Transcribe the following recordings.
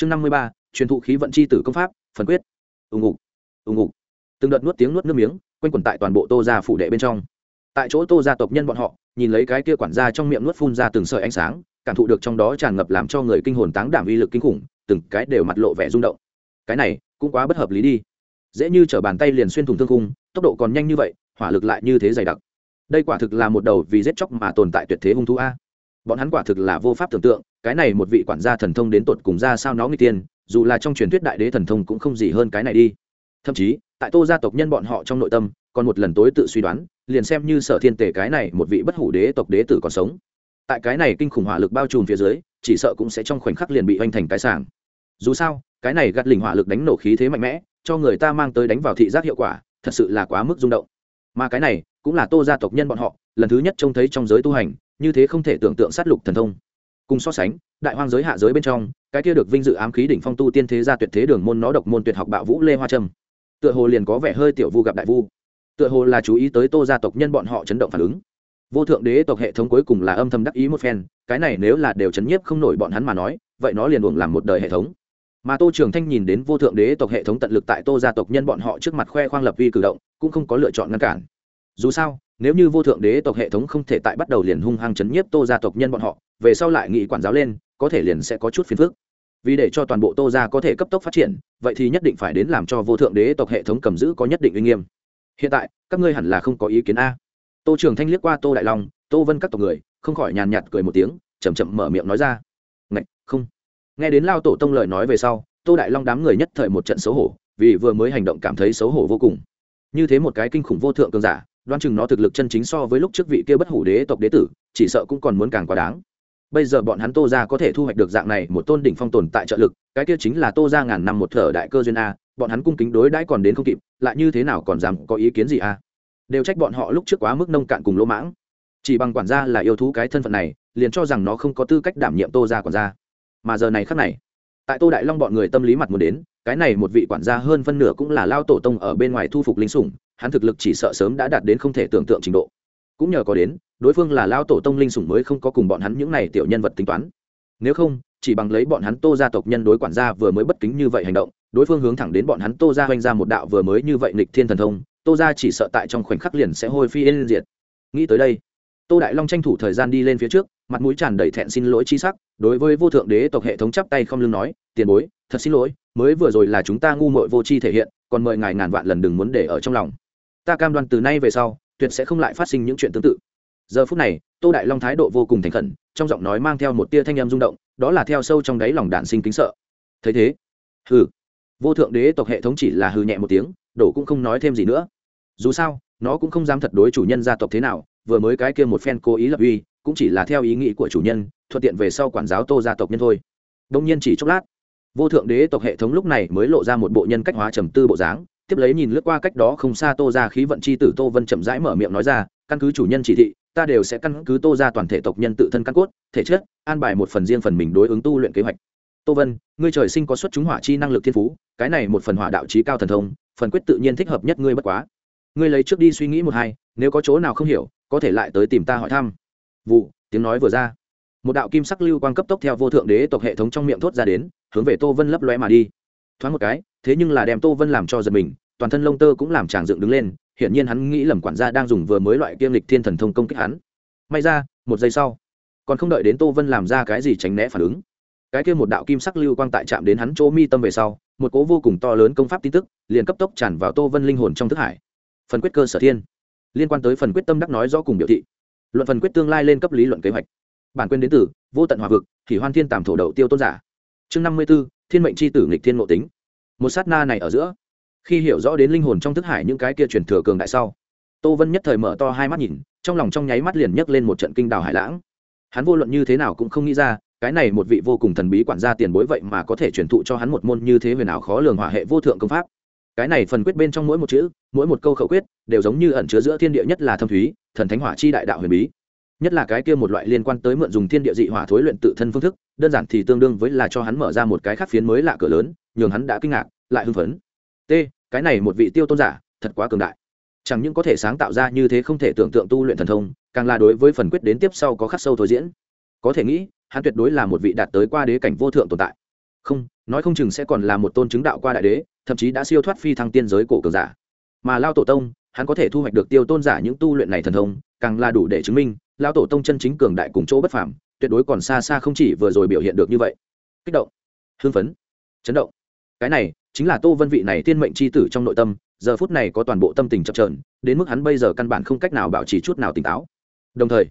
chương năm mươi ba, truyền thụ khí vận c h i tử công pháp, phần quyết. Ùng ục ùng ục từng đợt nuốt tiếng nuốt nước miếng, quanh quẩn tại toàn bộ tô gia phủ đệ bên trong. Tại chỗ tô gia tộc nhân bọn họ, nhìn lấy cái kia quản gia trong miệng nuốt phun ra từng sợi ánh sáng, cảm thụ được trong đó tràn ngập làm cho người kinh hồn táng đảm uy lực kinh khủng, từng cái đều mặt lộ vẻ rung động. Cái này, cũng quá bất hợp lý đi. Dễ như t bàn tay liền xuyên thủng thương khung, tốc độ còn nhanh như vậy, hỏa lực lại như thế dày đặc. Đây quả thực là một đầu vì giết chóc mà tồn tại tuyệt thế hung thú a bọn hắn quả thực là vô pháp tưởng tượng, cái này một vị quản gia thần thông đến tột cùng ra sao nó người tiên, dù là trong truyền thuyết đại đế thần thông cũng không gì hơn cái này đi. Thậm chí, tại tô gia tộc nhân bọn họ trong nội tâm, còn một lần tối tự suy đoán, liền xem như sở thiên tể cái này một vị bất hủ đế tộc đế tử còn sống. Tại cái này kinh khủng hỏa lực bao trùm phía dưới, chỉ sợ cũng sẽ trong khoảnh khắc liền bị hoành thành cái sảng. Dù sao, cái này gắt lình hỏa lực đánh nổ khí thế mạnh mẽ, cho người ta mang tới đánh vào thị giác hiệu quả, thật sự là quá mức rung động. Mà cái này, cũng là tô gia tộc nhân bọn họ, lần thứ nhất trông thấy trong giới tu hành như thế không thể tưởng tượng sát lục thần thông. Cùng so sánh, đại hoang giới hạ giới bên trong, cái kia được vinh dự ám khí đỉnh phong tu tiên thế gia tuyệt thế đường môn nó độc môn tuyệt học bạo vũ lê hoa trâm. Tựa hồ liền có vẻ hơi tiểu vu gặp đại vu. Tựa hồ là chú ý tới tô gia tộc nhân bọn họ chấn động phản ứng. Vô thượng đế tộc hệ thống cuối cùng là âm thầm đắc ý một phen, cái này nếu là đều chấn nhiếp không nổi bọn hắn mà nói, vậy nó liền uổng làm một đời hệ thống. Mà tô trường thanh nhìn đến vô thượng đế tộc hệ thống tận lực tại tô gia tộc nhân bọn họ trước mặt khoe khoang lập vi cử động, cũng không có lựa chọn ngăn cản dù sao, nếu như vô thượng đế tộc hệ thống không thể tại bắt đầu liền hung hăng chấn nhiếp tô gia tộc nhân bọn họ, về sau lại nghị quản giáo lên, có thể liền sẽ có chút phiền phức. Vì để cho toàn bộ tô gia có thể cấp tốc phát triển, vậy thì nhất định phải đến làm cho vô thượng đế tộc hệ thống cầm giữ có nhất định uy nghiêm. Hiện tại, các ngươi hẳn là không có ý kiến a. Tô trường thanh liếc qua tô đại long, tô vân các tộc người, không khỏi nhàn nhạt cười một tiếng chầm chậm mở miệng nói ra. Ngạch, không. Nghe đến lao tổ tông lời nói về sau, tô đại long đám người nhất thời một trận xấu hổ, vì vừa mới hành động cảm thấy xấu hổ vô cùng. Như thế một cái kinh khủng vô thượng cường giả đoan chừng nó thực lực chân chính so với lúc trước vị kia bất hủ đế tộc đế tử, chỉ sợ cũng còn muốn càng quá đáng. Bây giờ bọn hắn tô ra có thể thu hoạch được dạng này một tôn đỉnh phong tồn tại trợ lực, cái kia chính là tô ra ngàn năm một thở đại cơ duyên a, bọn hắn cung kính đối đãi còn đến không kịp, lại như thế nào còn dám có ý kiến gì a? Đều trách bọn họ lúc trước quá mức nông cạn cùng lỗ mãng. Chỉ bằng quản gia là yêu thú cái thân phận này, liền cho rằng nó không có tư cách đảm nhiệm tô ra quản gia. Mà giờ này khắc này, tại tô đại long bọn người tâm lý mặt muốn đến, cái này một vị quản gia hơn phân nửa cũng là lao tổ tông ở bên ngoài thu phục linh sủng hắn thực lực chỉ sợ sớm đã đạt đến không thể tưởng tượng trình độ. Cũng nhờ có đến, đối phương là lao tổ tông linh sủng mới không có cùng bọn hắn những này tiểu nhân vật tính toán. Nếu không, chỉ bằng lấy bọn hắn tô gia tộc nhân đối quản gia vừa mới bất kính như vậy hành động, đối phương hướng thẳng đến bọn hắn tô gia hoành ra một đạo vừa mới như vậy nghịch thiên thần thông, tô gia chỉ sợ tại trong khoảnh khắc liền sẽ hôi phi yên diệt. Nghĩ tới đây, tô đại long tranh thủ thời gian đi lên phía trước, mặt mũi tràn đầy thẹn xin lỗi chi sắc, đối với vô thượng đế tộc hệ thống chắp tay không lưng nói, tiền bối, thật xin lỗi, mới vừa rồi là chúng ta ngu muội vô tri thể hiện, còn mời ngài ngàn vạn lần đừng muốn để ở trong lòng ta cam đoan từ nay về sau, tuyệt sẽ không lại phát sinh những chuyện tương tự. Giờ phút này, tô đại long thái độ vô cùng thành khẩn, trong giọng nói mang theo một tia thanh âm rung động, đó là theo sâu trong đáy lòng đạn sinh kính sợ. Thấy thế, hừ, vô thượng đế tộc hệ thống chỉ là hừ nhẹ một tiếng, đổ cũng không nói thêm gì nữa. Dù sao, nó cũng không dám thật đối chủ nhân gia tộc thế nào, vừa mới cái kia một phen cố ý lập uy, cũng chỉ là theo ý nghĩ của chủ nhân, thuận tiện về sau quản giáo tô gia tộc nhân thôi. Đông nhiên chỉ chốc lát, vô thượng đế tộc hệ thống lúc này mới lộ ra một bộ nhân cách hóa trầm tư bộ dáng tiếp lấy nhìn lướt qua cách đó không xa tô ra khí vận c h i tử tô vân chậm rãi mở miệng nói ra, căn cứ chủ nhân chỉ thị, ta đều sẽ căn cứ tô ra toàn thể tộc nhân tự thân căn cốt, thể chất, an bài một phần riêng phần mình đối ứng tu luyện kế hoạch. Tô vân, ngươi trời sinh có xuất chúng hỏa chi năng lực thiên phú, cái này một phần hỏa đạo trí cao thần thông, phần quyết tự nhiên thích hợp nhất ngươi bất quá. Ngươi lấy trước đi suy nghĩ một hai, nếu có chỗ nào không hiểu, có thể lại tới tìm ta hỏi thăm. Vụ, tiếng nói vừa ra. Một đạo kim sắc lưu quang cấp tốc theo vô thượng đế tộc hệ thống trong miệng thốt ra đến, hướng về tô vân lấp loe mà đi thoáng một cái, thế nhưng là đem tô vân làm cho giật mình, toàn thân lông tơ cũng làm chàng dựng đứng lên, hiển nhiên hắn nghĩ lầm quản gia đang dùng vừa mới loại kiêm lịch thiên thần thông công kích hắn. May ra, một giây sau, còn không đợi đến tô vân làm ra cái gì tránh né phản ứng. Cái kia một đạo kim sắc lưu quang tại chạm đến hắn chỗ mi tâm về sau, một cố vô cùng to lớn công pháp tin tức, liền cấp tốc tràn vào tô vân linh hồn trong thức hải. Phần quyết cơ sở thiên. Liên quan tới phần quyết tâm đắc nói rõ cùng biểu thị. Luận phần quyết tương lai lên cấp lý luận kế hoạch. Bản quyền đến từ vô tận hòa vực thì hoan thiên tàm thổ đậu tiêu tôn giả. Chương năm mươi b ố thiên mệnh c h i tử nghịch thiên ngộ tính. Một sát na này ở giữa, khi hiểu rõ đến linh hồn trong thức hải những cái kia truyền thừa cường đại sau, tô vân nhất thời mở to hai mắt nhìn, trong lòng trong nháy mắt liền nhấc lên một trận kinh đào hải lãng. Hắn vô luận như thế nào cũng không nghĩ ra, cái này một vị vô cùng thần bí quản gia tiền bối vậy mà có thể truyền thụ cho hắn một môn như thế huyền ảo khó lường hỏa hệ vô thượng công pháp. Cái này phần quyết bên trong mỗi một chữ, mỗi một câu khẩu quyết, đều giống như ẩn chứa giữa thiên địa nhất là thâm thúy, thần thánh hỏa chi đại đạo huyền bí nhất là cái kia một loại liên quan tới mượn dùng thiên địa dị hỏa thối luyện tự thân phương thức, đơn giản thì tương đương với là cho hắn mở ra một cái khác phiến mới lạ cửa lớn, nhường hắn đã kinh ngạc, lại hưng phấn. T, cái này một vị tiêu tôn giả, thật quá cường đại. Chẳng những có thể sáng tạo ra như thế không thể tưởng tượng tu luyện thần thông, càng là đối với phần quyết đến tiếp sau có khắc sâu thôi diễn. Có thể nghĩ, hắn tuyệt đối là một vị đạt tới qua đế cảnh vô thượng tồn tại. Không, nói không chừng sẽ còn là một tôn chứng đạo qua đại đế, thậm chí đã siêu thoát phi thăng tiên giới cổ cường giả. Mà lao tổ tông, hắn có thể thu hoạch được tiêu tôn giả những tu luyện này thần thông càng là đủ để chứng minh, lão tổ tông chân chính cường đại cùng chỗ bất phàm, tuyệt đối còn xa xa không chỉ vừa rồi biểu hiện được như vậy. Kích động, hưng phấn, chấn động. Cái này chính là tô vân vị này tiên mệnh c h i tử trong nội tâm, giờ phút này có toàn bộ tâm tình chập trờn đến mức hắn bây giờ căn bản không cách nào bảo trì chút nào tỉnh táo. Đồng thời,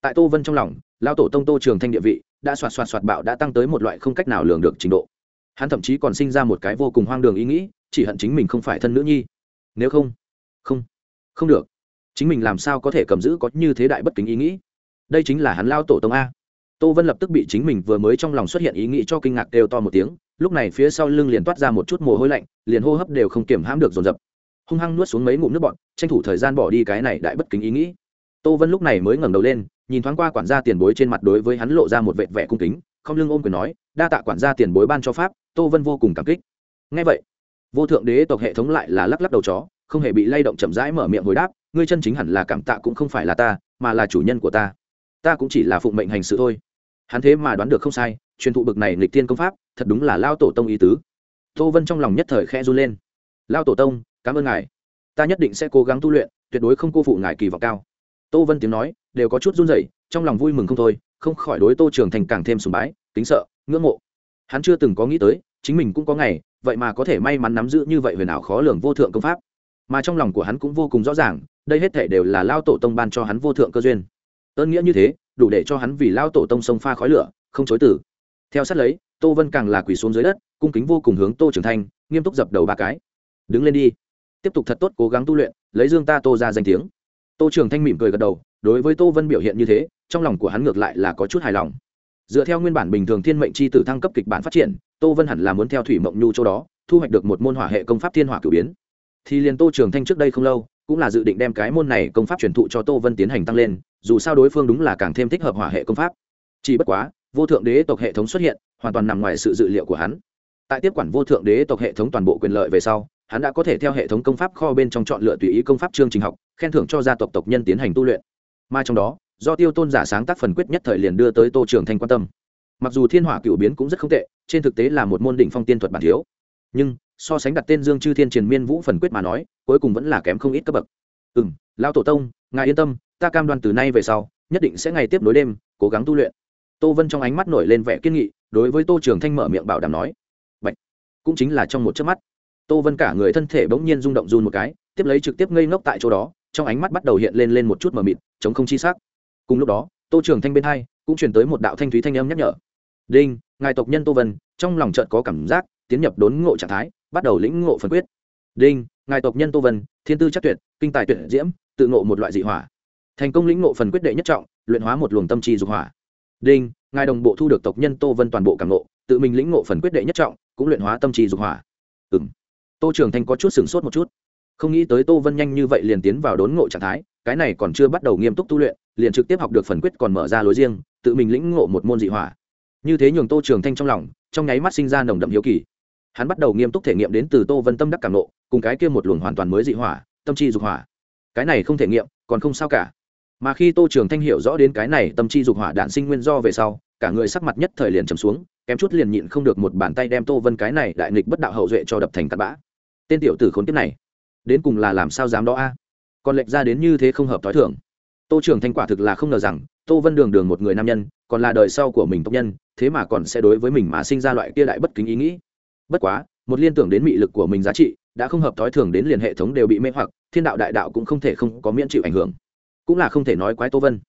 tại tô vân trong lòng lao tổ tông tô trường thanh địa vị đã soạt soạt soạt bạo đã tăng tới một loại không cách nào lường được trình độ. Hắn thậm chí còn sinh ra một cái vô cùng hoang đường ý nghĩ, chỉ hận chính mình không phải thân nữ nhi. Nếu không không không được chính mình làm sao có thể cầm giữ có như thế đại bất kính ý nghĩ? Đây chính là hắn lao tổ tông a. Tô vân lập tức bị chính mình vừa mới trong lòng xuất hiện ý nghĩ cho kinh ngạc đều to một tiếng, lúc này phía sau lưng liền toát ra một chút mồ hôi lạnh, liền hô hấp đều không kiểm hãm được dồn dập. Hung hăng nuốt xuống mấy ngụm nước bọn tranh thủ thời gian bỏ đi cái này đại bất kính ý nghĩ. Tô vân lúc này mới ngẩng đầu lên, nhìn thoáng qua quản gia tiền bối trên mặt đối với hắn lộ ra một vệ vẻ cung kính, không lưng ôm quyền nói, đa tạ quản gia tiền bối ban cho pháp, tô vân vô cùng cảm kích. Ngay vậy, vô thượng đế tộc hệ thống lại là lắc lắc đầu chó, không hề bị lay động chậm rãi mở miệng hồi đáp ngươi chân chính hẳn là cảm tạ cũng không phải là ta, mà là chủ nhân của ta. Ta cũng chỉ là phụng mệnh hành sự thôi. Hắn thế mà đoán được không sai, truyền thụ bực này lịch tiên công pháp, thật đúng là lao tổ tông ý tứ. Tô vân trong lòng nhất thời khe run lên. Lao tổ tông, cảm ơn ngài. Ta nhất định sẽ cố gắng tu luyện, tuyệt đối không cô phụ ngài kỳ vọng cao. Tô vân tiếng nói, đều có chút run rẩy, trong lòng vui mừng không thôi, không khỏi đối tô trường thành càng thêm sùng bái, kính sợ, ngưỡng mộ. Hắn chưa từng có nghĩ tới, chính mình cũng có ngày, vậy mà có thể may mắn nắm giữ như vậy huyền ảo khó lường vô thượng công pháp mà trong lòng của hắn cũng vô cùng rõ ràng, đây hết thể đều là lao tổ tông ban cho hắn vô thượng cơ duyên. Ơn nghĩa như thế, đủ để cho hắn vì lao tổ tông sông pha khói lửa, không chối tử theo sát lấy, tô vân càng là quỳ xuống dưới đất, cung kính vô cùng hướng tô trưởng thanh, nghiêm túc dập đầu ba cái. Đứng lên đi, tiếp tục thật tốt cố gắng tu luyện, lấy dương ta tô ra danh tiếng. Tô trưởng thanh mỉm cười gật đầu, đối với tô vân biểu hiện như thế, trong lòng của hắn ngược lại là có chút hài lòng. Dựa theo nguyên bản bình thường thiên mệnh c h i tử thăng cấp kịch bản phát triển, tô vân hẳn là muốn theo thủy mộng nhu châu đó, thu hoạch được một môn hỏa hệ công pháp thiên hỏa cử biến thì liền tô trường thanh trước đây không lâu, cũng là dự định đem cái môn này công pháp truyền thụ cho tô vân tiến hành tăng lên, dù sao đối phương đúng là càng thêm thích hợp hỏa hệ công pháp. Chỉ bất quá, vô thượng đế tộc hệ thống xuất hiện, hoàn toàn nằm ngoài sự dự liệu của hắn. Tại tiếp quản vô thượng đế tộc hệ thống toàn bộ quyền lợi về sau, hắn đã có thể theo hệ thống công pháp kho bên trong chọn lựa tùy ý công pháp chương trình học, khen thưởng cho gia tộc tộc nhân tiến hành tu luyện. Mà trong đó, do tiêu tôn giả sáng tác phần quyết nhất thời liền đưa tới tô trường thanh quan tâm. Mặc dù thiên hỏa cựu biến cũng rất không tệ, trên thực tế là một môn đỉnh phong tiên thuật bản thiếu. Nhưng so sánh đặt tên dương chư thiên triền miên vũ phần quyết mà nói, cuối cùng vẫn là kém không ít cấp bậc. Ừ m lao tổ tông, ngài yên tâm, ta cam đoan từ nay về sau, nhất định sẽ ngày tiếp nối đêm, cố gắng tu luyện. Tô vân trong ánh mắt nổi lên vẻ kiên nghị, đối với tô trường thanh mở miệng bảo đảm nói, Bạch. cũng chính là trong một chớp mắt. Tô vân cả người thân thể bỗng nhiên rung động run một cái, tiếp lấy trực tiếp ngây ngốc tại chỗ đó, trong ánh mắt bắt đầu hiện lên lên một chút mờ mịt, chống không chi s ắ c cùng lúc đó, tô trường thanh bên hai cũng chuyển tới một đạo thanh thúy thanh âm nhắc nhở, đinh, ngài tộc nhân tô vân, trong lòng trợt có cảm giác, tiến nhập đốn ngộ trạng thái bắt đầu lĩnh ngộ phần quyết. Đinh, ngài tộc nhân tô vân, thiên tư chắc tuyệt, kinh tài tuyệt diễm, tự ngộ một loại dị hỏa. Thành công lĩnh ngộ phần quyết đệ nhất trọng, luyện hóa một luồng tâm trì dục hỏa. Đinh, ngài đồng bộ thu được tộc nhân tô vân toàn bộ cảm ngộ, tự mình lĩnh ngộ phần quyết đệ nhất trọng, cũng luyện hóa tâm trì dục hỏa. Ừ m tô trường thanh có chút sửng sốt một chút. Không nghĩ tới tô vân nhanh như vậy liền tiến vào đốn ngộ trạng thái, cái này còn chưa bắt đầu nghiêm túc tu luyện, liền trực tiếp học được phần quyết còn mở ra lối riêng, tự mình lĩnh ngộ một môn dị hỏa. Như thế nhường tô trường thanh trong lòng, trong nháy mắt sinh ra nồng đậm hiếu kỳ hắn bắt đầu nghiêm túc thể nghiệm đến từ tô vân tâm đắc cảm nộ, cùng cái kia một luồng hoàn toàn mới dị hỏa, tâm chi dục hỏa. Cái này không thể nghiệm, còn không sao cả. Mà khi tô trường thanh hiểu rõ đến cái này tâm chi dục hỏa đạn sinh nguyên do về sau, cả người sắc mặt nhất thời liền trầm xuống, kém chút liền nhịn không được một bàn tay đem tô vân cái này đại nghịch bất đạo hậu duệ cho đập thành tạt bã. Tên tiểu tử khốn kiếp này, đến cùng là làm sao dám đó a? Còn lệch ra đến như thế không hợp t h ó i thưởng tô trường thanh quả thực là không ngờ rằng, tô vân đường đường một người nam nhân, còn là đời sau của mình tộc nhân, thế mà còn sẽ đối với mình mà sinh ra loại kia đại bất kính ý nghĩ bất quá, một liên tưởng đến mị lực của mình giá trị, đã không hợp thói thường đến liền hệ thống đều bị mê hoặc, thiên đạo đại đạo cũng không thể không có miễn chịu ảnh hưởng. Cũng là không thể nói quái tô vân.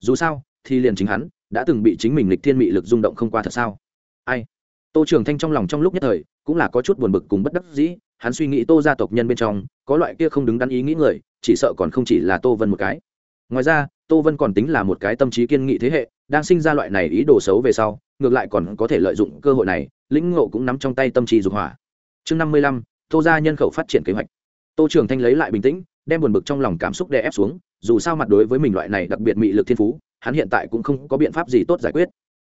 Dù sao, thì liền chính hắn, đã từng bị chính mình lịch thiên mị lực rung động không qua thật sao? Ai? Tô trường thanh trong lòng trong lúc nhất thời, cũng là có chút buồn bực cùng bất đắc dĩ, hắn suy nghĩ tô gia tộc nhân bên trong, có loại kia không đứng đắn ý nghĩ người, chỉ sợ còn không chỉ là tô vân một cái. Ngoài ra, tô vân còn tính là một cái tâm trí kiên nghị thế hệ, đang sinh ra loại này ý đồ xấu về sau, ngược lại còn có thể lợi dụng cơ hội này lĩnh ngộ cũng nắm trong tay tâm trí dục hỏa. Chương năm mươi lăm, tô ra nhân khẩu phát triển kế hoạch. Tô trường thanh lấy lại bình tĩnh, đem buồn bực trong lòng cảm xúc đè ép xuống, dù sao mặt đối với mình loại này đặc biệt mị lực thiên phú, hắn hiện tại cũng không có biện pháp gì tốt giải quyết.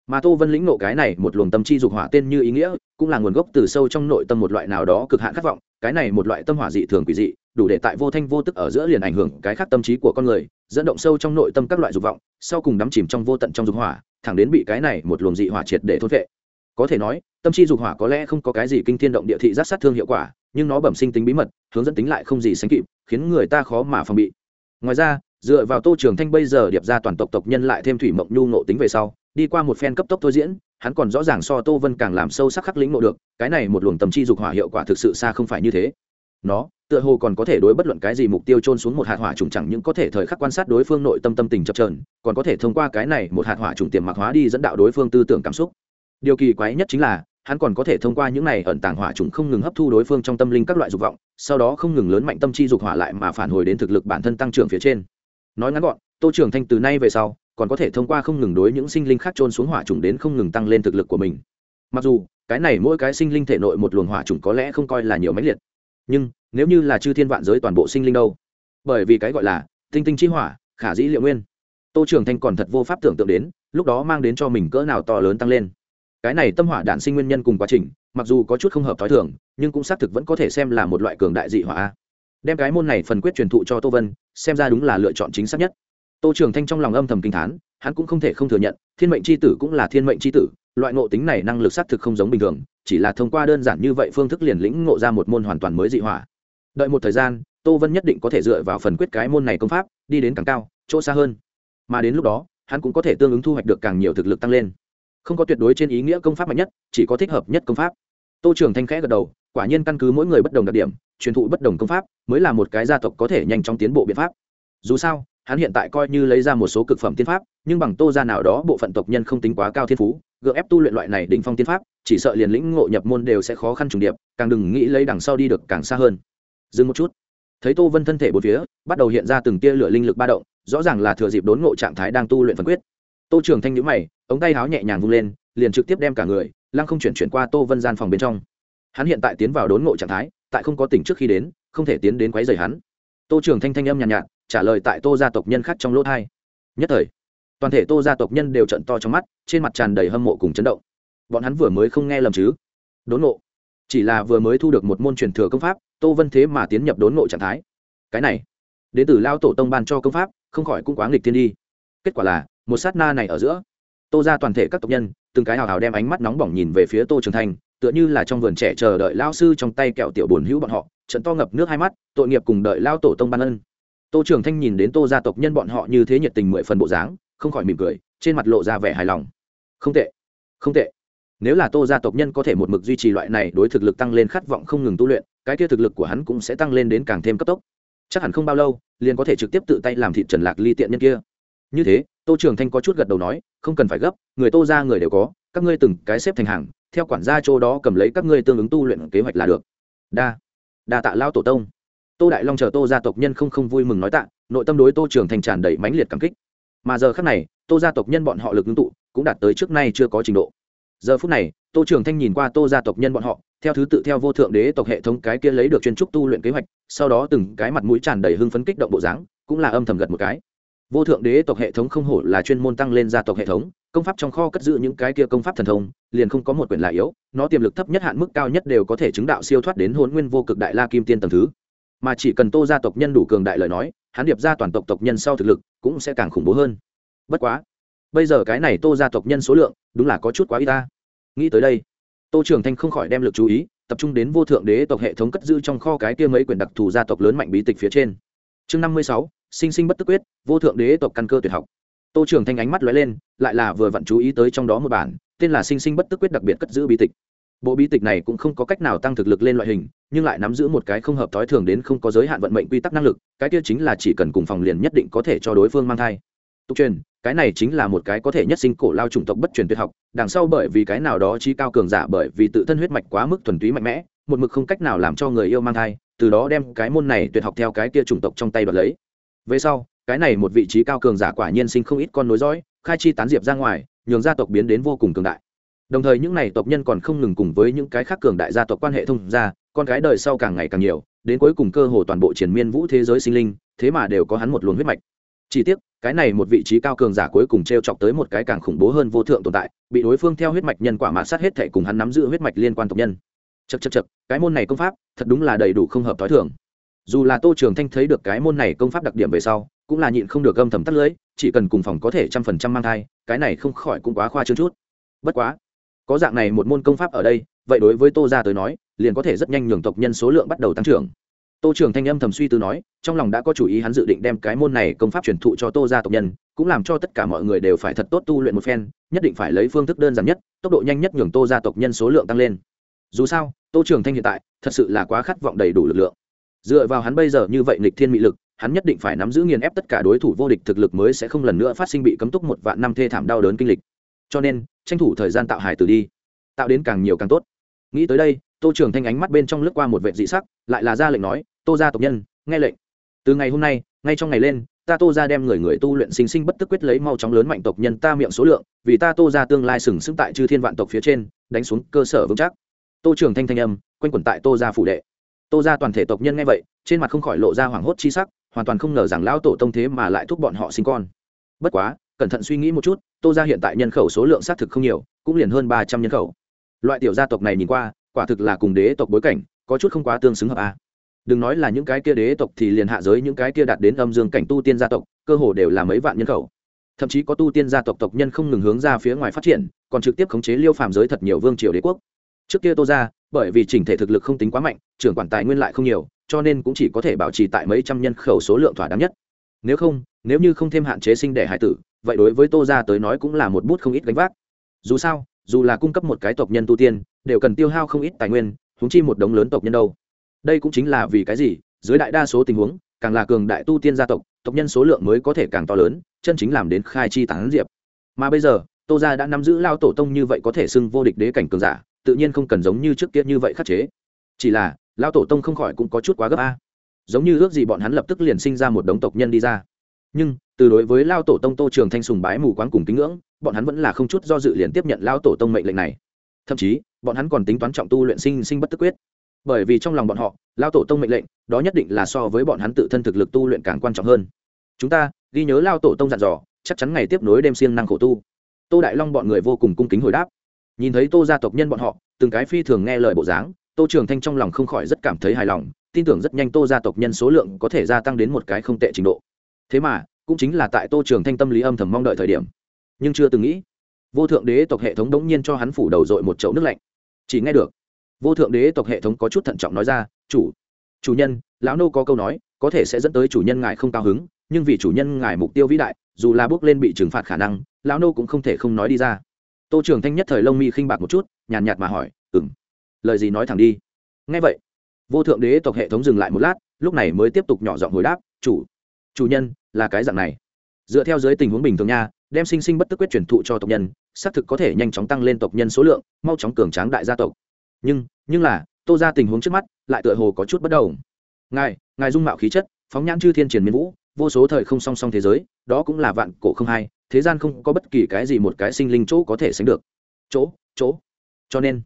Mà tô vân lĩnh ngộ cái này một luồng tâm chi dục hỏa tên như ý nghĩa, cũng là nguồn gốc từ sâu trong nội tâm một loại nào đó cực hạn khát vọng, cái này một loại tâm hỏa dị thường quỷ dị, đủ để tại vô thanh vô tức ở giữa liền ảnh hưởng cái khác tâm trí của con người, dẫn động sâu trong nội tâm các loại dục vọng, sau cùng đắm chìm trong vô tận trong dục hỏa, thẳng đến bị cái này một luồng dị hỏa triệt để thốt vệ có thể nói, tâm chi dục hỏa có lẽ không có cái gì kinh thiên động địa thị giác sát thương hiệu quả, nhưng nó bẩm sinh tính bí mật, hướng dẫn tính lại không gì sánh kịp, khiến người ta khó mà phòng bị. Ngoài ra, dựa vào tô trường thanh bây giờ điệp ra toàn tộc tộc nhân lại thêm thủy mộng nhu nộ tính về sau, đi qua một phen cấp tốc thôi diễn, hắn còn rõ ràng so tô vân càng làm sâu sắc khắc lĩnh nộ được, cái này một luồng tầm chi dục hỏa hiệu quả thực sự xa không phải như thế. Nó, tựa hồ còn có thể đối bất luận cái gì mục tiêu trôn xuống một hạt hỏa trùng chẳng những có thể thời khắc quan sát đối phương nội tâm tâm tình chập trờn còn có thể thông qua cái này một hạt hỏa trùng tiềm mặc hóa đi dẫn đạo đối phương tư tưởng cảm xúc điều kỳ quái nhất chính là, hắn còn có thể thông qua những này ẩn tàng hỏa trùng không ngừng hấp thu đối phương trong tâm linh các loại dục vọng, sau đó không ngừng lớn mạnh tâm chi dục hỏa lại mà phản hồi đến thực lực bản thân tăng trưởng phía trên. Nói ngắn gọn, tô trưởng thanh từ nay về sau, còn có thể thông qua không ngừng đối những sinh linh khác trôn xuống hỏa trùng đến không ngừng tăng lên thực lực của mình. Mặc dù, cái này mỗi cái sinh linh thể nội một luồng hỏa trùng có lẽ không coi là nhiều mãnh liệt, nhưng nếu như là chư thiên vạn giới toàn bộ sinh linh đâu? Bởi vì cái gọi là tinh tinh chi hỏa, khả dĩ liệu nguyên. Tô trường thanh còn thật vô pháp tưởng tượng đến, lúc đó mang đến cho mình cỡ nào to lớn tăng lên cái này tâm hỏa đạn sinh nguyên nhân cùng quá trình, mặc dù có chút không hợp t h ó i thường, nhưng cũng xác thực vẫn có thể xem là một loại cường đại dị hỏa đem cái môn này phần quyết truyền thụ cho tô vân, xem ra đúng là lựa chọn chính xác nhất. Tô trường thanh trong lòng âm thầm kinh thán, hắn cũng không thể không thừa nhận, thiên mệnh c h i tử cũng là thiên mệnh c h i tử, loại ngộ tính này năng lực xác thực không giống bình thường, chỉ là thông qua đơn giản như vậy phương thức liền lĩnh ngộ ra một môn hoàn toàn mới dị hỏa. Đợi một thời gian, tô vân nhất định có thể dựa vào phần quyết cái môn này công pháp, đi đến càng cao, chỗ xa hơn. Mà đến lúc đó, hắn cũng có thể tương ứng thu hoạch được càng nhiều thực lực tăng lên không có tuyệt đối trên ý nghĩa công pháp mạnh nhất, chỉ có thích hợp nhất công pháp. Tô trường thanh khẽ gật đầu, quả nhiên căn cứ mỗi người bất đồng đặc điểm, truyền thụ bất đồng công pháp, mới là một cái gia tộc có thể nhanh chóng tiến bộ biện pháp. Dù sao, hắn hiện tại coi như lấy ra một số cực phẩm tiên pháp, nhưng bằng tô ra nào đó bộ phận tộc nhân không tính quá cao thiên phú, gượng ép tu luyện loại này đỉnh phong tiên pháp, chỉ sợ liền lĩnh ngộ nhập môn đều sẽ khó khăn trùng điệp, càng đừng nghĩ lấy đằng sau đi được càng xa hơn. Dừng một chút. Thấy tô vân thân thể bốn phía, bắt đầu hiện ra từng tia lửa linh lực ba động, rõ ràng là thừa dịp đốn ngộ trạng thái đang tu luyện phân quyết. Tô trường thanh nhữ mày ống tay háo nhẹ nhàng vung lên liền trực tiếp đem cả người lăng không chuyển chuyển qua tô vân gian phòng bên trong. Hắn hiện tại tiến vào đốn ngộ trạng thái tại không có tỉnh trước khi đến không thể tiến đến quấy rầy hắn. Tô trường thanh thanh âm nhàn nhạt, nhạt trả lời tại tô gia tộc nhân khác trong lỗ thai nhất thời toàn thể tô gia tộc nhân đều trận to trong mắt trên mặt tràn đầy hâm mộ cùng chấn động. Bọn hắn vừa mới không nghe lầm chứ? Đốn ngộ. Chỉ là vừa mới thu được một môn truyền thừa công pháp tô vân thế mà tiến nhập đốn ngộ trạng thái. Cái này đến từ lao tổ tông ban cho công pháp không khỏi cũng quá nghịch thiên đi. Kết quả là một sát na này ở giữa tô ra toàn thể các tộc nhân, từng cái hào hào đem ánh mắt nóng bỏng nhìn về phía tô trường thanh, tựa như là trong vườn trẻ chờ đợi lao sư trong tay kẹo tiểu bồn hữu bọn họ, trận to ngập nước hai mắt, tội nghiệp cùng đợi lao tổ tông ban ân. Tô trường thanh nhìn đến tô gia tộc nhân bọn họ như thế nhiệt tình mười phần bộ dáng, không khỏi mỉm cười, trên mặt lộ ra vẻ hài lòng. Không tệ không tệ. Nếu là tô gia tộc nhân có thể một mực duy trì loại này đối thực lực tăng lên khát vọng không ngừng tu luyện, cái kia thực lực của hắn cũng sẽ tăng lên đến càng thêm cấp tốc. Chắc hẳn không bao lâu, liền có thể trực tiếp tự tay làm thịt trần lạc ly tiện nhân kia như thế, tô trường thanh có chút gật đầu nói, không cần phải gấp, người tô ra người đều có, các ngươi từng cái xếp thành hàng, theo quản gia chỗ đó cầm lấy các ngươi tương ứng tu luyện kế hoạch là được. Đa đa tạ lao tổ tông. Tô đại long chờ tô gia tộc nhân không không vui mừng nói tạ, nội tâm đối tô trường thanh tràn đầy mãnh liệt cảm kích. Mà giờ khác này, tô gia tộc nhân bọn họ lực ứng tụ, cũng đạt tới trước nay chưa có trình độ. Giờ phút này, tô trường thanh nhìn qua tô gia tộc nhân bọn họ, theo thứ tự theo vô thượng đế tộc hệ thống cái kia lấy được chuyên trúc tu luyện kế hoạch, sau đó từng cái mặt mũi tràn đầy hưng phấn kích động bộ dáng, cũng là âm thầm gật một cái vô thượng đế tộc hệ thống không hổ là chuyên môn tăng lên gia tộc hệ thống, công pháp trong kho cất giữ những cái kia công pháp thần thông, liền không có một quyển là yếu, nó tiềm lực thấp nhất hạn mức cao nhất đều có thể chứng đạo siêu thoát đến hôn nguyên vô cực đại la kim tiên tầng thứ. Mà chỉ cần tô gia tộc nhân đủ cường đại lời nói, hắn điệp ra toàn tộc tộc nhân sau thực lực cũng sẽ càng khủng bố hơn. Bất quá, bây giờ cái này tô gia tộc nhân số lượng đúng là có chút quá y ta. Nghĩ tới đây, tô trường thanh không khỏi đem l ự c chú ý tập trung đến vô thượng đế tộc hệ thống cất giữ trong kho cái kia mấy quyển đặc thù gia tộc lớn mạnh bí tịch phía trên. Chương năm mươi sáu sinh sinh bất tức quyết, vô thượng đế tộc căn cơ tuyệt học. Tô trường thanh ánh mắt lóe lên, lại là vừa vặn chú ý tới trong đó một bản, tên là sinh sinh bất tức quyết đặc biệt cất giữ bí tịch. Bộ bí tịch này cũng không có cách nào tăng thực lực lên loại hình, nhưng lại nắm giữ một cái không hợp thói thường đến không có giới hạn vận mệnh quy tắc năng lực, cái kia chính là chỉ cần cùng phòng liền nhất định có thể cho đối phương mang thai. Tục truyền, cái này chính là một cái có thể nhất sinh cổ lao chủng tộc bất truyền tuyệt học, đằng sau bởi vì cái nào đó chi cao cường giả bởi vì tự thân huyết mạch quá mức thuần túy mạnh mẽ, một mực không cách nào làm cho người yêu mang thai, từ đó đem cái môn này tuyệt học theo cái kia chủng tộc trong tay đoạt lấy về sau, cái này một vị trí cao cường giả quả nhiên sinh không ít con nối dõi, khai chi tán diệp ra ngoài, nhường gia tộc biến đến vô cùng cường đại. Đồng thời những này tộc nhân còn không ngừng cùng với những cái khác cường đại gia tộc quan hệ thông ra, con cái đời sau càng ngày càng nhiều, đến cuối cùng cơ hồ toàn bộ triển miên vũ thế giới sinh linh, thế mà đều có hắn một luồng huyết mạch. Chỉ tiếc, cái này một vị trí cao cường giả cuối cùng t r e o chọc tới một cái càng khủng bố hơn vô thượng tồn tại, bị đối phương theo huyết mạch nhân quả mã sát hết thệ cùng hắn nắm giữ huyết mạch liên quan tộc nhân. Chật chật chật cái môn này công pháp thật đúng là đầy đủ không hợp t h ó i thường dù là tô trường thanh thấy được cái môn này công pháp đặc điểm về sau, cũng là nhịn không được gâm thầm tắt lưới, chỉ cần cùng phòng có thể trăm phần trăm mang thai, cái này không khỏi cũng quá khoa trương chút. Bất quá, có dạng này một môn công pháp ở đây, vậy đối với tô ra tới nói, liền có thể rất nhanh nhường tộc nhân số lượng bắt đầu tăng trưởng. Tô trường thanh âm thầm suy tư nói, trong lòng đã có chủ ý hắn dự định đem cái môn này công pháp truyền thụ cho tô ra tộc nhân, cũng làm cho tất cả mọi người đều phải thật tốt tu luyện một phen, nhất định phải lấy phương thức đơn giản nhất, tốc độ nhanh nhất nhường tô ra tộc nhân số lượng tăng lên. Dù sao, tô trường thanh hiện tại thật sự là quá khát vọng đầy đủ lực lượng dựa vào hắn bây giờ như vậy nghịch thiên mị lực, hắn nhất định phải nắm giữ nghiền ép tất cả đối thủ vô địch thực lực mới sẽ không lần nữa phát sinh bị cấm túc một vạn năm thê thảm đau đớn kinh lịch. Cho nên, tranh thủ thời gian tạo hài tử đi. Tạo đến càng nhiều càng tốt. Nghĩ tới đây, tô trường thanh ánh mắt bên trong lướt qua một vệ dị sắc, lại là ra lệnh nói, tô ra tộc nhân, nghe lệnh. Từ ngày hôm nay, ngay trong ngày lên, ta tô ra đem người người tu luyện sinh sinh bất tức quyết lấy mau chóng lớn mạnh tộc nhân ta miệng số lượng, vì ta tô ra tương lai sừng sững tại chư thiên vạn tộc phía trên, đánh xuống cơ sở vững chắc. Tô trường thanh thanh âm, quanh quẩn tại tô ra phủ đệ tô ra toàn thể tộc nhân nghe vậy, trên mặt không khỏi lộ ra hoảng hốt chi sắc, hoàn toàn không ngờ rằng lão tổ tông thế mà lại thúc bọn họ sinh con. Bất quá, cẩn thận suy nghĩ một chút, tô ra hiện tại nhân khẩu số lượng xác thực không nhiều, cũng liền hơn ba trăm nhân khẩu. Loại tiểu gia tộc này nhìn qua, quả thực là cùng đế tộc bối cảnh, có chút không quá tương xứng hợp a. Đừng nói là những cái kia đế tộc thì liền hạ giới những cái kia đạt đến âm dương cảnh tu tiên gia tộc, cơ hồ đều là mấy vạn nhân khẩu. Thậm chí có tu tiên gia tộc tộc nhân không ngừng hướng ra phía ngoài phát triển, còn trực tiếp khống chế liêu phàm giới thật nhiều vương triều đế quốc. Trước kia tô ra bởi vì chỉnh thể thực lực không tính quá mạnh, trưởng quản tài nguyên lại không nhiều, cho nên cũng chỉ có thể bảo trì tại mấy trăm nhân khẩu số lượng thỏa đáng nhất. Nếu không, nếu như không thêm hạn chế sinh đẻ hải tử, vậy đối với tô ra tới nói cũng là một bút không ít gánh vác. Dù sao, dù là cung cấp một cái tộc nhân tu tiên, đều cần tiêu hao không ít tài nguyên húng chi một đống lớn tộc nhân đâu. Đây cũng chính là vì cái gì, dưới đại đa số tình huống, càng là cường đại tu tiên gia tộc tộc nhân số lượng mới có thể càng to lớn, chân chính làm đến khai chi tán diệp. Mà bây giờ, tô gia đã nắm giữ lao tổ tông như vậy có thể xưng vô địch đế cảnh cường giả tự nhiên không cần giống như trước kia như vậy khắc chế. Chỉ là, Lão tổ tông không khỏi cũng có chút quá gấp a. Giống như ước gì bọn hắn lập tức liền sinh ra một đống tộc nhân đi ra. Nhưng, từ đối với lao tổ tông tô trường thanh sùng bái mù quáng cùng kính ngưỡng, bọn hắn vẫn là không chút do dự liền tiếp nhận lao tổ tông mệnh lệnh này. Thậm chí, bọn hắn còn tính toán trọng tu luyện sinh sinh bất tức quyết. Bởi vì trong lòng bọn họ lao tổ tông mệnh lệnh, đó nhất định là so với bọn hắn tự thân thực lực tu luyện càng quan trọng hơn. Chúng ta, ghi nhớ lao tổ tông dặn dò, chắc chắn ngày tiếp nối đêm siêng năng khổ tu. Tô đại long bọn người vô cùng cung kính hồi đáp nhìn thấy tô gia tộc nhân bọn họ, từng cái phi thường nghe lời bộ dáng, tô trường thanh trong lòng không khỏi rất cảm thấy hài lòng, tin tưởng rất nhanh tô gia tộc nhân số lượng có thể gia tăng đến một cái không tệ trình độ. Thế mà, cũng chính là tại tô trường thanh tâm lý âm thầm mong đợi thời điểm. Nhưng chưa từng nghĩ, vô thượng đế tộc hệ thống đống nhiên cho hắn phủ đầu dội một chậu nước lạnh. Chỉ nghe được, vô thượng đế tộc hệ thống có chút thận trọng nói ra, chủ chủ nhân, lão nô có câu nói, có thể sẽ dẫn tới chủ nhân ngài không cao hứng, nhưng vì chủ nhân ngài mục tiêu vĩ đại, dù là bước lên bị trừng phạt khả năng, lão nô cũng không thể không nói đi ra tô trường thanh nhất thời lông mi khinh bạc một chút, nhàn nhạt mà hỏi ừng lời gì nói thẳng đi? Ngay vậy. Vô thượng đế tộc hệ thống dừng lại một lát, lúc này mới tiếp tục nhỏ giọng hồi đáp, chủ chủ nhân, là cái dạng này. Dựa theo dưới tình huống bình thường nha, đem sinh sinh bất tức quyết truyền thụ cho tộc nhân, xác thực có thể nhanh chóng tăng lên tộc nhân số lượng, mau chóng cường tráng đại gia tộc. Nhưng nhưng là, tô ra tình huống trước mắt, lại tựa hồ có chút bất đồng. Ngài ngài dung mạo khí chất, phóng nhãn chư thiên triển miên vũ, vô số thời không song song thế giới, đó cũng là vạn cổ không hai thế gian không có bất kỳ cái gì một cái sinh linh chỗ có thể sánh được. Chỗ chỗ. Cho nên,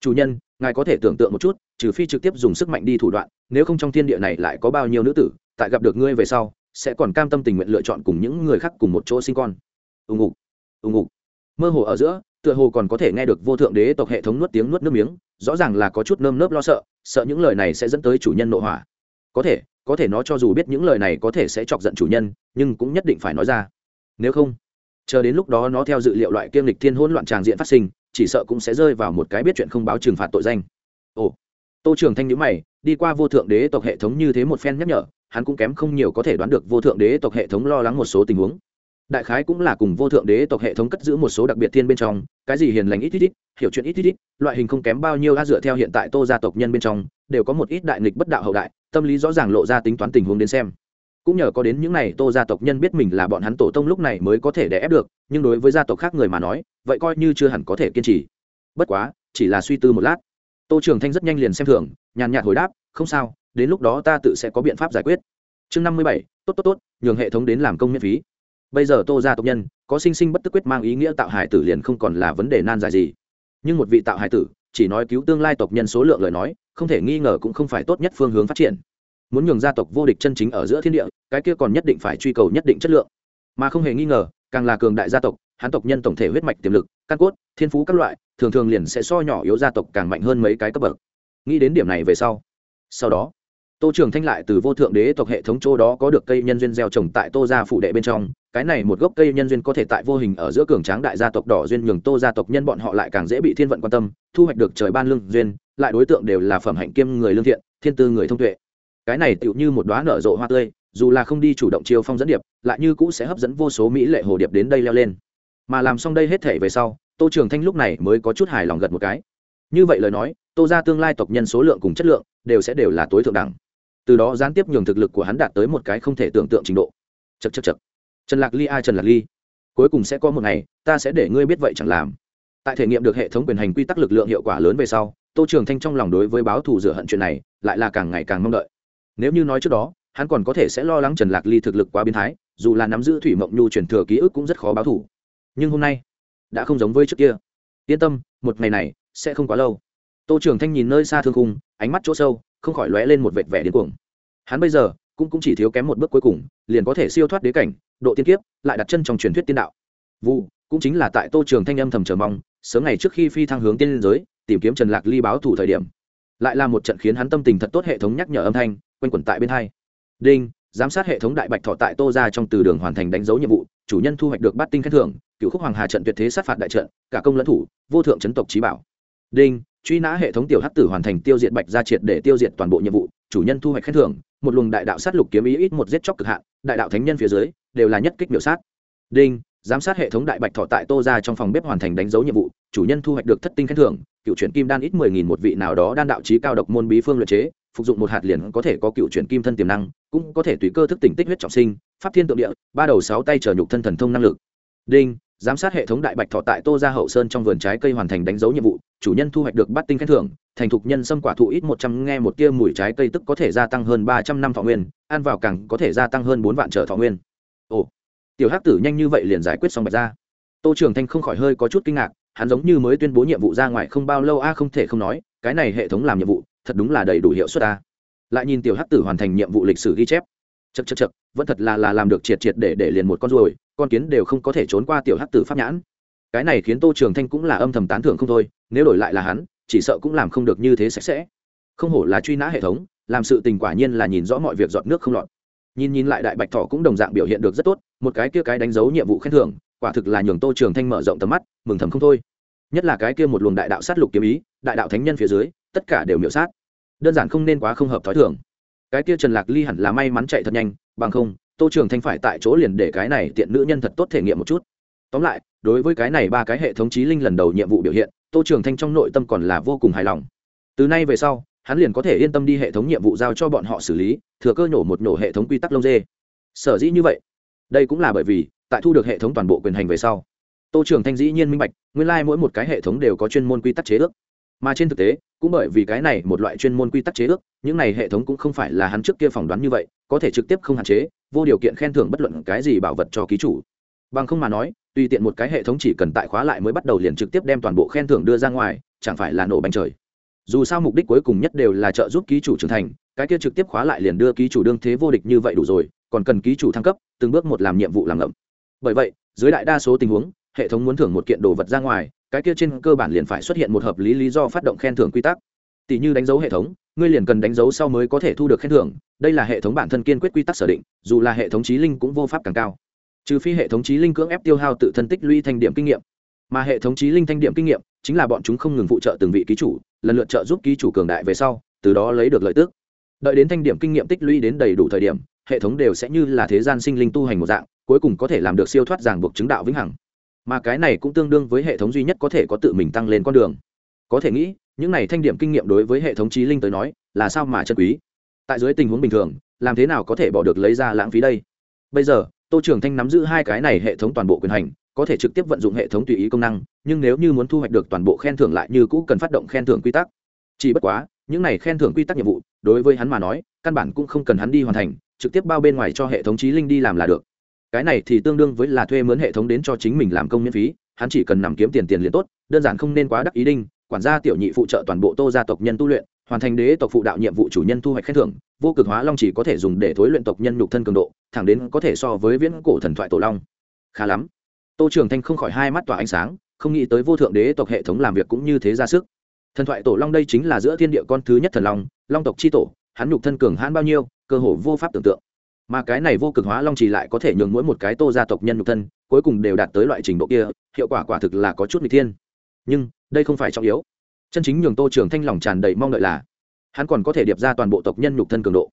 chủ nhân, ngài có thể tưởng tượng một chút, trừ phi trực tiếp dùng sức mạnh đi thủ đoạn, nếu không trong thiên địa này lại có bao nhiêu nữ tử, tại gặp được ngươi về sau, sẽ còn cam tâm tình nguyện lựa chọn cùng những người khác cùng một chỗ sinh con. Ùng ục ùng ục mơ hồ ở giữa, tựa hồ còn có thể nghe được vô thượng đế tộc hệ thống nuốt tiếng nuốt nước miếng, rõ ràng là có chút nơm nớp lo sợ sợ những lời này sẽ dẫn tới chủ nhân nội hỏa. Có thể có thể nó cho dù biết những lời này có thể sẽ chọc giận chủ nhân, nhưng cũng nhất định phải nói ra nếu không, chờ đến lúc đó nó theo dự liệu loại kiêm lịch thiên hỗn loạn tràng diện phát sinh, chỉ sợ cũng sẽ rơi vào một cái biết chuyện không báo trừng phạt tội danh. Ồ, tô trường thanh nhữ mày, đi qua vô thượng đế tộc hệ thống như thế một phen nhắc nhở, hắn cũng kém không nhiều có thể đoán được vô thượng đế tộc hệ thống lo lắng một số tình huống. Đại khái cũng là cùng vô thượng đế tộc hệ thống cất giữ một số đặc biệt thiên bên trong, cái gì hiền lành ít ít ít, hiểu chuyện ít ít ít, loại hình không kém bao nhiêu a dựa theo hiện tại tô gia tộc nhân bên trong, đều có một ít đại nghịch bất đạo hậu đại, tâm lý rõ ràng lộ ra tính toán tình huống đến xem cũng nhờ có đến những này tô gia tộc nhân biết mình là bọn hắn tổ tông lúc này mới có thể đè ép được, nhưng đối với gia tộc khác người mà nói, vậy coi như chưa hẳn có thể kiên trì. Bất quá, chỉ là suy tư một lát. Tô trường thanh rất nhanh liền xem thường, nhàn nhạt hồi đáp, không sao, đến lúc đó ta tự sẽ có biện pháp giải quyết. Chương năm mươi bảy, tốt tốt tốt, nhường hệ thống đến làm công miễn phí. Bây giờ tô gia tộc nhân, có sinh sinh bất tức quyết mang ý nghĩa tạo hải tử liền không còn là vấn đề nan giải gì. Nhưng một vị tạo hải tử, chỉ nói cứu tương lai tộc nhân số lượng lời nói, không thể nghi ngờ cũng không phải tốt nhất phương hướng phát triển muốn nhường gia tộc vô địch chân chính ở giữa thiên địa, cái kia còn nhất định phải truy cầu nhất định chất lượng. Mà không hề nghi ngờ, càng là cường đại gia tộc, hán tộc nhân tổng thể huyết mạch tiềm lực, căn cốt, thiên phú các loại, thường thường liền sẽ so nhỏ yếu gia tộc càng mạnh hơn mấy cái cấp bậc. Nghĩ đến điểm này về sau sau đó, tô trường thanh lại từ vô thượng đế tộc hệ thống chỗ đó có được cây nhân duyên gieo trồng tại tô gia phụ đệ bên trong, cái này một gốc cây nhân duyên có thể tại vô hình ở giữa cường tráng đại gia tộc đỏ duyên nhường tô gia tộc nhân bọn họ lại càng dễ bị thiên vận quan tâm, thu hoạch được trời ban lương duyên, lại đối tượng đều là phẩm hạnh kiêm người lương thiện, thiên tư người thông tuệ cái này tựu như một đoá nở rộ hoa tươi, dù là không đi chủ động chiêu phong dẫn điệp, lại như cũ sẽ hấp dẫn vô số mỹ lệ hồ điệp đến đây leo lên. Mà làm xong đây hết thể về sau, tô trường thanh lúc này mới có chút hài lòng gật một cái. Như vậy lời nói, tô ra tương lai tộc nhân số lượng cùng chất lượng đều sẽ đều là tối thượng đẳng. Từ đó gián tiếp nhường thực lực của hắn đạt tới một cái không thể tưởng tượng trình độ. Chật chật chật trần lạc ly ai trần lạc ly. Cuối cùng sẽ có một ngày, ta sẽ để ngươi biết vậy chẳng làm. Tại thể nghiệm được hệ thống quyền hành quy tắc lực lượng hiệu quả lớn về sau, tô trường thanh trong lòng đối với báo thù rửa hận chuyện này, lại là càng ngày càng mong đợi nếu như nói trước đó hắn còn có thể sẽ lo lắng trần lạc ly thực lực quá biến thái dù là nắm giữ thủy mộng nhu truyền thừa ký ức cũng rất khó báo thủ. nhưng hôm nay đã không giống với trước kia. Yên tâm một ngày này sẽ không quá lâu. Tô trường thanh nhìn nơi xa thương khung ánh mắt chỗ sâu không khỏi lóe lên một vệt vẻ điên cuồng. Hắn bây giờ cũng, cũng chỉ thiếu kém một bước cuối cùng liền có thể siêu thoát đế cảnh độ tiên kiếp lại đặt chân trong truyền thuyết tiên đạo. Vụ cũng chính là tại tô trường thanh âm thầm chờ mong sớm ngày trước khi phi thăng hướng tiên liên giới tìm kiếm trần lạc ly báo thủ thời điểm. Lại là một trận khiến hắn tâm tình thật tốt hệ thống nhắc nhở âm thanh quanh quẩn tại bên hai. Đinh, giám sát hệ thống đại bạch thọ tại tô ra trong từ đường hoàn thành đánh dấu nhiệm vụ, chủ nhân thu hoạch được bát tinh khen thưởng, cựu khúc hoàng hà trận tuyệt thế sát phạt đại trận, cả công lẫn thủ, vô thượng chấn tộc trí bảo. Đinh, truy nã hệ thống tiểu hắc tử hoàn thành tiêu diệt bạch gia triệt để tiêu diệt toàn bộ nhiệm vụ, chủ nhân thu hoạch khen thưởng, một luồng đại đạo sát lục kiếm ý ít một giết chóc cực hạn, đại đạo thánh nhân phía dưới, đều là nhất kích biểu sát. Đinh giám sát hệ thống đại bạch thọ tại tô ra trong phòng bếp hoàn thành đánh dấu nhiệm vụ, chủ nhân thu hoạch được thất tinh khen thưởng, cựu chuyển kim đan ít mười nghìn một vị nào đó đan đạo trí cao độc môn bí phương luyện chế, phục dụng một hạt liền có thể có cựu chuyển kim thân tiềm năng, cũng có thể tùy cơ thức tỉnh tích huyết trọng sinh, pháp thiên tượng địa, ba đầu sáu tay chờ nhục thân thần thông năng lực. Đinh, giám sát hệ thống đại bạch thọ tại tô gia hậu sơn trong vườn trái cây hoàn thành đánh dấu nhiệm vụ, chủ nhân thu hoạch được bát tinh khen thưởng, thành thục nhân sâm quả thụ ít một trăm nghe một tia mùi trái cây tức có thể gia tăng hơn ba trăm năm thọ nguyên, ăn vào càng có thể gia tăng hơn bốn vạn trở thọ nguyên. Ồ tiểu hắc tử nhanh như vậy liền giải quyết xong bạch ra tô trường thanh không khỏi hơi có chút kinh ngạc, hắn giống như mới tuyên bố nhiệm vụ ra ngoài không bao lâu a, không thể không nói, cái này hệ thống làm nhiệm vụ, thật đúng là đầy đủ hiệu suất a. Lại nhìn tiểu hắc tử hoàn thành nhiệm vụ lịch sử ghi chép. Chật chật chật vẫn thật là là làm được triệt triệt để để liền một con ruồi, con kiến đều không có thể trốn qua tiểu hắc tử pháp nhãn. Cái này khiến tô trường thanh cũng là âm thầm tán thưởng không thôi, nếu đổi lại là hắn, chỉ sợ cũng làm không được như thế sạch sẽ. Không hổ là truy nã hệ thống, làm sự tình quả nhiên là nhìn rõ mọi việc dọn nước không lọt nhìn nhìn lại đại bạch thọ cũng đồng dạng biểu hiện được rất tốt, một cái kia cái đánh dấu nhiệm vụ khen thưởng, quả thực là nhường tô trường thanh mở rộng tầm mắt, mừng thầm không thôi. Nhất là cái kia một luồng đại đạo sát lục kiếm ý, đại đạo thánh nhân phía dưới, tất cả đều miểu sát. Đơn giản không nên quá không hợp t h ó i thường. Cái kia trần lạc ly hẳn là may mắn chạy thật nhanh, bằng không, tô trường thanh phải tại chỗ liền để cái này tiện nữ nhân thật tốt thể nghiệm một chút. Tóm lại, đối với cái này ba cái hệ thống trí linh lần đầu nhiệm vụ biểu hiện, tô trường thanh trong nội tâm còn là vô cùng hài lòng. Từ nay về sau hắn liền có thể yên tâm đi hệ thống nhiệm vụ giao cho bọn họ xử lý, thừa cơ nhổ một nhổ hệ thống quy tắc lông dê. Sở dĩ như vậy, đây cũng là bởi vì, tại thu được hệ thống toàn bộ quyền hành về sau, tô trưởng thanh dĩ nhiên minh bạch, nguyên lai、like、mỗi một cái hệ thống đều có chuyên môn quy tắc chế ước. Mà trên thực tế, cũng bởi vì cái này một loại chuyên môn quy tắc chế ước, những này hệ thống cũng không phải là hắn trước kia phỏng đoán như vậy, có thể trực tiếp không hạn chế, vô điều kiện khen thưởng bất luận cái gì bảo vật cho ký chủ. Bằng không mà nói, tùy tiện một cái hệ thống chỉ cần tại khóa lại mới bắt đầu liền trực tiếp đem toàn bộ khen thưởng đưa ra ngoài, chẳng phải là nổ bánh trời dù sao mục đích cuối cùng nhất đều là trợ giúp ký chủ trưởng thành, cái kia trực tiếp khóa lại liền đưa ký chủ đương thế vô địch như vậy đủ rồi, còn cần ký chủ thăng cấp, từng bước một làm nhiệm vụ làm ngậm. Bởi vậy, dưới đại đa số tình huống, hệ thống muốn thưởng một kiện đồ vật ra ngoài, cái kia trên cơ bản liền phải xuất hiện một hợp lý lý do phát động khen thưởng quy tắc. Tỷ như đánh dấu hệ thống, ngươi liền cần đánh dấu sau mới có thể thu được khen thưởng, đây là hệ thống bản thân kiên quyết quy tắc sở định, dù là hệ thống trí linh cũng vô pháp càng cao. Trừ phi hệ thống trí linh cưỡng ép tiêu hao tự thân tích lũy thành điểm kinh nghiệm mà hệ thống trí linh thanh điểm kinh nghiệm chính là bọn chúng không ngừng phụ trợ từng vị ký chủ, lần lượt trợ giúp ký chủ cường đại về sau, từ đó lấy được lợi tức. Đợi đến thanh điểm kinh nghiệm tích lũy đến đầy đủ thời điểm, hệ thống đều sẽ như là thế gian sinh linh tu hành một dạng, cuối cùng có thể làm được siêu thoát ràng buộc chứng đạo vĩnh hằng. Mà cái này cũng tương đương với hệ thống duy nhất có thể có tự mình tăng lên con đường. Có thể nghĩ, những này thanh điểm kinh nghiệm đối với hệ thống trí linh tới nói, là sao mà chân quý? Tại dưới tình huống bình thường, làm thế nào có thể bỏ được lấy ra lãng phí đây? Bây giờ, tô trưởng thanh nắm giữ hai cái này hệ thống toàn bộ quyền hành có thể trực tiếp vận dụng hệ thống tùy ý công năng, nhưng nếu như muốn thu hoạch được toàn bộ khen thưởng lại như cũ cần phát động khen thưởng quy tắc. Chỉ bất quá, những này khen thưởng quy tắc nhiệm vụ, đối với hắn mà nói, căn bản cũng không cần hắn đi hoàn thành, trực tiếp bao bên ngoài cho hệ thống trí linh đi làm là được. Cái này thì tương đương với là thuê mướn hệ thống đến cho chính mình làm công miễn phí, hắn chỉ cần nằm kiếm tiền tiền liền tốt, đơn giản không nên quá đắc ý đinh, quản gia tiểu nhị phụ trợ toàn bộ tô gia tộc nhân tu luyện, hoàn thành đế tộc phụ đạo nhiệm vụ chủ nhân thu hoạch khen thưởng, vô cực hóa long chỉ có thể dùng để thối luyện tộc nhân nhục thân cường độ, thẳng đến có thể so với viễn cổ thần thoại tổ long. Khá lắm tô trường thanh không khỏi hai mắt tỏa ánh sáng, không nghĩ tới vô thượng đế tộc hệ thống làm việc cũng như thế ra sức. Thần thoại tổ long đây chính là giữa thiên địa con thứ nhất thần long long tộc c h i tổ, hắn nhục thân cường hãn bao nhiêu, cơ hồ vô pháp tưởng tượng. Mà cái này vô cực hóa long chỉ lại có thể nhường mỗi một cái tô gia tộc nhân nhục thân, cuối cùng đều đạt tới loại trình độ kia, hiệu quả quả thực là có chút n thiên. Nhưng, đây không phải trọng yếu. Chân chính nhường tô trường thanh lòng tràn đầy mong đợi là, hắn còn có thể điệp ra toàn bộ tộc nhân nhục thân cường độ.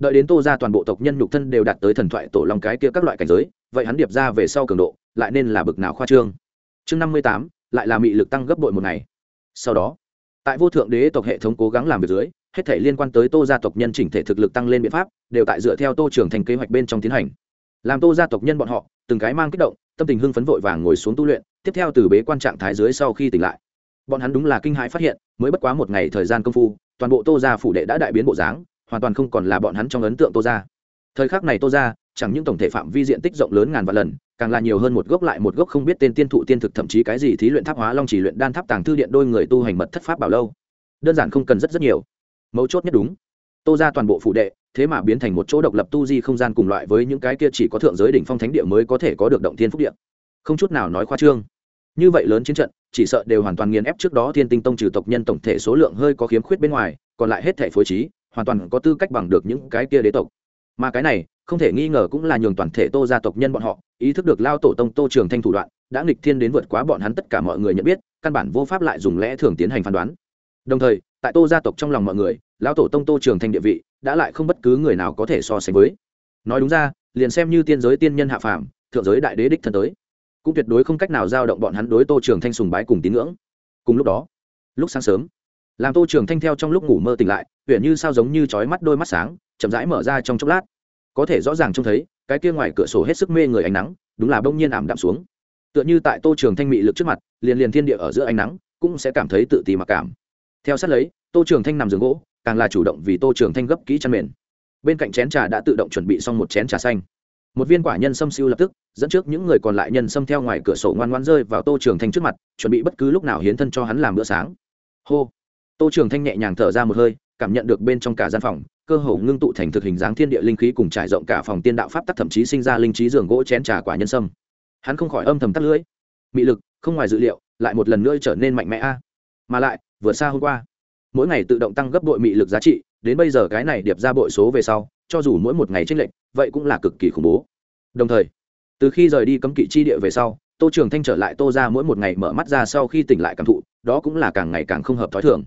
Đợi đến tô ra toàn bộ tộc nhân nhục thân đều đạt tới thần thoại tổ long cái kia các loại cảnh giới, vậy hắn điệp ra về sau cường độ lại nên là bực nào khoa trương. Chương năm mươi tám, lại là mị lực tăng gấp bội một ngày. Sau đó, tại vô thượng đế tộc hệ thống cố gắng làm việc dưới, hết thể liên quan tới tô gia tộc nhân chỉnh thể thực lực tăng lên biện pháp, đều tại dựa theo tô trưởng thành kế hoạch bên trong tiến hành. Làm tô gia tộc nhân bọn họ, từng cái mang kích động, tâm tình hưng phấn vội vàng ngồi xuống tu luyện, tiếp theo từ bế quan trạng thái dưới sau khi tỉnh lại. Bọn hắn đúng là kinh hãi phát hiện, mới bất quá một ngày thời gian công phu, toàn bộ tô gia phủ đệ đã đại biến bộ dáng, hoàn toàn không còn là bọn hắn trong ấn tượng tô gia. Thời khắc này tô gia chẳng những tổng thể phạm vi diện tích rộng lớn ngàn vạn lần, càng là nhiều hơn một gốc lại một gốc không biết tên tiên thụ tiên thực thậm chí cái gì thí luyện tháp hóa long chỉ luyện đan tháp tàng thư điện đôi người tu hành mật thất pháp bảo lâu. Đơn giản không cần rất rất nhiều. Mấu chốt nhất đúng. Tô ra toàn bộ phụ đệ, thế mà biến thành một chỗ độc lập tu di không gian cùng loại với những cái kia chỉ có thượng giới đỉnh phong thánh địa mới có thể có được động thiên phúc địa. Không chút nào nói khoa trương. Như vậy lớn chiến trận, chỉ sợ đều hoàn toàn nghiền ép trước đó thiên tinh tông trừ tộc nhân tổng thể số lượng hơi có khiếm khuyết bên ngoài, còn lại hết thể phối trí, hoàn toàn có tư cách bằng được những cái kia đế tộc mà cái này, không thể nghi ngờ cũng là nhường toàn thể tô gia tộc nhân bọn họ, ý thức được lao tổ tông tô trường thanh thủ đoạn, đã nghịch thiên đến vượt quá bọn hắn tất cả mọi người nhận biết, căn bản vô pháp lại dùng lẽ thường tiến hành phán đoán. Đồng thời, tại tô gia tộc trong lòng mọi người lão tổ tông tô trường thanh địa vị, đã lại không bất cứ người nào có thể so sánh với. Nói đúng ra, liền xem như tiên giới tiên nhân hạ phàm, thượng giới đại đế đích thân tới, cũng tuyệt đối không cách nào giao động bọn hắn đối tô trường thanh sùng bái cùng tín ngưỡng. Cùng lúc đó, lúc sáng sớm, làm tô trường thanh theo trong lúc ngủ mơ tỉnh lại huyện như sao giống như chói mắt đôi mắt sáng chậm rãi mở ra trong chốc lát. Có thể rõ ràng trông thấy, cái kia ngoài cửa sổ hết sức mê người ánh nắng, đúng là bỗng nhiên ảm đạm xuống. Tựa như tại tô trường thanh mị lực trước mặt, liền liền thiên địa ở giữa ánh nắng, cũng sẽ cảm thấy tự ti mặc cảm. Theo sát lấy, tô trường thanh nằm giường gỗ, càng là chủ động vì tô trường thanh gấp kỹ chăn mền. Bên cạnh chén trà đã tự động chuẩn bị xong một chén trà xanh. Một viên quả nhân sâm siêu lập tức, dẫn trước những người còn lại nhân sâm theo ngoài cửa sổ ngoan ngoan rơi vào tô trường thanh trước mặt, chuẩn bị bất cứ lúc nào hiến thân cho hắn làm bữa sáng. Hô. Tô trường thanh nhẹ nhàng thở ra một hơi, cảm nhận được bên trong cả gian phòng cơ hồ ngưng tụ thành thực hình dáng thiên địa linh khí cùng trải rộng cả phòng tiên đạo pháp tắc, thậm chí sinh ra linh trí giường gỗ chén trà quả nhân sâm. Hắn không khỏi âm thầm tắt lưỡi. Mị lực, không ngoài dự liệu, lại một lần nữa trở nên mạnh mẽ a. Mà lại vừa xa hôm qua. Mỗi ngày tự động tăng gấp bội mị lực giá trị, đến bây giờ cái này điệp ra bội số về sau, cho dù mỗi một ngày tranh lệnh vậy cũng là cực kỳ khủng bố. Đồng thời, từ khi rời đi cấm kỵ chi địa về sau, tô trường thanh trở lại tô ra mỗi một ngày mở mắt ra sau khi tỉnh lại cảm thụ, đó cũng là càng ngày càng không hợp t h ó i thường.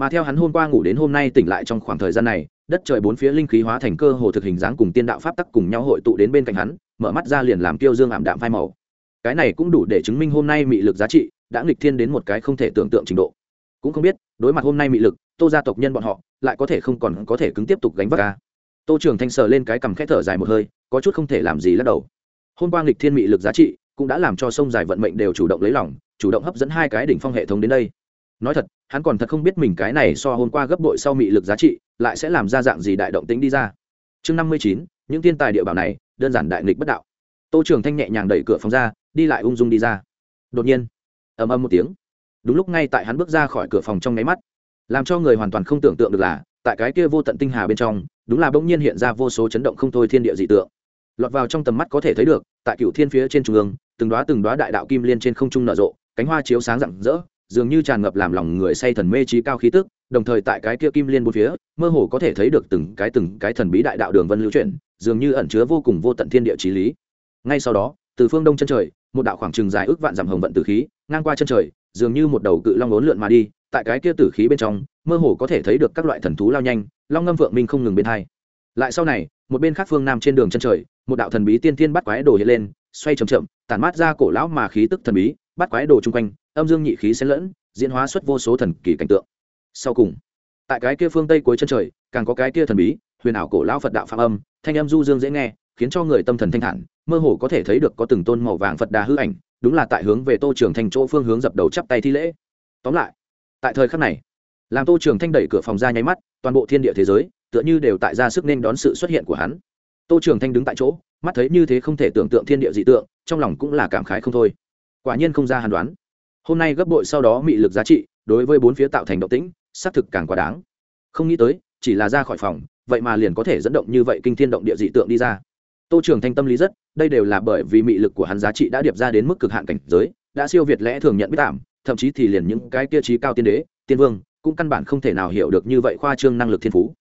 Mà theo hắn hôm qua ngủ đến hôm nay tỉnh lại trong khoảng thời gian này đất trời bốn phía linh khí hóa thành cơ hồ thực hình dáng cùng tiên đạo pháp tắc cùng nhau hội tụ đến bên cạnh hắn, mở mắt ra liền làm tiêu dương ảm đạm phai màu. Cái này cũng đủ để chứng minh hôm nay mị lực giá trị đã nghịch thiên đến một cái không thể tưởng tượng trình độ. Cũng không biết, đối mặt hôm nay mị lực, tô gia tộc nhân bọn họ lại có thể không còn có thể cứng tiếp tục gánh vác ca tô trường thanh sờ lên cái cằm khẽ thở dài một hơi, có chút không thể làm gì lắc đầu. Hôm qua nghịch thiên mị lực giá trị cũng đã làm cho sông dài vận mệnh đều chủ động lấy lòng, chủ động hấp dẫn hai cái đỉnh phong hệ thống đến đây nói thật, hắn còn thật không biết mình cái này so hôm qua gấp bội sau mị lực giá trị, lại sẽ làm ra dạng gì đại động tính đi ra. Chương năm mươi chín, những thiên tài địa bảo này, đơn giản đại nghịch bất đạo. Tô trường thanh nhẹ nhàng đẩy cửa phòng ra, đi lại ung dung đi ra. Đột nhiên, ầm ầm một tiếng. Đúng lúc ngay tại hắn bước ra khỏi cửa phòng trong nháy mắt. Làm cho người hoàn toàn không tưởng tượng được là, tại cái kia vô tận tinh hà bên trong, đúng là bỗng nhiên hiện ra vô số chấn động không thôi thiên địa dị tượng. Lọt vào trong tầm mắt có thể thấy được, tại cựu thiên phía trên trung ương, từng đoá từng đoá đại đạo kim liên trên không trung nở rộ, cánh hoa chiếu sáng rạng rỡ dường như tràn ngập làm lòng người say thần mê trí cao khí tức, đồng thời tại cái kia kim liên bốn phía, mơ hồ có thể thấy được từng cái từng cái thần bí đại đạo đường vân lưu chuyển, dường như ẩn chứa vô cùng vô tận thiên địa trí lý. Ngay sau đó, từ phương đông chân trời, một đạo khoảng trừng dài ước vạn dặm hồng vận từ khí, ngang qua chân trời, dường như một đầu cự long lốn lượn mà đi, tại cái kia tử khí bên trong, mơ hồ có thể thấy được các loại thần thú lao nhanh, long ngâm vượng minh không ngừng bên hai. Lại sau này, một bên khác phương nam trên đường chân trời, một đạo thần bí tiên tiên bắt quái đồ hiện lên, xoay chậm chậm, tản mát ra cổ lão mà khí tức thần bí, bắt quái đồ chung quanh âm dương nhị khí xen lẫn, diễn hóa xuất vô số thần kỳ cảnh tượng. Sau cùng, tại cái kia phương tây cuối chân trời, càng có cái kia thần bí, huyền ảo cổ lão phật đạo phạm âm, thanh âm du dương dễ nghe, khiến cho người tâm thần thanh thản, mơ hồ có thể thấy được có từng tôn màu vàng phật đà hư ảnh, đúng là tại hướng về tô trường thanh chỗ phương hướng dập đầu chắp tay thi lễ. Tóm lại, tại thời khắc này, làm tô trường thanh đẩy cửa phòng ra nháy mắt, toàn bộ thiên địa thế giới, tựa như đều tại ra sức nên đón sự xuất hiện của hắn. Tô trường thanh đứng tại chỗ, mắt thấy như thế không thể tưởng tượng thiên địa dị tượng, trong lòng cũng là cảm khái không thôi. Quả nhiên không ra hàn đoán hôm nay gấp bội sau đó mị lực giá trị, đối với bốn phía tạo thành động tĩnh, xác thực càng quá đáng. Không nghĩ tới, chỉ là ra khỏi phòng, vậy mà liền có thể dẫn động như vậy kinh thiên động địa dị tượng đi ra. Tô trường thanh tâm lý rất, đây đều là bởi vì mị lực của hắn giá trị đã điệp ra đến mức cực hạn cảnh giới, đã siêu việt lẽ thường nhận biết tạm, thậm chí thì liền những cái tiêu chí cao tiên đế, tiên vương, cũng căn bản không thể nào hiểu được như vậy khoa trương năng lực thiên phú.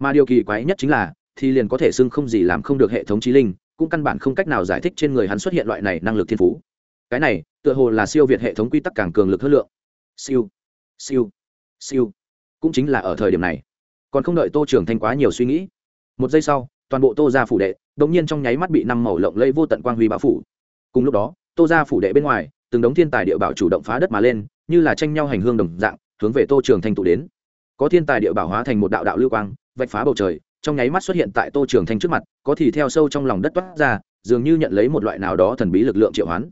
Mà điều kỳ quái nhất chính là, thì liền có thể xưng không gì làm không được hệ thống trí linh, cũng căn bản không cách nào giải thích trên người hắn xuất hiện loại này năng lực thiên phú cái này, tựa hồ là siêu việt hệ thống quy tắc càng cường lực hơn lượng. Siêu siêu siêu. Cũng chính là ở thời điểm này. Còn không đợi tô trưởng thanh quá nhiều suy nghĩ. Một giây sau, toàn bộ tô ra phủ đệ đống nhiên trong nháy mắt bị năm màu lộng lây vô tận quang huy bão phủ. Cùng lúc đó, tô ra phủ đệ bên ngoài, từng đống thiên tài địa bảo chủ động phá đất mà lên, như là tranh nhau hành hương đồng dạng, hướng về tô trường thanh tụ đến. Có thiên tài địa bảo hóa thành một đạo đạo lưu quang, vạch phá bầu trời, trong nháy mắt xuất hiện tại tô trường thanh trước mặt, có thì theo sâu trong lòng đất toát ra, dường như nhận lấy một loại nào đó thần bí lực lượng triệu hoán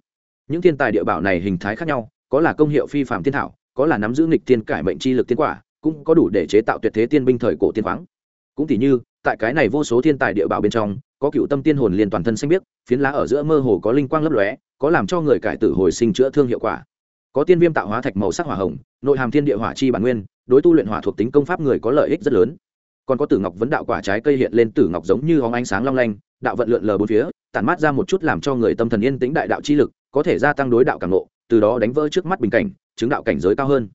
những thiên tài địa bảo này hình thái khác nhau, có là công hiệu phi phạm thiên thảo, có là nắm giữ nghịch thiên cải mệnh chi lực tiên quả, cũng có đủ để chế tạo tuyệt thế tiên binh thời cổ tiên khoáng. Cũng tỉ như, tại cái này vô số thiên tài địa bảo bên trong, có cựu tâm tiên hồn liền toàn thân xanh biếc, phiến lá ở giữa mơ hồ có linh quang lấp lóe, có làm cho người cải tử hồi sinh chữa thương hiệu quả. Có tiên viêm tạo hóa thạch màu sắc hỏa hồng, nội hàm thiên địa hỏa chi bản nguyên, đối tu luyện hỏa thuộc tính công pháp người có lợi ích rất lớn. Còn có tử ngọc vấn đạo quả trái cây hiện lên tử ngọc giống như hóng ánh sáng long lanh, đạo vận lượn lờ bốn phía, tản mát ra một chút làm cho người tâm thần yên tĩnh đại đạo chi lực có thể gia tăng đối đạo càng nộ từ đó đánh vỡ trước mắt bình cảnh, chứng đạo cảnh giới cao hơn.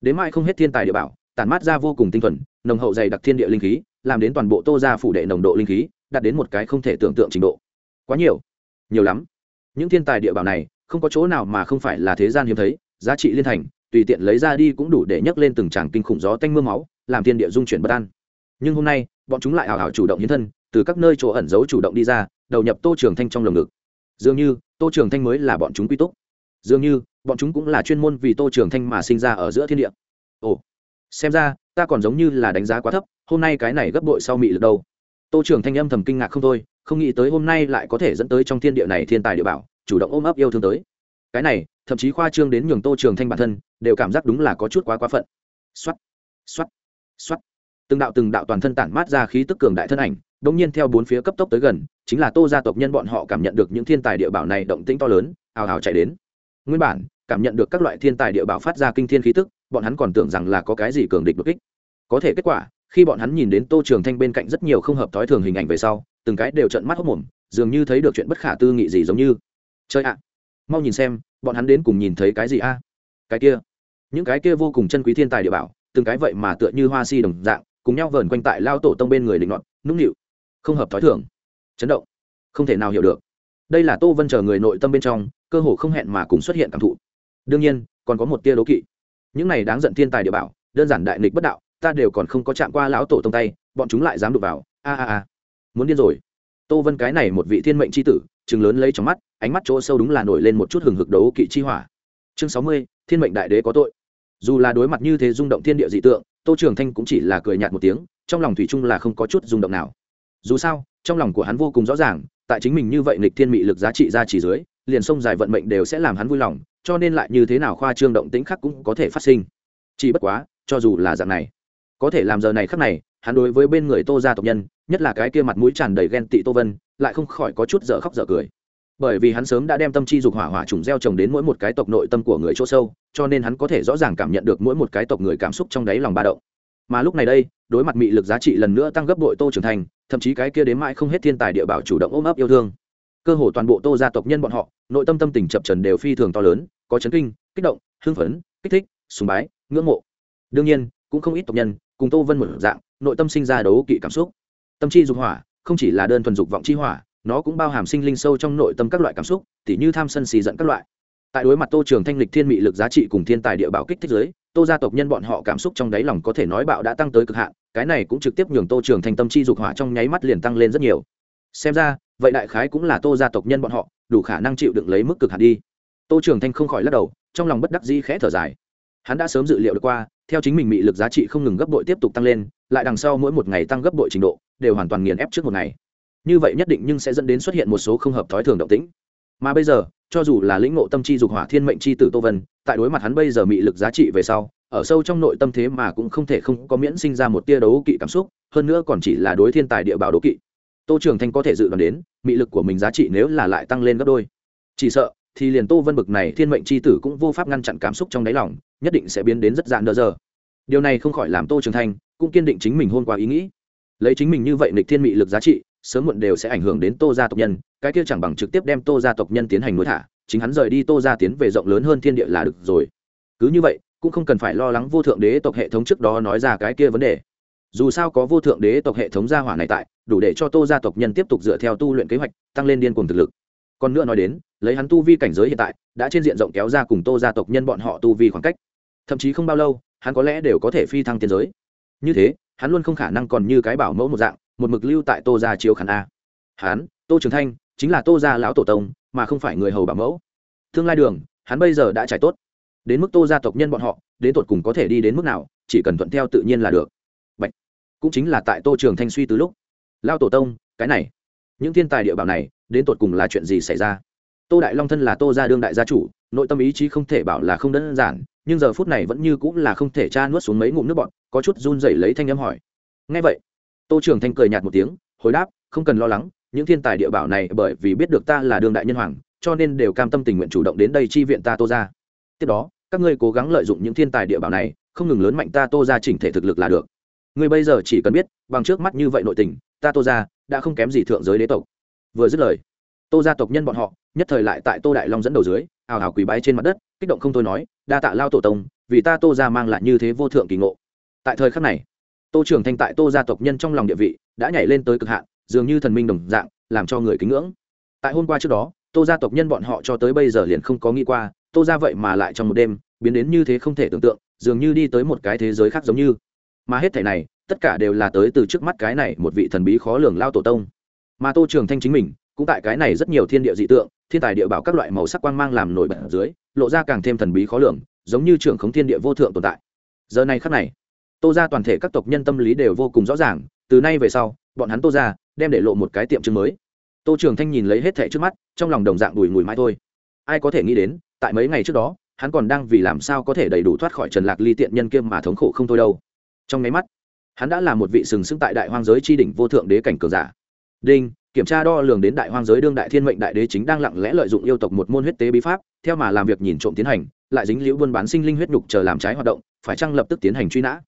Đến mai không hết thiên tài địa bảo, tản mát ra vô cùng tinh thuần, nồng hậu dày đặc thiên địa linh khí, làm đến toàn bộ tô ra phủ đệ nồng độ linh khí, đạt đến một cái không thể tưởng tượng trình độ. Quá nhiều. Nhiều lắm. Những thiên tài địa bảo này, không có chỗ nào mà không phải là thế gian hiếm thấy, giá trị liên thành, tùy tiện lấy ra đi cũng đủ để nhấc lên từng tràng kinh khủng gió tanh m ư a máu, làm thiên địa dung chuyển bất an. Nhưng hôm nay, bọn chúng lại hào hào chủ động hiến thân, từ các nơi chỗ ẩn giấu chủ động đi ra, đầu nhập tô trường thanh trong lồng ngực. Dường như tô trường thanh mới là bọn chúng quy túc. Dường như, bọn chúng cũng là chuyên môn vì tô trường thanh mà sinh ra ở giữa thiên địa. Ồ, xem ra, ta còn giống như là đánh giá quá thấp, hôm nay cái này gấp bội sau mị lực đâu. Tô trường thanh âm thầm kinh ngạc không thôi, không nghĩ tới hôm nay lại có thể dẫn tới trong thiên địa này thiên tài địa bảo, chủ động ôm ấp yêu thương tới. Cái này, thậm chí khoa trương đến nhường tô trường thanh bản thân, đều cảm giác đúng là có chút quá quá phận. X o á t x o á t x o á t từng đạo từng đạo toàn thân tản mát ra khí tức cường đại thân ảnh đông nhiên theo bốn phía cấp tốc tới gần, chính là tô gia tộc nhân bọn họ cảm nhận được những thiên tài địa bảo này động tĩnh to lớn, ào ào chạy đến. Nguyên bản, cảm nhận được các loại thiên tài địa bảo phát ra kinh thiên khí tức, bọn hắn còn tưởng rằng là có cái gì cường địch đột kích. Có thể kết quả, khi bọn hắn nhìn đến tô trường thanh bên cạnh rất nhiều không hợp thói thường hình ảnh về sau, từng cái đều trận mắt hốc mồm, dường như thấy được chuyện bất khả tư nghị gì giống như. Chơi ạ, mau nhìn xem, bọn hắn đến cùng nhìn thấy cái gì a? Cái kia, những cái kia vô cùng chân quý thiên tài địa bảo, từng cái vậy mà tựa như hoa si đồng dạng, cùng nhau vờn quanh tại lao tổ tông bên người định luận nũng nịu không hợp thói thường. Chấn động. Không thể nào hiểu được. Đây là tô vân chờ người nội tâm bên trong, cơ hồ không hẹn mà cùng xuất hiện cảm thụ. Đương nhiên, còn có một tia đố kỵ. Những này đáng giận thiên tài địa bảo, đơn giản đại nghịch bất đạo, ta đều còn không có chạm qua lão tổ tông tay, bọn chúng lại dám đụng vào. A a a. Muốn điên rồi. Tô vân cái này một vị thiên mệnh c h i tử chừng lớn lấy trong mắt, ánh mắt chỗ sâu đúng là nổi lên một chút hừng hực đấu kỵ chi hỏa. Chương sáu mươi, thiên mệnh đại đế có tội. Dù là đối mặt như thế rung động thiên địa dị tượng, tô trường thanh cũng chỉ là cười nhạt một tiếng, trong lòng thủy chung là không có chút rung động nào dù sao, trong lòng của hắn vô cùng rõ ràng, tại chính mình như vậy nịch thiên mị lực giá trị ra chỉ dưới, liền sông dài vận mệnh đều sẽ làm hắn vui lòng, cho nên lại như thế nào khoa trương động tính khác cũng có thể phát sinh. Chỉ bất quá, cho dù là dạng này, có thể làm giờ này khắc này, hắn đối với bên người tô gia tộc nhân, nhất là cái kia mặt mũi tràn đầy ghen tị tô vân, lại không khỏi có chút dở khóc dở cười. Bởi vì hắn sớm đã đem tâm chi dục hỏa hỏa trùng gieo trồng đến mỗi một cái tộc nội tâm của người chỗ sâu, cho nên hắn có thể rõ ràng cảm nhận được mỗi một cái tộc người cảm xúc trong đáy lòng ba động. Mà lúc này đây, đối mặt mị lực giá trị lần nữa tăng gấp bội tô trưởng thành thậm chí cái kia đến mãi không hết thiên tài địa bảo chủ động ôm ấp yêu thương. Cơ hồ toàn bộ tô gia tộc nhân bọn họ, nội tâm tâm tình chập trần đều phi thường to lớn, có chấn kinh, kích động, hưng phấn, kích thích, sùng bái, ngưỡng mộ. Đương nhiên, cũng không ít tộc nhân cùng tô vân một dạng, nội tâm sinh ra đấu kỵ cảm xúc. Tâm chi dục hỏa, không chỉ là đơn thuần dục vọng chi hỏa, nó cũng bao hàm sinh linh sâu trong nội tâm các loại cảm xúc, tỉ như tham sân xì giận các loại. Tại đối mặt tô trường thanh lịch thiên mị lực giá trị cùng thiên tài địa bảo kích thích giới tô gia tộc nhân bọn họ cảm xúc trong đáy lòng có thể nói bạo đã tăng tới cực hạn cái này cũng trực tiếp nhường tô trường thành tâm chi dục hỏa trong nháy mắt liền tăng lên rất nhiều. Xem ra, vậy đại khái cũng là tô gia tộc nhân bọn họ, đủ khả năng chịu đựng lấy mức cực hạn đi. Tô trường thanh không khỏi lắc đầu, trong lòng bất đắc dĩ khẽ thở dài. Hắn đã sớm dự liệu được qua, theo chính mình bị lực giá trị không ngừng gấp bội tiếp tục tăng lên, lại đằng sau mỗi một ngày tăng gấp bội trình độ, đều hoàn toàn nghiền ép trước một ngày. Như vậy nhất định nhưng sẽ dẫn đến xuất hiện một số không hợp thói thường động tĩnh. Mà bây giờ, cho dù là lĩnh ngộ tâm chi dục hỏa thiên mệnh chi tử tô vân, tại đối mặt hắn bây giờ bị lực giá trị về sau ở sâu trong nội tâm thế mà cũng không thể không có miễn sinh ra một tia đấu kỵ cảm xúc, hơn nữa còn chỉ là đối thiên tài địa bảo đấu kỵ. Tô trường thanh có thể dự đoán đến, mị lực của mình giá trị nếu là lại tăng lên gấp đôi. Chỉ sợ, thì liền tô vân bực này thiên mệnh chi tử cũng vô pháp ngăn chặn cảm xúc trong đáy lòng, nhất định sẽ biến đến rất dạn đỡ giờ điều này không khỏi làm tô trường thanh cũng kiên định chính mình hôn qua ý nghĩ. Lấy chính mình như vậy nịch thiên mị lực giá trị, sớm muộn đều sẽ ảnh hưởng đến tô gia tộc nhân, cái kia chẳng bằng trực tiếp đem tô gia tộc nhân tiến hành nuôi thả, chính hắn rời đi tô gia tiến về rộng lớn hơn thiên địa là được rồi. Cứ như vậy cũng không cần phải lo lắng vô thượng đế tộc hệ thống trước đó nói ra cái kia vấn đề. Dù sao có vô thượng đế tộc hệ thống gia hỏa này tại, đủ để cho tô gia tộc nhân tiếp tục dựa theo tu luyện kế hoạch, tăng lên điên cùng thực lực. Còn nữa nói đến, lấy hắn tu vi cảnh giới hiện tại, đã trên diện rộng kéo ra cùng tô gia tộc nhân bọn họ tu vi khoảng cách. Thậm chí không bao lâu, hắn có lẽ đều có thể phi thăng tiên giới. Như thế, hắn luôn không khả năng còn như cái bảo mẫu một dạng, một mực lưu tại tô gia chiếu khán a. Hắn, tô trường thanh, chính là tô gia lão tổ tông, mà không phải người hầu bảo mẫu. Tương lai đường, hắn bây giờ đã trải tốt đến mức tô gia tộc nhân bọn họ, đến tột cùng có thể đi đến mức nào, chỉ cần thuận theo tự nhiên là được. Bạch. cũng chính là tại tô trường thanh suy từ lúc. Lao tổ tông, cái này. Những thiên tài địa bảo này, đến tột cùng là chuyện gì xảy ra? Tô đại long thân là tô gia đương đại gia chủ, nội tâm ý chí không thể bảo là không đơn giản, nhưng giờ phút này vẫn như cũng là không thể tra nuốt xuống mấy ngụm nước bọn có chút run rẩy lấy thanh âm hỏi. Ngay vậy, tô trường thanh cười nhạt một tiếng, hồi đáp, không cần lo lắng, những thiên tài địa bảo này bởi vì biết được ta là đương đại nhân hoàng, cho nên đều cam tâm tình nguyện chủ động đến đây chi viện ta tô ra tiếp đó, các ngươi cố gắng lợi dụng những thiên tài địa bảo này, không ngừng lớn mạnh ta tô ra chỉnh thể thực lực là được. Ngươi bây giờ chỉ cần biết, bằng trước mắt như vậy nội tình, ta tô ra đã không kém gì thượng giới đế tộc. Vừa dứt lời, tô gia tộc nhân bọn họ, nhất thời lại tại tô đại long dẫn đầu dưới, ào ào quỳ bái trên mặt đất, kích động không thôi nói, đa tạ lao tổ tông, vì ta tô ra mang lại như thế vô thượng kỳ ngộ. Tại thời khắc này, tô trưởng thanh tại tô gia tộc nhân trong lòng địa vị đã nhảy lên tới cực hạn, dường như thần minh đồng dạng, làm cho người kính ngưỡng. Tại hôm qua trước đó tô gia tộc nhân bọn họ cho tới bây giờ liền không có nghĩ qua, tô ra vậy mà lại trong một đêm, biến đến như thế không thể tưởng tượng, dường như đi tới một cái thế giới khác giống như. Mà hết thể này, tất cả đều là tới từ trước mắt cái này một vị thần bí khó lường lao tổ tông. Mà tô trường thanh chính mình, cũng tại cái này rất nhiều thiên địa dị tượng, thiên tài địa bảo các loại màu sắc quang mang làm nổi bật ở dưới, lộ ra càng thêm thần bí khó lường, giống như trưởng khống thiên địa vô thượng tồn tại. Giờ này khắc này, tô ra toàn thể các tộc nhân tâm lý đều vô cùng rõ ràng, từ nay về sau, bọn hắn tô ra đem để lộ một cái tiệm chương mới tô trường thanh nhìn lấy hết thẻ trước mắt, trong lòng đồng dạng đùi ngùi mãi thôi. Ai có thể nghĩ đến, tại mấy ngày trước đó, hắn còn đang vì làm sao có thể đầy đủ thoát khỏi trần lạc ly tiện nhân kiêm mà thống khổ không thôi đâu. Trong mấy mắt, hắn đã là một vị sừng sững tại đại hoang giới tri đỉnh vô thượng đế cảnh cường giả. Đinh, kiểm tra đo lường đến đại hoang giới đương đại thiên mệnh đại đế chính đang lặng lẽ lợi dụng yêu tộc một môn huyết tế bí pháp, theo mà làm việc nhìn trộm tiến hành, lại dính liễu buôn bán sinh linh huyết nhục chờ làm trái hoạt động, phải chăng lập tức tiến hành truy nã?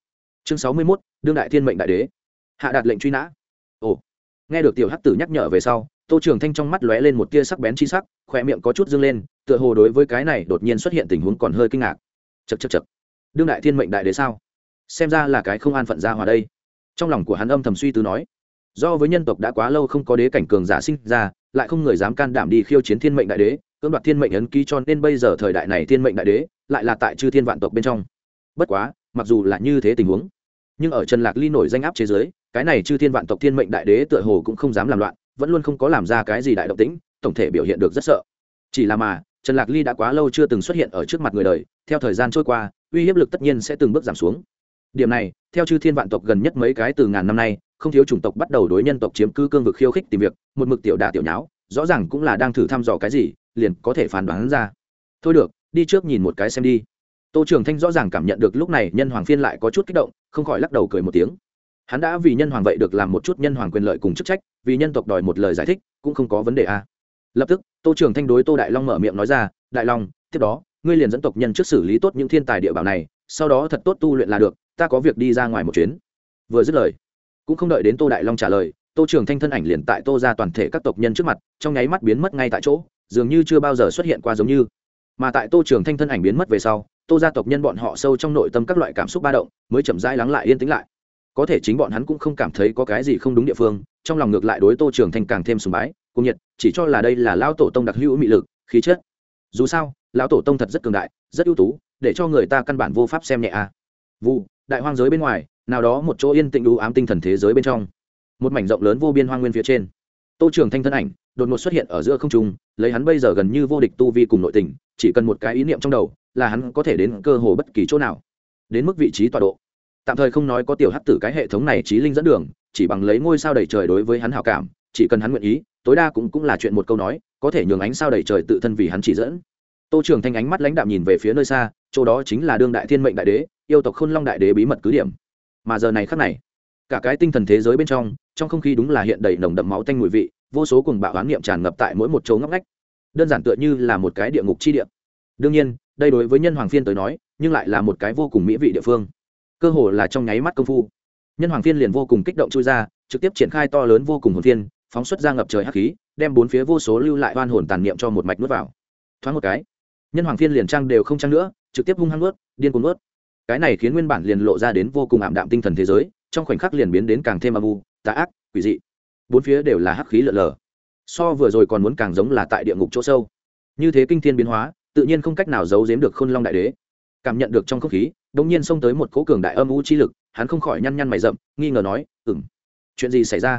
Chương sáu mươi mốt, đương đại thiên mệnh đại đế. Hạ đạt lệnh truy nã. Ồ. Nghe được tiểu hắc tử nhắc nhở về sau tô trường thanh trong mắt lóe lên một tia sắc bén chi sắc khoe miệng có chút dâng lên, tựa hồ đối với cái này đột nhiên xuất hiện tình huống còn hơi kinh ngạc. Chật chật chật đương đại thiên mệnh đại đế sao? Xem ra là cái không an phận ra hòa đây. Trong lòng của hắn âm thầm suy tư nói, do với nhân tộc đã quá lâu không có đế cảnh cường giả sinh ra, lại không người dám can đảm đi khiêu chiến thiên mệnh đại đế, cưỡng đoạt thiên mệnh ấn ký cho nên bây giờ thời đại này thiên mệnh đại đế lại là tại chư thiên vạn tộc bên trong. Bất quá, mặc dù là như thế tình huống, nhưng ở trần lạc ly nổi danh áp chế giới, cái này chư thiên vạn tộc thiên mệnh đại đế tựa hồ cũng không dám làm loạn vẫn luôn không có làm ra cái gì đại động tĩnh, tổng thể biểu hiện được rất sợ. Chỉ là mà, trần lạc ly đã quá lâu chưa từng xuất hiện ở trước mặt người đời, theo thời gian trôi qua, uy hiếp lực tất nhiên sẽ từng bước giảm xuống. Điểm này, theo chư thiên vạn tộc gần nhất mấy cái từ ngàn năm nay, không thiếu chủng tộc bắt đầu đối nhân tộc chiếm cư cương vực khiêu khích tìm việc, một mực tiểu đà tiểu nháo, rõ ràng cũng là đang thử thăm dò cái gì, liền có thể phán đoán ra. Thôi được, đi trước nhìn một cái xem đi. Tô trường thanh rõ ràng cảm nhận được lúc này nhân hoàng phiên lại có chút kích động, không khỏi lắc đầu cười một tiếng hắn đã vì nhân hoàng vậy được làm một chút nhân hoàng quyền lợi cùng chức trách, vì nhân tộc đòi một lời giải thích, cũng không có vấn đề a lập tức, tô trưởng thanh đối tô đại long mở miệng nói ra, đại long, tiếp đó, ngươi liền dẫn tộc nhân trước xử lý tốt những thiên tài địa bảo này, sau đó thật tốt tu luyện là được, ta có việc đi ra ngoài một chuyến. Vừa dứt lời, cũng không đợi đến tô đại long trả lời, tô trưởng thanh thân ảnh liền tại tô ra toàn thể các tộc nhân trước mặt, trong nháy mắt biến mất ngay tại chỗ, dường như chưa bao giờ xuất hiện qua giống như. Mà tại tô trưởng thanh thân ảnh biến mất về sau, tô gia tộc nhân bọn họ sâu trong nội tâm các loại cảm xúc ba động, mới chậm rãi lắng lại yên tĩnh lại có thể chính bọn hắn cũng không cảm thấy có cái gì không đúng địa phương, trong lòng ngược lại đối tô trường thanh càng thêm sùng bái, cùng nhiệt, chỉ cho là đây là lão tổ tông đặc hữu mị lực, khí chất. Dù sao, lão tổ tông thật rất cường đại, rất ưu tú, để cho người ta căn bản vô pháp xem nhẹ a. À. vụ, đại hoang giới bên ngoài, nào đó một chỗ yên tĩnh đủ ám tinh thần thế giới bên trong. Một mảnh rộng lớn vô biên hoang nguyên phía trên. Tô trường thanh thân ảnh, đột ngột xuất hiện ở giữa không trung, lấy hắn bây giờ gần như vô địch tu vi cùng nội tình, chỉ cần một cái ý niệm trong đầu, là hắn có thể đến cơ hồ bất kỳ chỗ nào. Đến mức vị trí tọa độ tạm thời không nói có tiểu hắc tử cái hệ thống này trí linh dẫn đường, chỉ bằng lấy ngôi sao đầy trời đối với hắn hảo cảm, chỉ cần hắn nguyện ý, tối đa cũng cũng là chuyện một câu nói, có thể nhường ánh sao đầy trời tự thân vì hắn chỉ dẫn. Tô trường thanh ánh mắt lãnh đạm nhìn về phía nơi xa, chỗ đó chính là đương đại thiên mệnh đại đế, yêu tộc khôn long đại đế bí mật cứ điểm. Mà giờ này khắc này, cả cái tinh thần thế giới bên trong trong không khí đúng là hiện đầy nồng đậm máu tanh mùi vị, vô số cùng bạo oán niệm tràn ngập tại mỗi một chỗ ngóc ngách. Đơn giản tựa như là một cái địa ngục chi địa. Đương nhiên, đây đối với nhân hoàng phiên tới nói, nhưng lại là một cái vô cùng mỹ vị địa phương cơ hồ là trong nháy mắt công phu. Nhân hoàng phiên liền vô cùng kích động chui ra, trực tiếp triển khai to lớn vô cùng hồn phiên, phóng xuất ra ngập trời hắc khí, đem bốn phía vô số lưu lại oan hồn tàn niệm cho một mạch nuốt vào. Thoáng một cái, nhân hoàng phiên liền trang đều không trang nữa, trực tiếp hung hăng nuốt, điên cuồng nuốt. Cái này khiến nguyên bản liền lộ ra đến vô cùng ảm đạm tinh thần thế giới, trong khoảnh khắc liền biến đến càng thêm âm u, tà ác, quỷ dị. Bốn phía đều là hắc khí lợn lờ. So vừa rồi còn muốn càng giống là tại địa ngục chỗ sâu. Như thế kinh thiên biến hóa, tự nhiên không cách nào giấu giếm được khôn long đại đế cảm nhận được trong không khí đ ỗ n g nhiên xông tới một cố cường đại âm u chi lực, hắn không khỏi nhăn nhăn mày rậm, nghi ngờ nói ừng chuyện gì xảy ra?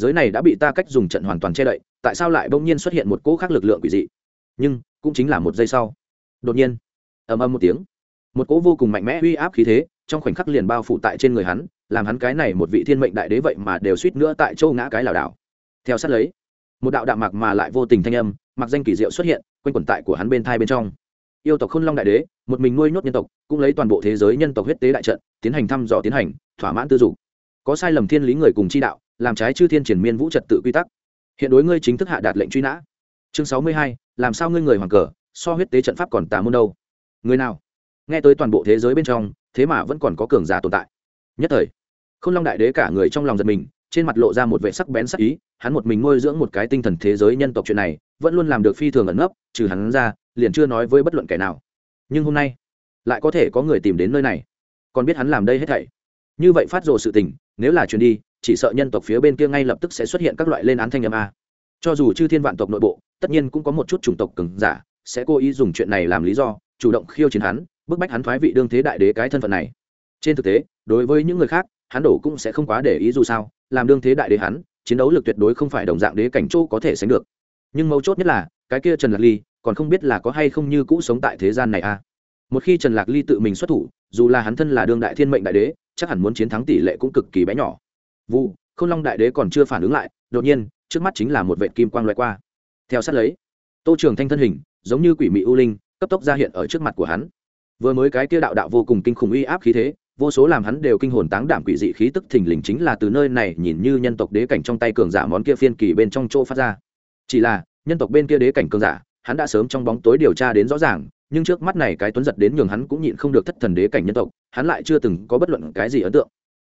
Giới này đã bị ta cách dùng trận hoàn toàn che đậy, tại sao lại bỗng nhiên xuất hiện một cỗ khác lực lượng quỷ dị? Nhưng, cũng chính là một giây sau. Đột nhiên, ầm ầm một tiếng, một cỗ vô cùng mạnh mẽ uy áp khí thế, trong khoảnh khắc liền bao phủ tại trên người hắn, làm hắn cái này một vị thiên mệnh đại đế vậy mà đều suýt nữa tại châu ngã cái lảo đảo. Theo sát lấy, một đạo đạo mạc mà lại vô tình thanh âm mặc danh kỳ diệu xuất hiện, quanh quần tại của hắn bên thai bên trong yêu tộc khôn long đại đế, một mình nuôi nhốt nhân tộc, cũng lấy toàn bộ thế giới nhân tộc huyết tế đại trận, tiến hành thăm dò tiến hành, thỏa mãn tư dục. Có sai lầm thiên lý người cùng chi đạo, làm trái chư thiên triển miên vũ trật tự quy tắc. Hiện đối ngươi chính thức hạ đạt lệnh truy nã. Chương sáu mươi hai, làm sao ngươi người hoàng cờ, so huyết tế trận pháp còn tà môn đâu? Người nào? Nghe tới toàn bộ thế giới bên trong, thế mà vẫn còn có cường giả tồn tại. Nhất thời k long đại đế cả người trong lòng giật mình, trên mặt lộ ra một vệ sắc bén sắc ý, hắn một mình nuôi dưỡng một cái tinh thần thế giới nhân tộc chuyện này, vẫn luôn làm được phi thường ẩn nấp, trừ hắn ra liền chưa nói với bất luận kẻ nào. Nhưng hôm nay, lại có thể có người tìm đến nơi này. Còn biết hắn làm đây hết thảy. Như vậy phát rồ sự tình, nếu là truyền đi, chỉ sợ nhân tộc phía bên kia ngay lập tức sẽ xuất hiện các loại lên án thanh âm a. Cho dù chư thiên vạn tộc nội bộ, tất nhiên cũng có một chút chủng tộc cứng giả, sẽ cố ý dùng chuyện này làm lý do, chủ động khiêu chiến hắn, bức bách hắn thoái vị đương thế đại đế cái thân phận này. Trên thực tế, đối với những người khác, hắn đổ cũng sẽ không quá để ý dù sao, làm đương thế đại đế hắn, chiến đấu lực tuyệt đối không phải đồng dạng đế cảnh châu có thể sánh được. Nhưng mấu chốt nhất là, cái kia trần lạc ly còn không biết là có hay không như cũ sống tại thế gian này a à. một khi trần lạc ly tự mình xuất thủ, dù là hắn thân là đương đại thiên mệnh đại đế, chắc hẳn muốn chiến thắng tỷ lệ cũng cực kỳ bé nhỏ. Vụ k h ô n long đại đế còn chưa phản ứng lại, đột nhiên, trước mắt chính là một vệ kim quang loại qua. Theo sát lấy, tô trường thanh thân hình, giống như quỷ mị u linh, cấp tốc ra hiện ở trước mặt của hắn. Vừa mới cái kia đạo đạo vô cùng kinh khủng uy áp khí thế, vô số làm hắn đều kinh hồn táng đảm quỷ dị khí tức thình lình chính là từ nơi này nhìn như nhân tộc đế cảnh trong tay cường giả món kia phiên kỳ bên trong chỗ phát ra. Chỉ là, nhân tộc bên kia đế cảnh cường giả hắn đã sớm trong bóng tối điều tra đến rõ ràng, nhưng trước mắt này cái tuấn giật đến nhường hắn cũng nhịn không được thất thần đế cảnh nhân tộc, hắn lại chưa từng có bất luận cái gì ấn tượng.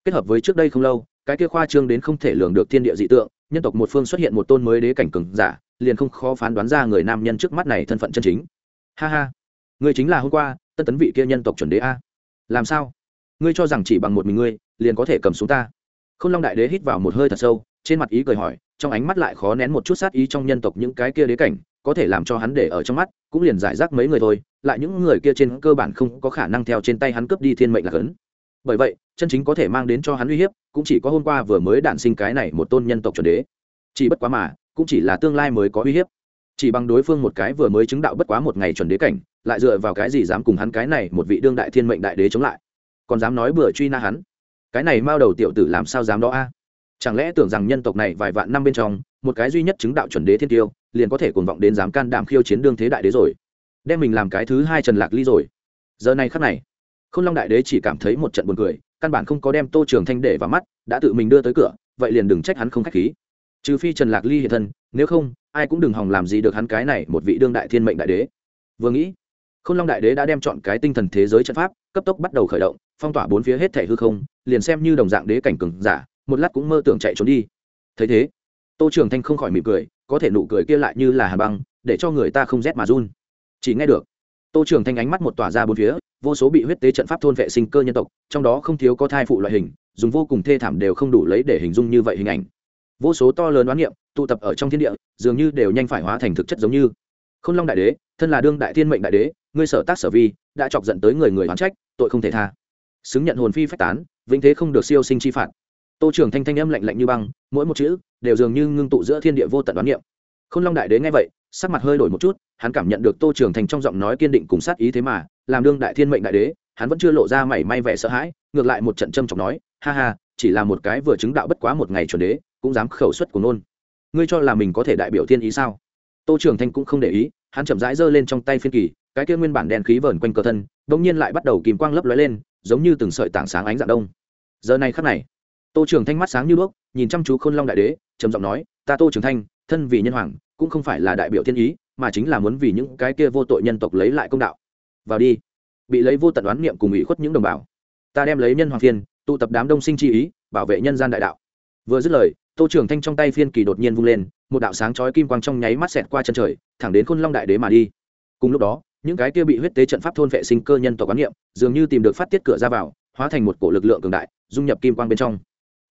Kết hợp với trước đây không lâu, cái kia khoa trương đến không thể lường được thiên địa dị tượng, nhân tộc một phương xuất hiện một tôn mới đế cảnh cường giả, liền không khó phán đoán ra người nam nhân trước mắt này thân phận chân chính. Ha ha người chính là hôm qua, tân tấn vị kia nhân tộc chuẩn đế a. Làm sao? Ngươi cho rằng chỉ bằng một mình ngươi, liền có thể cầm xuống ta? K h ô n long đại đế hít vào một hơi thật sâu, trên mặt ý cười hỏi, trong ánh mắt lại khó nén một chút sát ý trong nhân tộc những cái kia đế cảnh có thể làm cho hắn để ở trong mắt, cũng liền giải rác mấy người thôi, lại những người kia trên cơ bản không có khả năng theo trên tay hắn cướp đi thiên mệnh là cấn. Bởi vậy, chân chính có thể mang đến cho hắn uy hiếp, cũng chỉ có hôm qua vừa mới đản sinh cái này một tôn nhân tộc chuẩn đế. Chỉ bất quá mà, cũng chỉ là tương lai mới có uy hiếp. Chỉ bằng đối phương một cái vừa mới chứng đạo bất quá một ngày chuẩn đế cảnh, lại dựa vào cái gì dám cùng hắn cái này một vị đương đại thiên mệnh đại đế chống lại? Còn dám nói bừa truy na hắn? Cái này mao đầu tiểu tử làm sao dám đó a? Chẳng lẽ tưởng rằng nhân tộc này vài vạn năm bên trong, một cái duy nhất chứng đạo chuẩn đế thiên tiêu, liền có thể cuồng vọng đến dám can đảm khiêu chiến đương thế đại đế rồi? Đem mình làm cái thứ hai trần lạc ly rồi. Giờ này khắc này k h ô n long đại đế chỉ cảm thấy một trận buồn cười, căn bản không có đem tô trường thanh để vào mắt, đã tự mình đưa tới cửa, vậy liền đừng trách hắn không k h á c h khí. Trừ phi trần lạc ly hiện thân, nếu không, ai cũng đừng hòng làm gì được hắn cái này một vị đương đại thiên mệnh đại đế. Vừa nghĩ k h ô n long đại đế đã đem chọn cái tinh thần thế giới trận pháp, cấp tốc bắt đầu khởi động, phong tỏa bốn phía hết thẻ hư không, liền xem như đồng dạng đế cảnh cừng giả một lát cũng mơ tưởng chạy trốn đi. Thấy thế, tô trường thanh không khỏi mỉm cười, có thể nụ cười kia lại như là hà băng, để cho người ta không rét mà run. Chỉ nghe được, tô trường thanh ánh mắt một tỏa ra bốn phía, vô số bị huyết tế trận pháp thôn vệ sinh cơ nhân tộc, trong đó không thiếu có thai phụ loại hình, dùng vô cùng thê thảm đều không đủ lấy để hình dung như vậy hình ảnh. Vô số to lớn đoán niệm, tụ tập ở trong thiên địa, dường như đều nhanh phải hóa thành thực chất giống như. K h ô n long đại đế, thân là đương đại thiên mệnh đại đế, ngươi sở tác sở vi, đã chọc dẫn tới người người oán trách, tội không thể tha. Xứng nhận hồn phi phách tán, vĩnh thế không được siêu sinh chi phạt tô trưởng thanh thanh âm lạnh lạnh như băng, mỗi một chữ đều dường như ngưng tụ giữa thiên địa vô tận đoán niệm. K h ô n long đại đế nghe vậy, sắc mặt hơi đổi một chút, hắn cảm nhận được tô trưởng thành trong giọng nói kiên định cùng sát ý thế mà, làm đương đại thiên mệnh đại đế, hắn vẫn chưa lộ ra mảy may vẻ sợ hãi, ngược lại một trận châm chọc nói, ha ha, chỉ là một cái vừa chứng đạo bất quá một ngày chuẩn đế, cũng dám khẩu suất của nôn ngươi cho là mình có thể đại biểu thiên ý sao? Tô trưởng thanh cũng không để ý, hắn chậm rãi giơ lên trong tay phiên kỳ, cái kia nguyên bản đèn khí vờn quanh cơ thân đ ỗ n g nhiên lại bắt đầu kìm quang lấp lóe lên, giống như từng sợi tảng sáng ánh dạng đông. Giờ này khắc này tô trường thanh mắt sáng như đuốc, nhìn chăm chú khôn long đại đế, trầm giọng nói, ta tô trường thanh, thân vì nhân hoàng, cũng không phải là đại biểu thiên ý, mà chính là muốn vì những cái kia vô tội nhân tộc lấy lại công đạo. Vào đi. Bị lấy vô tận đoán niệm cùng ủy khuất những đồng bào. Ta đem lấy nhân hoàng phiên, tụ tập đám đông sinh chi ý, bảo vệ nhân gian đại đạo. Vừa dứt lời, tô trường thanh trong tay phiên kỳ đột nhiên vung lên, một đạo sáng chói kim quang trong nháy mắt xẹt qua chân trời, thẳng đến khôn long đại đế mà đi. Cùng lúc đó, những cái kia bị huyết tế trận pháp thôn vệ sinh cơ nhân tộc quán niệm, dường như tìm được phát tiết cửa ra vào, hóa thành một cổ lực lượng cường đại, dung nhập kim quang bên trong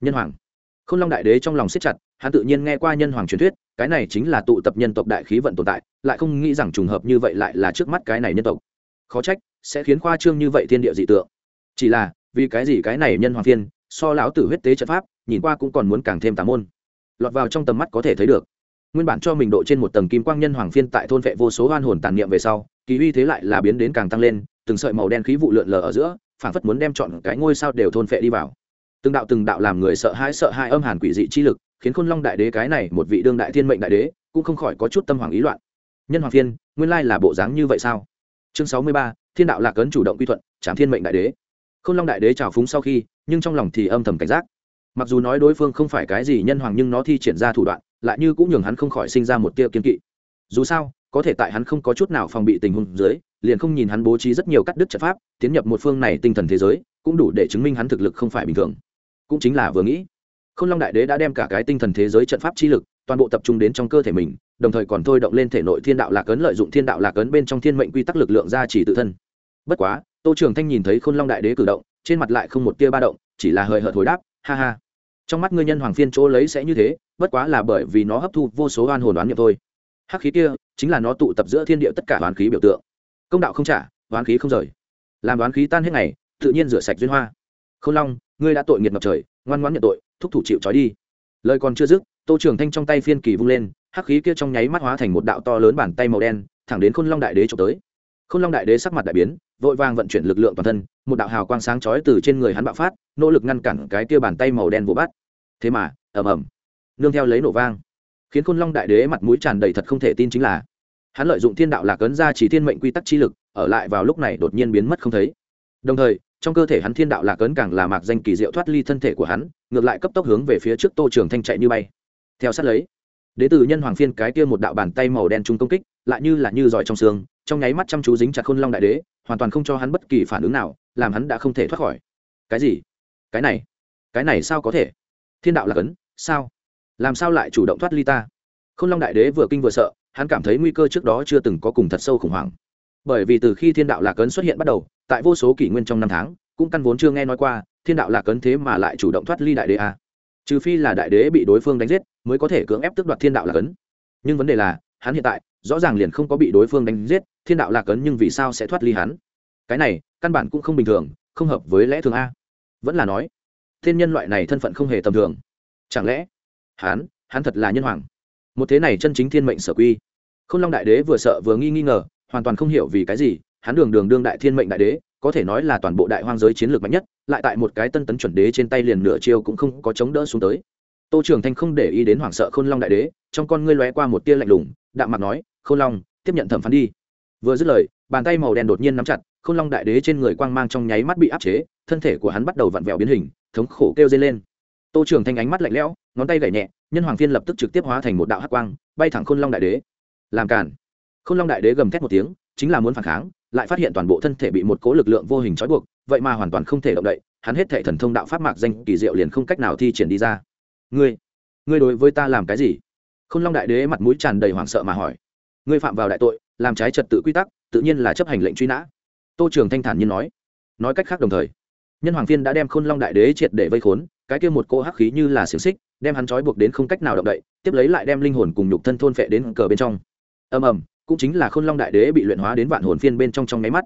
nhân hoàng. K h ô n long đại đế trong lòng siết chặt, hắn tự nhiên nghe qua nhân hoàng truyền thuyết, cái này chính là tụ tập nhân tộc đại khí vận tồn tại, lại không nghĩ rằng trùng hợp như vậy lại là trước mắt cái này nhân tộc. Khó trách, sẽ khiến khoa trương như vậy thiên địa dị tượng. Chỉ là, vì cái gì cái này nhân hoàng phiên so lão tử huyết tế trận pháp, nhìn qua cũng còn muốn càng thêm tà môn. Lọt vào trong tầm mắt có thể thấy được. Nguyên bản cho mình độ trên một tầng kim quang nhân hoàng phiên tại thôn vệ vô số oan hồn tàn niệm về sau, kỳ uy thế lại là biến đến càng tăng lên, từng sợi màu đen khí vụ lượn lờ ở giữa phản phất muốn đem chọn cái ngôi sao đều thôn phệ đi vào từng đạo từng đạo làm người sợ hãi sợ hãi âm hàn quỷ dị chi lực, khiến khôn long đại đế cái này một vị đương đại thiên mệnh đại đế cũng không khỏi có chút tâm hoàng ý loạn. Nhân hoàng thiên nguyên lai là bộ dáng như vậy sao? Chương sáu mươi ba, thiên đạo lạc ấn chủ động quy thuận, trảm thiên mệnh đại đế. Khôn long đại đế trào phúng sau khi, nhưng trong lòng thì âm thầm cảnh giác. Mặc dù nói đối phương không phải cái gì nhân hoàng nhưng nó thi triển ra thủ đoạn, lại như cũng nhường hắn không khỏi sinh ra một tia kiên kỵ. Dù sao, có thể tại hắn không có chút nào phòng bị tình huống dưới, liền không nhìn hắn bố trí rất nhiều cắt đứt trận pháp, tiến nhập một phương này tinh thần thế giới, cũng đủ để chứng minh hắn thực lực không phải bình thường cũng chính là vừa nghĩ. Không long đại đế đã đem cả cái tinh thần thế giới trận pháp chi lực, toàn bộ tập trung đến trong cơ thể mình, đồng thời còn thôi động lên thể nội thiên đạo lạc ấn lợi dụng thiên đạo lạc ấn bên trong thiên mệnh quy tắc lực lượng ra chỉ tự thân. Bất quá, tô trường thanh nhìn thấy khôn long đại đế cử động, trên mặt lại không một tia ba động, chỉ là hời hợt hồi đáp, ha ha. Trong mắt ngươi nhân hoàng phiên chỗ lấy sẽ như thế, bất quá là bởi vì nó hấp thu vô số oan hồn đoán nhập thôi. Hắc khí kia, chính là nó tụ tập giữa thiên địa tất cả đoán khí biểu tượng. Công đạo không trả đoán khí không rời. Làm đoán khí tan hết ngày, tự nhiên rửa sạch duyên hoa. K h ô n long ngươi đã tội nghiệt ngập trời, ngoan ngoãn nhận tội, thúc thủ chịu trói đi. Lời còn chưa dứt, tô trường thanh trong tay phiên kỳ vung lên, hắc khí kia trong nháy mắt hóa thành một đạo to lớn bàn tay màu đen, thẳng đến khôn long đại đế trộm tới. Khôn long đại đế sắc mặt đại biến, vội vàng vận chuyển lực lượng toàn thân, một đạo hào quang sáng chói từ trên người hắn bạo phát, nỗ lực ngăn cản cái kia bàn tay màu đen vỗ bắt thế mà, ầm ầm, nương theo lấy nổ vang, khiến khôn long đại đế mặt mũi tràn đầy thật không thể tin chính là, hắn lợi dụng thiên đạo lạc ấn ra chỉ thiên mệnh quy tắc chi lực, ở lại vào lúc này đột nhiên biến mất không thấy. Đồng thời trong cơ thể hắn thiên đạo lạc ấn càng là mạc danh kỳ diệu thoát ly thân thể của hắn, ngược lại cấp tốc hướng về phía trước tô trường thanh chạy như bay. Theo sát lấy, đế tử nhân hoàng phiên cái kia một đạo bàn tay màu đen trung công kích, lại như là như giỏi trong xương, trong nháy mắt chăm chú dính chặt khôn long đại đế, hoàn toàn không cho hắn bất kỳ phản ứng nào, làm hắn đã không thể thoát khỏi. Cái gì? Cái này? Cái này sao có thể? Thiên đạo lạc ấn, sao? Làm sao lại chủ động thoát ly ta? K h ô n long đại đế vừa kinh vừa sợ, hắn cảm thấy nguy cơ trước đó chưa từng có cùng thật sâu khủng hoảng bởi vì từ khi thiên đạo lạc ấn xuất hiện bắt đầu, tại vô số kỷ nguyên trong năm tháng, cũng căn vốn chưa nghe nói qua, thiên đạo lạc ấn thế mà lại chủ động thoát ly đại đế a. Trừ phi là đại đế bị đối phương đánh giết, mới có thể cưỡng ép tước đoạt thiên đạo lạc ấn. Nhưng vấn đề là, hắn hiện tại, rõ ràng liền không có bị đối phương đánh giết, thiên đạo lạc ấn nhưng vì sao sẽ thoát ly hắn? Cái này, căn bản cũng không bình thường, không hợp với lẽ thường a. Vẫn là nói, thiên nhân loại này thân phận không hề tầm thường. Chẳng lẽ, hắn hắn thật là nhân hoàng? Một thế này chân chính thiên mệnh sở quy. K h ô n long đại đế vừa sợ vừa nghi nghi ngờ hoàn toàn không hiểu vì cái gì, hắn đường đường đương đại thiên mệnh đại đế, có thể nói là toàn bộ đại hoang giới chiến lược mạnh nhất, lại tại một cái tân tấn chuẩn đế trên tay liền nửa chiêu cũng không có chống đỡ xuống tới. Tô trường thanh không để ý đến hoảng sợ khôn long đại đế, trong con ngươi lóe qua một tia lạnh lùng, đạm mặt nói, khôn long, tiếp nhận thẩm phán đi. Vừa dứt lời, bàn tay màu đen đột nhiên nắm chặt, khôn long đại đế trên người quang mang trong nháy mắt bị áp chế, thân thể của hắn bắt đầu vặn vẹo biến hình, thống khổ kêu dây lên. Tô trường thanh ánh mắt lạnh lẽo, ngón tay gảy nhẹ, nhân hoàng phiên lập tức trực tiếp hóa thành một đạo hắc quang, bay thẳng khôn long đại đế. Làm cản khôn long đại đế gầm thét một tiếng, chính là muốn phản kháng, lại phát hiện toàn bộ thân thể bị một cố lực lượng vô hình trói buộc, vậy mà hoàn toàn không thể động đậy, hắn hết thệ thần thông đạo pháp mạc danh kỳ diệu liền không cách nào thi triển đi ra. Ngươi ngươi đối với ta làm cái gì? Khôn long đại đế mặt mũi tràn đầy hoảng sợ mà hỏi. Ngươi phạm vào đại tội, làm trái trật tự quy tắc, tự nhiên là chấp hành lệnh truy nã. Tô trường thanh thản nhiên nói. Nói cách khác đồng thời, nhân hoàng phiên đã đem khôn long đại đế triệt để vây khốn, cái kia một cô hắc khí như là xiềng xích, đem hắn trói buộc đến không cách nào động đậy, tiếp lấy lại đem linh hồn cùng nhục thân thôn phệ đến cờ bên trong. Ầm ầm cũng chính là khôn long đại đế bị luyện hóa đến vạn hồn phiên bên trong trong nháy mắt.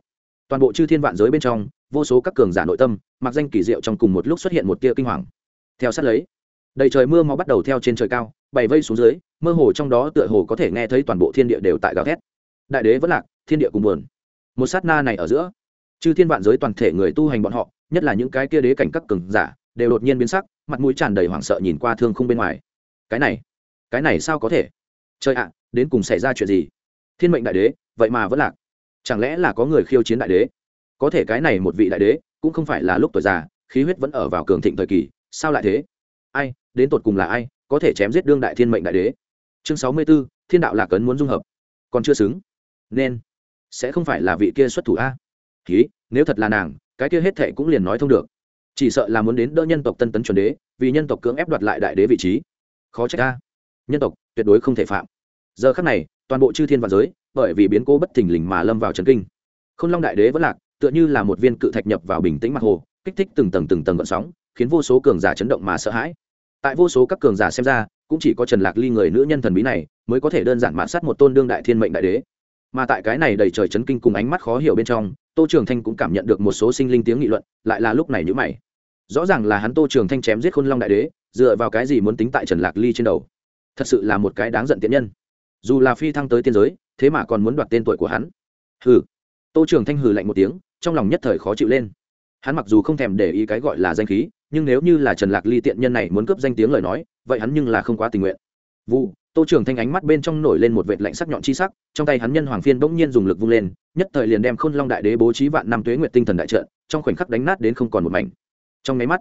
Toàn bộ chư thiên vạn giới bên trong, vô số các cường giả nội tâm, mặc danh kỳ diệu trong cùng một lúc xuất hiện một tia kinh hoàng. Theo sát lấy, đầy trời mưa máu bắt đầu theo trên trời cao, bày vây xuống dưới, mơ hồ trong đó tựa hồ có thể nghe thấy toàn bộ thiên địa đều tại gào thét. Đại đế vẫn lạc, thiên địa cùng buồn. Một sát na này ở giữa, chư thiên vạn giới toàn thể người tu hành bọn họ, nhất là những cái kia đế cảnh các cường giả, đều đột nhiên biến sắc, mặt mũi tràn đầy hoảng sợ nhìn qua thương khung bên ngoài. Cái này cái này sao có thể? Trời ạ, đến cùng xảy ra chuyện gì? Thiên mệnh đại đế, vậy mà vẫn lạc. Chẳng lẽ là có người khiêu chiến đại đế? Có thể cái này một vị đại đế, cũng không phải là lúc tuổi già, khí huyết vẫn ở vào cường thịnh thời kỳ, sao lại thế? Ai, đến tột cùng là ai, có thể chém giết đương đại thiên mệnh đại đế? Chương sáu mươi b ố thiên đạo lạc ấn muốn dung hợp. Còn chưa xứng. Nên, sẽ không phải là vị kia xuất thủ a? Ký nếu thật là nàng, cái kia hết thệ cũng liền nói thông được. Chỉ sợ là muốn đến đỡ nhân tộc tân tấn chuẩn đế, vì nhân tộc cưỡng ép đoạt lại đại đế vị trí. Khó trách ta nhân tộc tuyệt đối không thể phạm. Giờ khắc này toàn bộ chư thiên và giới, bởi vì biến cố bất thình lình mà lâm vào trần kinh. K h ô n long đại đế vẫn lạc, tựa như là một viên cự thạch nhập vào bình tĩnh mặt hồ, kích thích từng tầng từng tầng gợn sóng, khiến vô số cường giả chấn động mà sợ hãi. Tại vô số các cường giả xem ra, cũng chỉ có trần lạc ly người nữ nhân thần bí này mới có thể đơn giản mã sát một tôn đương đại thiên mệnh đại đế. Mà tại cái này đầy trời chấn kinh cùng ánh mắt khó hiểu bên trong, tô trường thanh cũng cảm nhận được một số sinh linh tiếng nghị luận, lại là lúc này nhữ mày. Rõ ràng là hắn tô trường thanh chém giết khôn long đại đế, dựa vào cái gì muốn tính tại trần lạc ly trên đầu? Thật sự là một cái đáng giận tiện nhân dù là phi thăng tới tiên giới, thế mà còn muốn đoạt tên tuổi của hắn. Hừ. Tô trường thanh hừ lạnh một tiếng, trong lòng nhất thời khó chịu lên. Hắn mặc dù không thèm để ý cái gọi là danh khí, nhưng nếu như là trần lạc ly tiện nhân này muốn cướp danh tiếng lời nói, vậy hắn nhưng là không quá tình nguyện. Vụ, tô trường thanh ánh mắt bên trong nổi lên một vệt lạnh sắc nhọn chi sắc, trong tay hắn nhân hoàng phiên bỗng nhiên dùng lực vung lên, nhất thời liền đem khôn long đại đế bố trí vạn năm tuế nguyệt tinh thần đại trận, trong khoảnh khắc đánh nát đến không còn một mảnh. Trong máy mắt,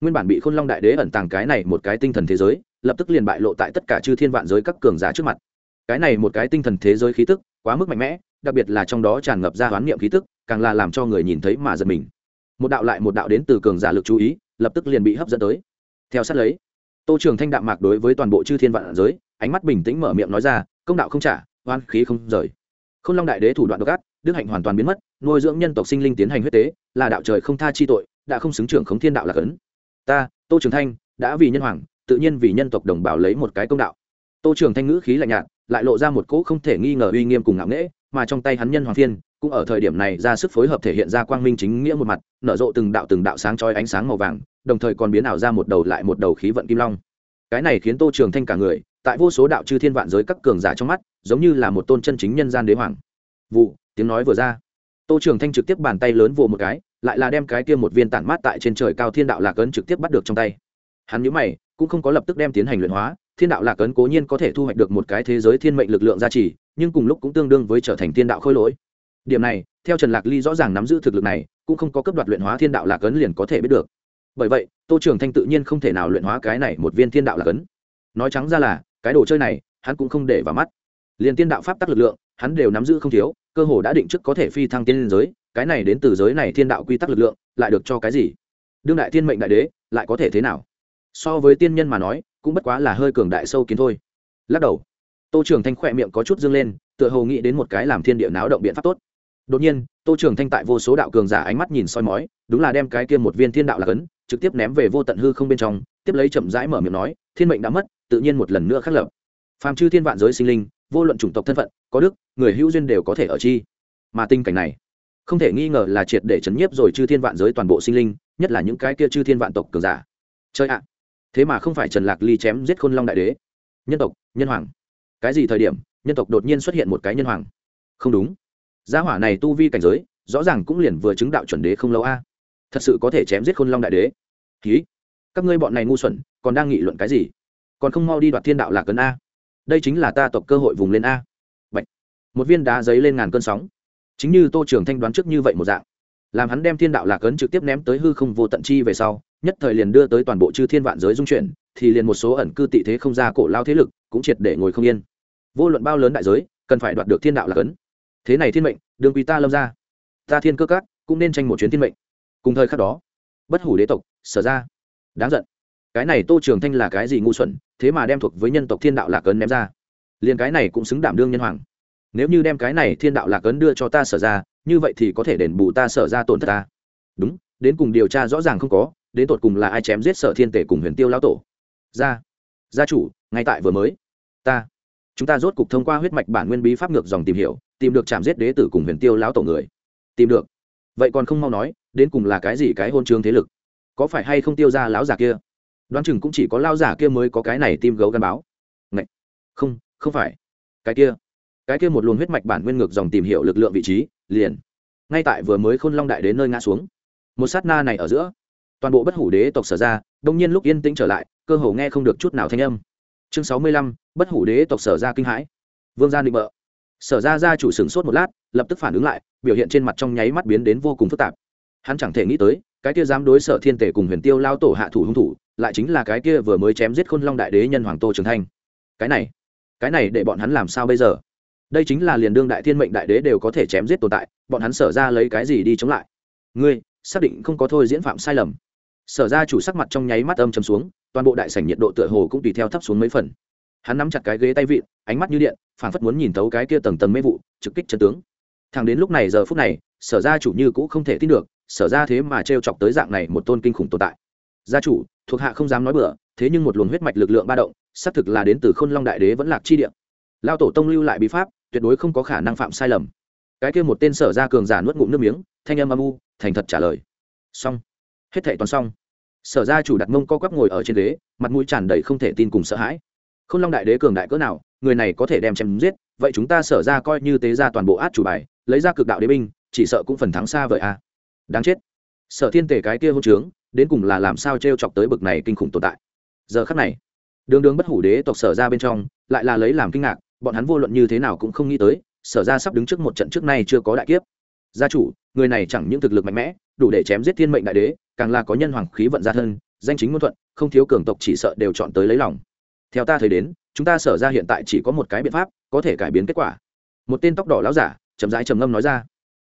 nguyên bản bị khôn long đại đế ẩn tàng cái này một cái tinh thần thế giới, lập tức liền bại lộ tại tất cả chư thiên vạn giới các cường giả trước mặt cái này một cái tinh thần thế giới khí tức, quá mức mạnh mẽ, đặc biệt là trong đó tràn ngập ra hoán niệm khí tức, càng là làm cho người nhìn thấy mà giật mình. Một đạo lại một đạo đến từ cường giả lực chú ý, lập tức liền bị hấp dẫn tới. Theo sát lấy, tô trường thanh đạm mạc đối với toàn bộ chư thiên vạn giới, ánh mắt bình tĩnh mở miệng nói ra, công đạo không trả, hoan khí không rời. K h ô n long đại đế thủ đoạn độc ác, đức hạnh hoàn toàn biến mất, nuôi dưỡng nhân tộc sinh linh tiến hành huyết tế, là đạo trời không tha chi tội, đã không xứng trưởng khống thiên đạo là cấn. Ta, tô trường thanh, đã vì nhân hoàng, tự nhiên vì nhân tộc đồng bào lấy một cái công đạo. Tô trường thanh ngữ khí lạnh nhạt lại lộ ra một cỗ không thể nghi ngờ uy nghiêm cùng ngạo nghễ, mà trong tay hắn nhân hoàng phiên, cũng ở thời điểm này ra sức phối hợp thể hiện ra quang minh chính nghĩa một mặt, nở rộ từng đạo từng đạo sáng trói ánh sáng màu vàng, đồng thời còn biến ảo ra một đầu lại một đầu khí vận kim long. Cái này khiến tô trường thanh cả người, tại vô số đạo chư thiên vạn giới các cường giả trong mắt, giống như là một tôn chân chính nhân gian đế hoàng. Vụ, tiếng nói vừa ra. Tô trường thanh trực tiếp bàn tay lớn vồ một cái, lại là đem cái kia một viên tản mát tại trên trời cao thiên đạo lạc ấn trực tiếp bắt được trong tay. Hắn nhớ mày, cũng không có lập tức đem tiến hành luyện hóa thiên đạo lạc ấn cố nhiên có thể thu hoạch được một cái thế giới thiên mệnh lực lượng gia trì, nhưng cùng lúc cũng tương đương với trở thành thiên đạo khôi lỗi. Điểm này, theo trần lạc ly rõ ràng nắm giữ thực lực này, cũng không có cấp đoạt luyện hóa thiên đạo lạc ấn liền có thể biết được. Bởi vậy, tô trường thanh tự nhiên không thể nào luyện hóa cái này một viên thiên đạo lạc ấn. Nói trắng ra là, cái đồ chơi này, hắn cũng không để vào mắt. Liền tiên đạo pháp tắc lực lượng, hắn đều nắm giữ không thiếu, cơ hồ đã định trước có thể phi thăng tiên liên giới, cái này đến từ giới này thiên đạo quy tắc lực lượng, lại được cho cái gì? Đương đại thiên mệnh đại đế, lại có thể thế nào? So với tiên nhân mà nói cũng bất quá là hơi cường đại sâu kiến thôi. Lắc đầu. Tô trường thanh khỏe miệng có chút dâng lên, tựa hồ nghĩ đến một cái làm thiên địa náo động biện pháp tốt. Đột nhiên, tô trường thanh tại vô số đạo cường giả ánh mắt nhìn soi mói, đúng là đem cái kia một viên thiên đạo là cấn, trực tiếp ném về vô tận hư không bên trong, tiếp lấy chậm rãi mở miệng nói, thiên mệnh đã mất, tự nhiên một lần nữa khắc lập. Phàm chư thiên vạn giới sinh linh, vô luận chủng tộc thân phận, có đức, người hữu duyên đều có thể ở chi. Mà tình cảnh này, không thể nghi ngờ là triệt để chấn nhiếp rồi chư thiên vạn giới toàn bộ sinh linh, nhất là những cái kia chư thiên vạn tộc cường giả. Chơi ạ thế mà không phải trần lạc ly chém giết khôn long đại đế. Nhân tộc, nhân hoàng. Cái gì thời điểm, nhân tộc đột nhiên xuất hiện một cái nhân hoàng? Không đúng. Gia hỏa này tu vi cảnh giới, rõ ràng cũng liền vừa chứng đạo chuẩn đế không lâu a. Thật sự có thể chém giết khôn long đại đế? Ký các ngươi bọn này ngu xuẩn, còn đang nghị luận cái gì? Còn không mau đi đoạt thiên đạo lạc cấn a. Đây chính là ta tộc cơ hội vùng lên a. Bạch. một viên đá giấy lên ngàn cơn sóng. Chính như tô trường thanh đoán trước như vậy một dạng. Làm hắn đem thiên đạo lạc cấn trực tiếp ném tới hư không vô tận chi về sau nhất thời liền đưa tới toàn bộ chư thiên vạn giới dung chuyển, thì liền một số ẩn cư tị thế không ra cổ lao thế lực cũng triệt để ngồi không yên. Vô luận bao lớn đại giới, cần phải đoạt được thiên đạo là cấn. Thế này thiên mệnh đường quý ta lâm ra. Ta thiên cơ cát cũng nên tranh một chuyến thiên mệnh. Cùng thời khắc đó, bất hủ đế tộc sở ra. Đáng giận. Cái này tô trường thanh là cái gì ngu xuẩn, thế mà đem thuộc với nhân tộc thiên đạo lạc ấn ném ra. Liền cái này cũng xứng đảm đương nhân hoàng. Nếu như đem cái này thiên đạo lạc ấn đưa cho ta sở ra, như vậy thì có thể đền bù ta sở ra tổn thất ta. Đúng, đến cùng điều tra rõ ràng không có đến tột cùng là ai chém giết sở thiên tể cùng huyền tiêu lão tổ? Gia, gia chủ ngay tại vừa mới. Ta. Chúng ta rốt cục thông qua huyết mạch bản nguyên bí pháp ngược dòng tìm hiểu tìm được chạm giết đế tử cùng huyền tiêu lão tổ người. Tìm được. Vậy còn không mau nói đến cùng là cái gì cái hôn trương thế lực? Có phải hay không tiêu ra lão giả kia? Đoán chừng cũng chỉ có lão giả kia mới có cái này tim gấu gắn báo. Ngậy! không không phải. Cái kia. Cái kia một luồng huyết mạch bản nguyên ngược dòng tìm hiểu lực lượng vị trí liền. Ngay tại vừa mới khôn long đại đến nơi ngã xuống. Một sát na này ở giữa toàn bộ bất hủ đế tộc sở ra, đông nhiên lúc yên tĩnh trở lại, cơ hồ nghe không được chút nào thanh âm. Chương sáu mươi lăm, bất hủ đế tộc sở ra kinh hãi. Vương gia định bợ. Sở ra ra chủ sửng sốt một lát, lập tức phản ứng lại, biểu hiện trên mặt trong nháy mắt biến đến vô cùng phức tạp. Hắn chẳng thể nghĩ tới, cái kia dám đối sở thiên tể cùng huyền tiêu lao tổ hạ thủ hung thủ, lại chính là cái kia vừa mới chém giết khôn long đại đế nhân hoàng tô trường thanh. Cái này cái này để bọn hắn làm sao bây giờ? Đây chính là liền đương đại thiên mệnh đại đế đều có thể chém giết tồn tại, bọn hắn sở ra lấy cái gì đi chống lại? Ngươi, xác định không có thôi diễn phạm sai lầm sở ra chủ sắc mặt trong nháy mắt âm chầm xuống, toàn bộ đại sảnh nhiệt độ tựa hồ cũng tùy theo thấp xuống mấy phần. Hắn nắm chặt cái ghế tay vịn, ánh mắt như điện phản phất muốn nhìn thấu cái kia tầng tầng mê vụ, trực kích chân tướng. Thằng đến lúc này giờ phút này, sở ra chủ như cũng không thể tin được, sở ra thế mà t chọc tới dạng này một tôn kinh khủng tồn tại. Gia chủ, thuộc hạ không dám nói bừa, thế nhưng một luồng huyết mạch lực lượng ba động, xác thực là đến từ khôn long đại đế vẫn lạc chi địa. Lao tổ tông lưu lại bí pháp, tuyệt đối không có khả năng phạm sai lầm. Cái kia một tên sở ra cường giả nuốt ngụm nước miếng, thanh âm âm u, thành thật trả lời. Xong hết thệ toàn xong. Sở ra chủ đặt mông co quắp ngồi ở trên ghế, mặt mũi tràn đầy không thể tin cùng sợ hãi. K h ô n long đại đế cường đại cỡ nào, người này có thể đem chém giết, vậy chúng ta sở ra coi như tế ra toàn bộ át chủ bài, lấy ra cực đạo đế binh, chỉ sợ cũng phần thắng xa vời a. À. đáng chết. Sở thiên tể cái kia hôn trướng, đến cùng là làm sao t r e o chọc tới bực này kinh khủng tồn tại. Giờ khắc này, đường đường bất hủ đế tộc sở ra bên trong, lại là lấy làm kinh ngạc, bọn hắn vô luận như thế nào cũng không nghĩ tới, sở ra sắp đứng trước một trận trước nay chưa có đại kiếp. Gia chủ, người này chẳng những thực lực mạnh mẽ, đủ để chém giết thiên mệnh đại đế càng là có nhân hoàng khí vận gia thân, danh chính ngôn thuận, không thiếu cường tộc chỉ sợ đều chọn tới lấy lòng. Theo ta thấy đến, chúng ta sở ra hiện tại chỉ có một cái biện pháp, có thể cải biến kết quả. Một tên tóc đỏ láo giả, chậm rãi trầm ngâm nói ra.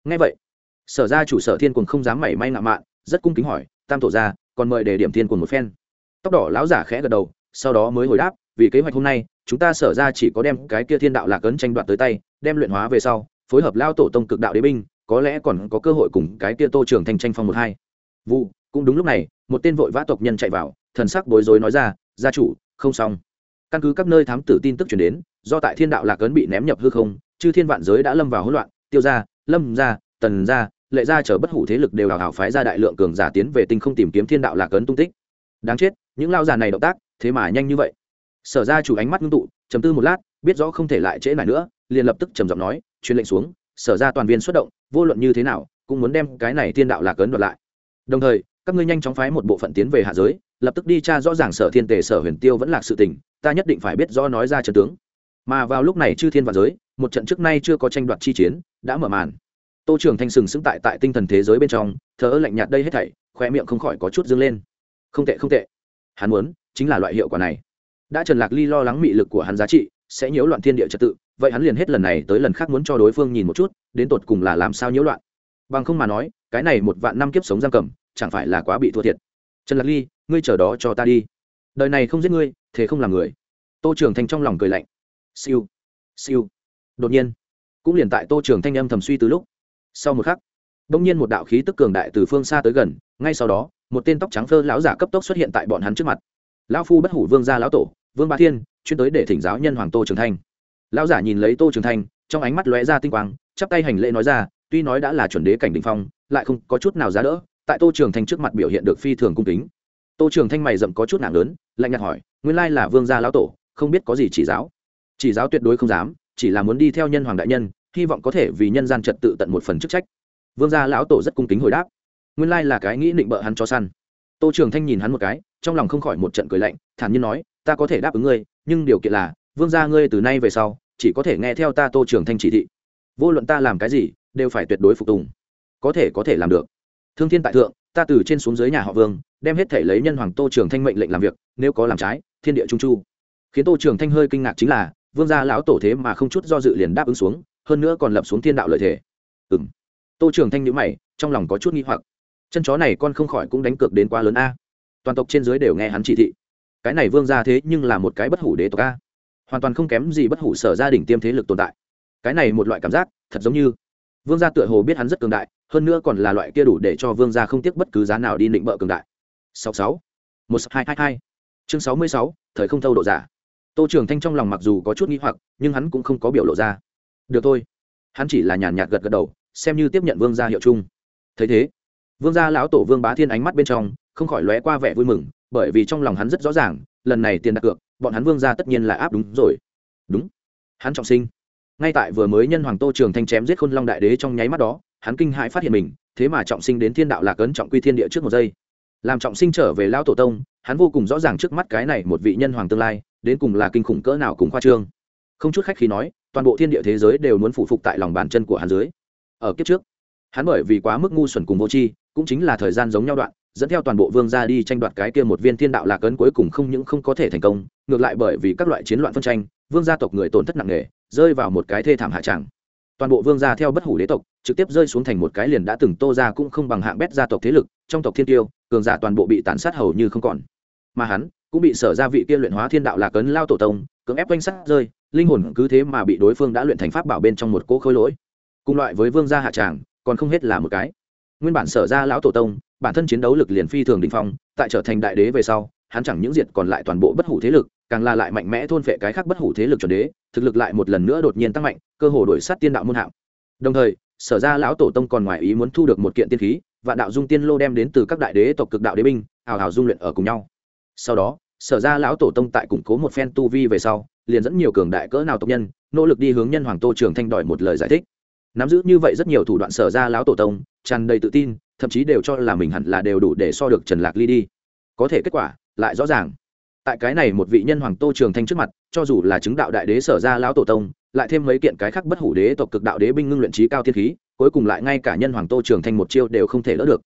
Ngay vậy. Sở ra chủ sở thiên quần không dám mảy may ngạo mạn, rất cung kính hỏi, tam tổ ra còn mời đề điểm thiên quần một phen. Tóc đỏ láo giả khẽ gật đầu, sau đó mới hồi đáp, vì kế hoạch hôm nay, chúng ta sở ra chỉ có đem cái kia thiên đạo lạc ấn tranh đoạt tới tay, đem luyện hóa về sau, phối hợp lao tổ tông cực đạo đế binh, có lẽ còn có cơ hội cùng cái kia tô trường thành tranh phong một hai. Vụ cũng đúng lúc này, một tên vội vã tộc nhân chạy vào, thần sắc bối rối nói ra, gia chủ, không xong. Căn cứ các nơi thám tử tin tức chuyển đến, do tại thiên đạo lạc ấn bị ném nhập hư không, chư thiên vạn giới đã lâm vào hỗn loạn, tiêu ra lâm ra tần ra lệ ra chở bất hủ thế lực đều hào hào phái ra đại lượng cường giả tiến về tinh không tìm kiếm thiên đạo lạc ấn tung tích. Đáng chết, những lao già này động tác, thế mà nhanh như vậy. Sở ra chủ ánh mắt ngưng tụ chấm tư một lát, biết rõ không thể lại trễ lại nữa, liền lập tức trầm giọng nói, truyền lệnh xuống, sở ra toàn viên xuất động, vô luận như thế nào, cũng muốn đem cái này thiên đạo lạc ấn đoạt lại. Đồng thời các ngươi nhanh chóng phái một bộ phận tiến về hạ giới, lập tức đi tra rõ ràng sở thiên tề, sở huyền tiêu vẫn là sự tình, ta nhất định phải biết rõ nói ra trận tướng. Mà vào lúc này chư thiên và giới, một trận trước nay chưa có tranh đoạt chi chiến, đã mở màn. Tô trưởng thanh sừng sững tại tại tinh thần thế giới bên trong thở lạnh nhạt đây hết thảy khoe miệng không khỏi có chút dâng lên. Không tệ không tệ. Hắn muốn, chính là loại hiệu quả này. Đã trần lạc ly lo lắng mị lực của hắn giá trị, sẽ nhiễu loạn thiên địa trật tự, vậy hắn liền hết lần này tới lần khác muốn cho đối phương nhìn một chút, đến tột cùng là làm sao nhiễu loạn. Bằng không mà nói, cái này một vạn năm kiếp sống giam cầm chẳng phải là quá bị thua thiệt. Trần lạc ly, ngươi chờ đó cho ta đi. Đời này không giết ngươi, thế không làm người. Tô trường thanh trong lòng cười lạnh. Siêu siêu. Đột nhiên, cũng liền tại tô trường thanh âm thầm suy từ lúc, sau một khắc đông nhiên một đạo khí tức cường đại từ phương xa tới gần, ngay sau đó, một tên tóc trắng phơ lão giả cấp tốc xuất hiện tại bọn hắn trước mặt. Lão phu bất hủ vương gia lão tổ, vương ba thiên, chuyên tới để thỉnh giáo nhân hoàng tô trường thanh. Lão giả nhìn lấy tô trường thanh, trong ánh mắt lóe ra tinh quang, chắp tay hành lễ nói ra, tuy nói đã là chuẩn đế cảnh đình phong, lại không có chút nào giá đỡ tại tô trường thanh trước mặt biểu hiện được phi thường cung kính. Tô trường thanh mày rậm có chút nặng lớn, lạnh nhạt hỏi, nguyên lai là vương gia lão tổ, không biết có gì chỉ giáo? Chỉ giáo tuyệt đối không dám, chỉ là muốn đi theo nhân hoàng đại nhân, hy vọng có thể vì nhân gian trật tự tận một phần chức trách. Vương gia lão tổ rất cung kính hồi đáp, nguyên lai là cái nghĩ định bợ hắn cho săn. Tô trường thanh nhìn hắn một cái, trong lòng không khỏi một trận cười lạnh, thản nhiên nói, ta có thể đáp ứng ngươi, nhưng điều kiện là, vương gia ngươi từ nay về sau, chỉ có thể nghe theo ta tô trường thanh chỉ thị. Vô luận ta làm cái gì, đều phải tuyệt đối phục tùng. Có thể có thể làm được thương thiên tại thượng, ta từ trên xuống dưới nhà họ vương, đem hết thể lấy nhân hoàng tô trường thanh mệnh lệnh làm việc, nếu có làm trái, thiên địa trung chu. Khiến tô trường thanh hơi kinh ngạc chính là, vương gia lão tổ thế mà không chút do dự liền đáp ứng xuống, hơn nữa còn lập xuống thiên đạo lợi thể. Ừ m tô trường thanh nhữ mày, trong lòng có chút nghi hoặc. Chân chó này con không khỏi cũng đánh cược đến quá lớn a. Toàn tộc trên dưới đều nghe hắn chỉ thị. Cái này vương gia thế nhưng là một cái bất hủ đế tộc a. Hoàn toàn không kém gì bất hủ sở gia đình tiêm thế lực tồn tại. Cái này một loại cảm giác, thật giống như vương gia tựa hồ biết hắn rất cường đại hơn nữa còn là loại kia đủ để cho vương gia không tiếc bất cứ giá nào đi định bợ cường đại. Sáu sáu. Một hai hai hai. Chương sáu mươi sáu, thời không thâu độ giả. Tô trường thanh trong lòng mặc dù có chút nghi hoặc, nhưng hắn cũng không có biểu lộ ra. Được thôi. Hắn chỉ là nhàn nhạt gật gật đầu, xem như tiếp nhận vương gia hiệu chung. Thấy thế, vương gia lão tổ vương bá thiên ánh mắt bên trong, không khỏi lóe qua vẻ vui mừng, bởi vì trong lòng hắn rất rõ ràng, lần này tiền đặt cược, bọn hắn vương gia tất nhiên là áp đúng rồi. Đúng. Hắn trọng sinh. Ngay tại vừa mới nhân hoàng tô trường thanh chém giết khôn long đại đế trong nháy mắt đó hắn kinh hãi phát hiện mình, thế mà trọng sinh đến thiên đạo lạc ấn trọng quy thiên địa trước một giây. Làm trọng sinh trở về lao tổ tông, hắn vô cùng rõ ràng trước mắt cái này một vị nhân hoàng tương lai, đến cùng là kinh khủng cỡ nào cùng khoa trương. Không chút khách khi nói, toàn bộ thiên địa thế giới đều muốn phụ phục tại lòng bàn chân của hắn dưới. Ở kiếp trước, hắn bởi vì quá mức ngu xuẩn cùng vô tri, cũng chính là thời gian giống nhau đoạn, dẫn theo toàn bộ vương gia đi tranh đoạt cái kia một viên thiên đạo lạc ấn cuối cùng không những không có thể thành công, ngược lại bởi vì các loại chiến loạn phân tranh, vương gia tộc người tổn thất nặng nề, rơi vào một cái thê thảm hạ tràng. Toàn bộ vương gia theo bất hủ đế tộc trực tiếp rơi xuống thành một cái liền đã từng tô ra cũng không bằng hạng bét gia tộc thế lực, trong tộc thiên tiêu, cường giả toàn bộ bị tàn sát hầu như không còn. Mà hắn cũng bị sở ra vị kia luyện hóa thiên đạo là cấn lao tổ tông, cưỡng ép quanh sát rơi, linh hồn cứ thế mà bị đối phương đã luyện thành pháp bảo bên trong một cỗ khối lỗi. Cùng loại với vương gia hạ tràng, còn không hết là một cái. Nguyên bản sở ra lão tổ tông, bản thân chiến đấu lực liền phi thường đình phong, tại trở thành đại đế về sau, hắn chẳng những diện còn lại toàn bộ bất hủ thế lực, càng là lại mạnh mẽ thôn phệ cái khác bất hủ thế lực chuẩn đế, thực lực lại một lần nữa đột nhiên tăng mạnh, cơ hồ đổi sát tiên đạo môn hạng. Đồng thời sở ra lão tổ tông còn ngoài ý muốn thu được một kiện tiên khí và đạo dung tiên lô đem đến từ các đại đế tộc cực đạo đế binh hào hào dung luyện ở cùng nhau. Sau đó, sở ra lão tổ tông tại củng cố một phen tu vi về sau, liền dẫn nhiều cường đại cỡ nào tộc nhân, nỗ lực đi hướng nhân hoàng tô trường thanh đòi một lời giải thích. Nắm giữ như vậy rất nhiều thủ đoạn sở ra lão tổ tông, tràn đầy tự tin, thậm chí đều cho là mình hẳn là đều đủ để so được trần lạc ly đi. Có thể kết quả, lại rõ ràng. Tại cái này một vị nhân hoàng tô trường thanh trước mặt, cho dù là chứng đạo đại đế sở ra lão tổ tông lại thêm mấy kiện cái khác bất hủ đế tộc cực đạo đế binh ngưng luyện trí cao thiên khí, cuối cùng lại ngay cả nhân hoàng tô trường thanh một chiêu đều không thể lỡ được.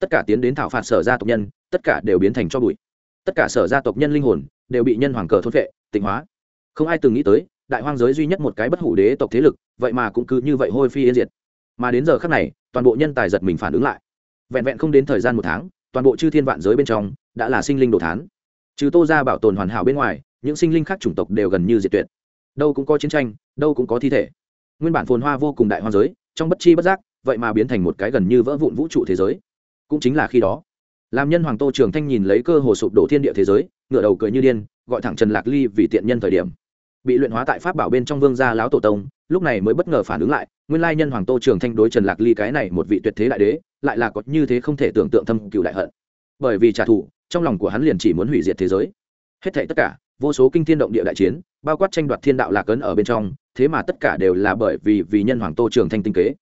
Tất cả tiến đến thảo phạt sở gia tộc nhân, tất cả đều biến thành cho bụi. Tất cả sở gia tộc nhân linh hồn đều bị nhân hoàng cờ thôn vệ tịnh hóa. Không ai từng nghĩ tới, đại hoang giới duy nhất một cái bất hủ đế tộc thế lực, vậy mà cũng cứ như vậy hôi phi yên diệt. Mà đến giờ khác này, toàn bộ nhân tài giật mình phản ứng lại. Vẹn vẹn không đến thời gian một tháng, toàn bộ chư thiên vạn giới bên trong đã là sinh linh đồ thán. Trừ tô ra bảo tồn hoàn hảo bên ngoài, những sinh linh khác chủng tộc đều gần như diệt tuyệt đâu cũng có chiến tranh, đâu cũng có thi thể. Nguyên bản phồn hoa vô cùng đại hoang giới, trong bất chi bất giác, vậy mà biến thành một cái gần như vỡ vụn vũ trụ thế giới. Cũng chính là khi đó, làm nhân hoàng tô trường thanh nhìn lấy cơ hồ sụp đổ thiên địa thế giới ngựa đầu cười như điên, gọi thẳng trần lạc ly vì tiện nhân thời điểm. Bị luyện hóa tại pháp bảo bên trong vương gia lão tổ tông, lúc này mới bất ngờ phản ứng lại, nguyên lai nhân hoàng tô trường thanh đối trần lạc ly cái này một vị tuyệt thế đại đế, lại là có như thế không thể tưởng tượng thâm cựu đại hận. Bởi vì trả thù, trong lòng của hắn liền chỉ muốn hủy diệt thế giới. Hết thảy tất cả vô số kinh thiên động địa đại chiến, bao quát tranh đoạt thiên đạo lạc ấn ở bên trong, thế mà tất cả đều là bởi vì vì nhân hoàng tô trường thanh tinh kế.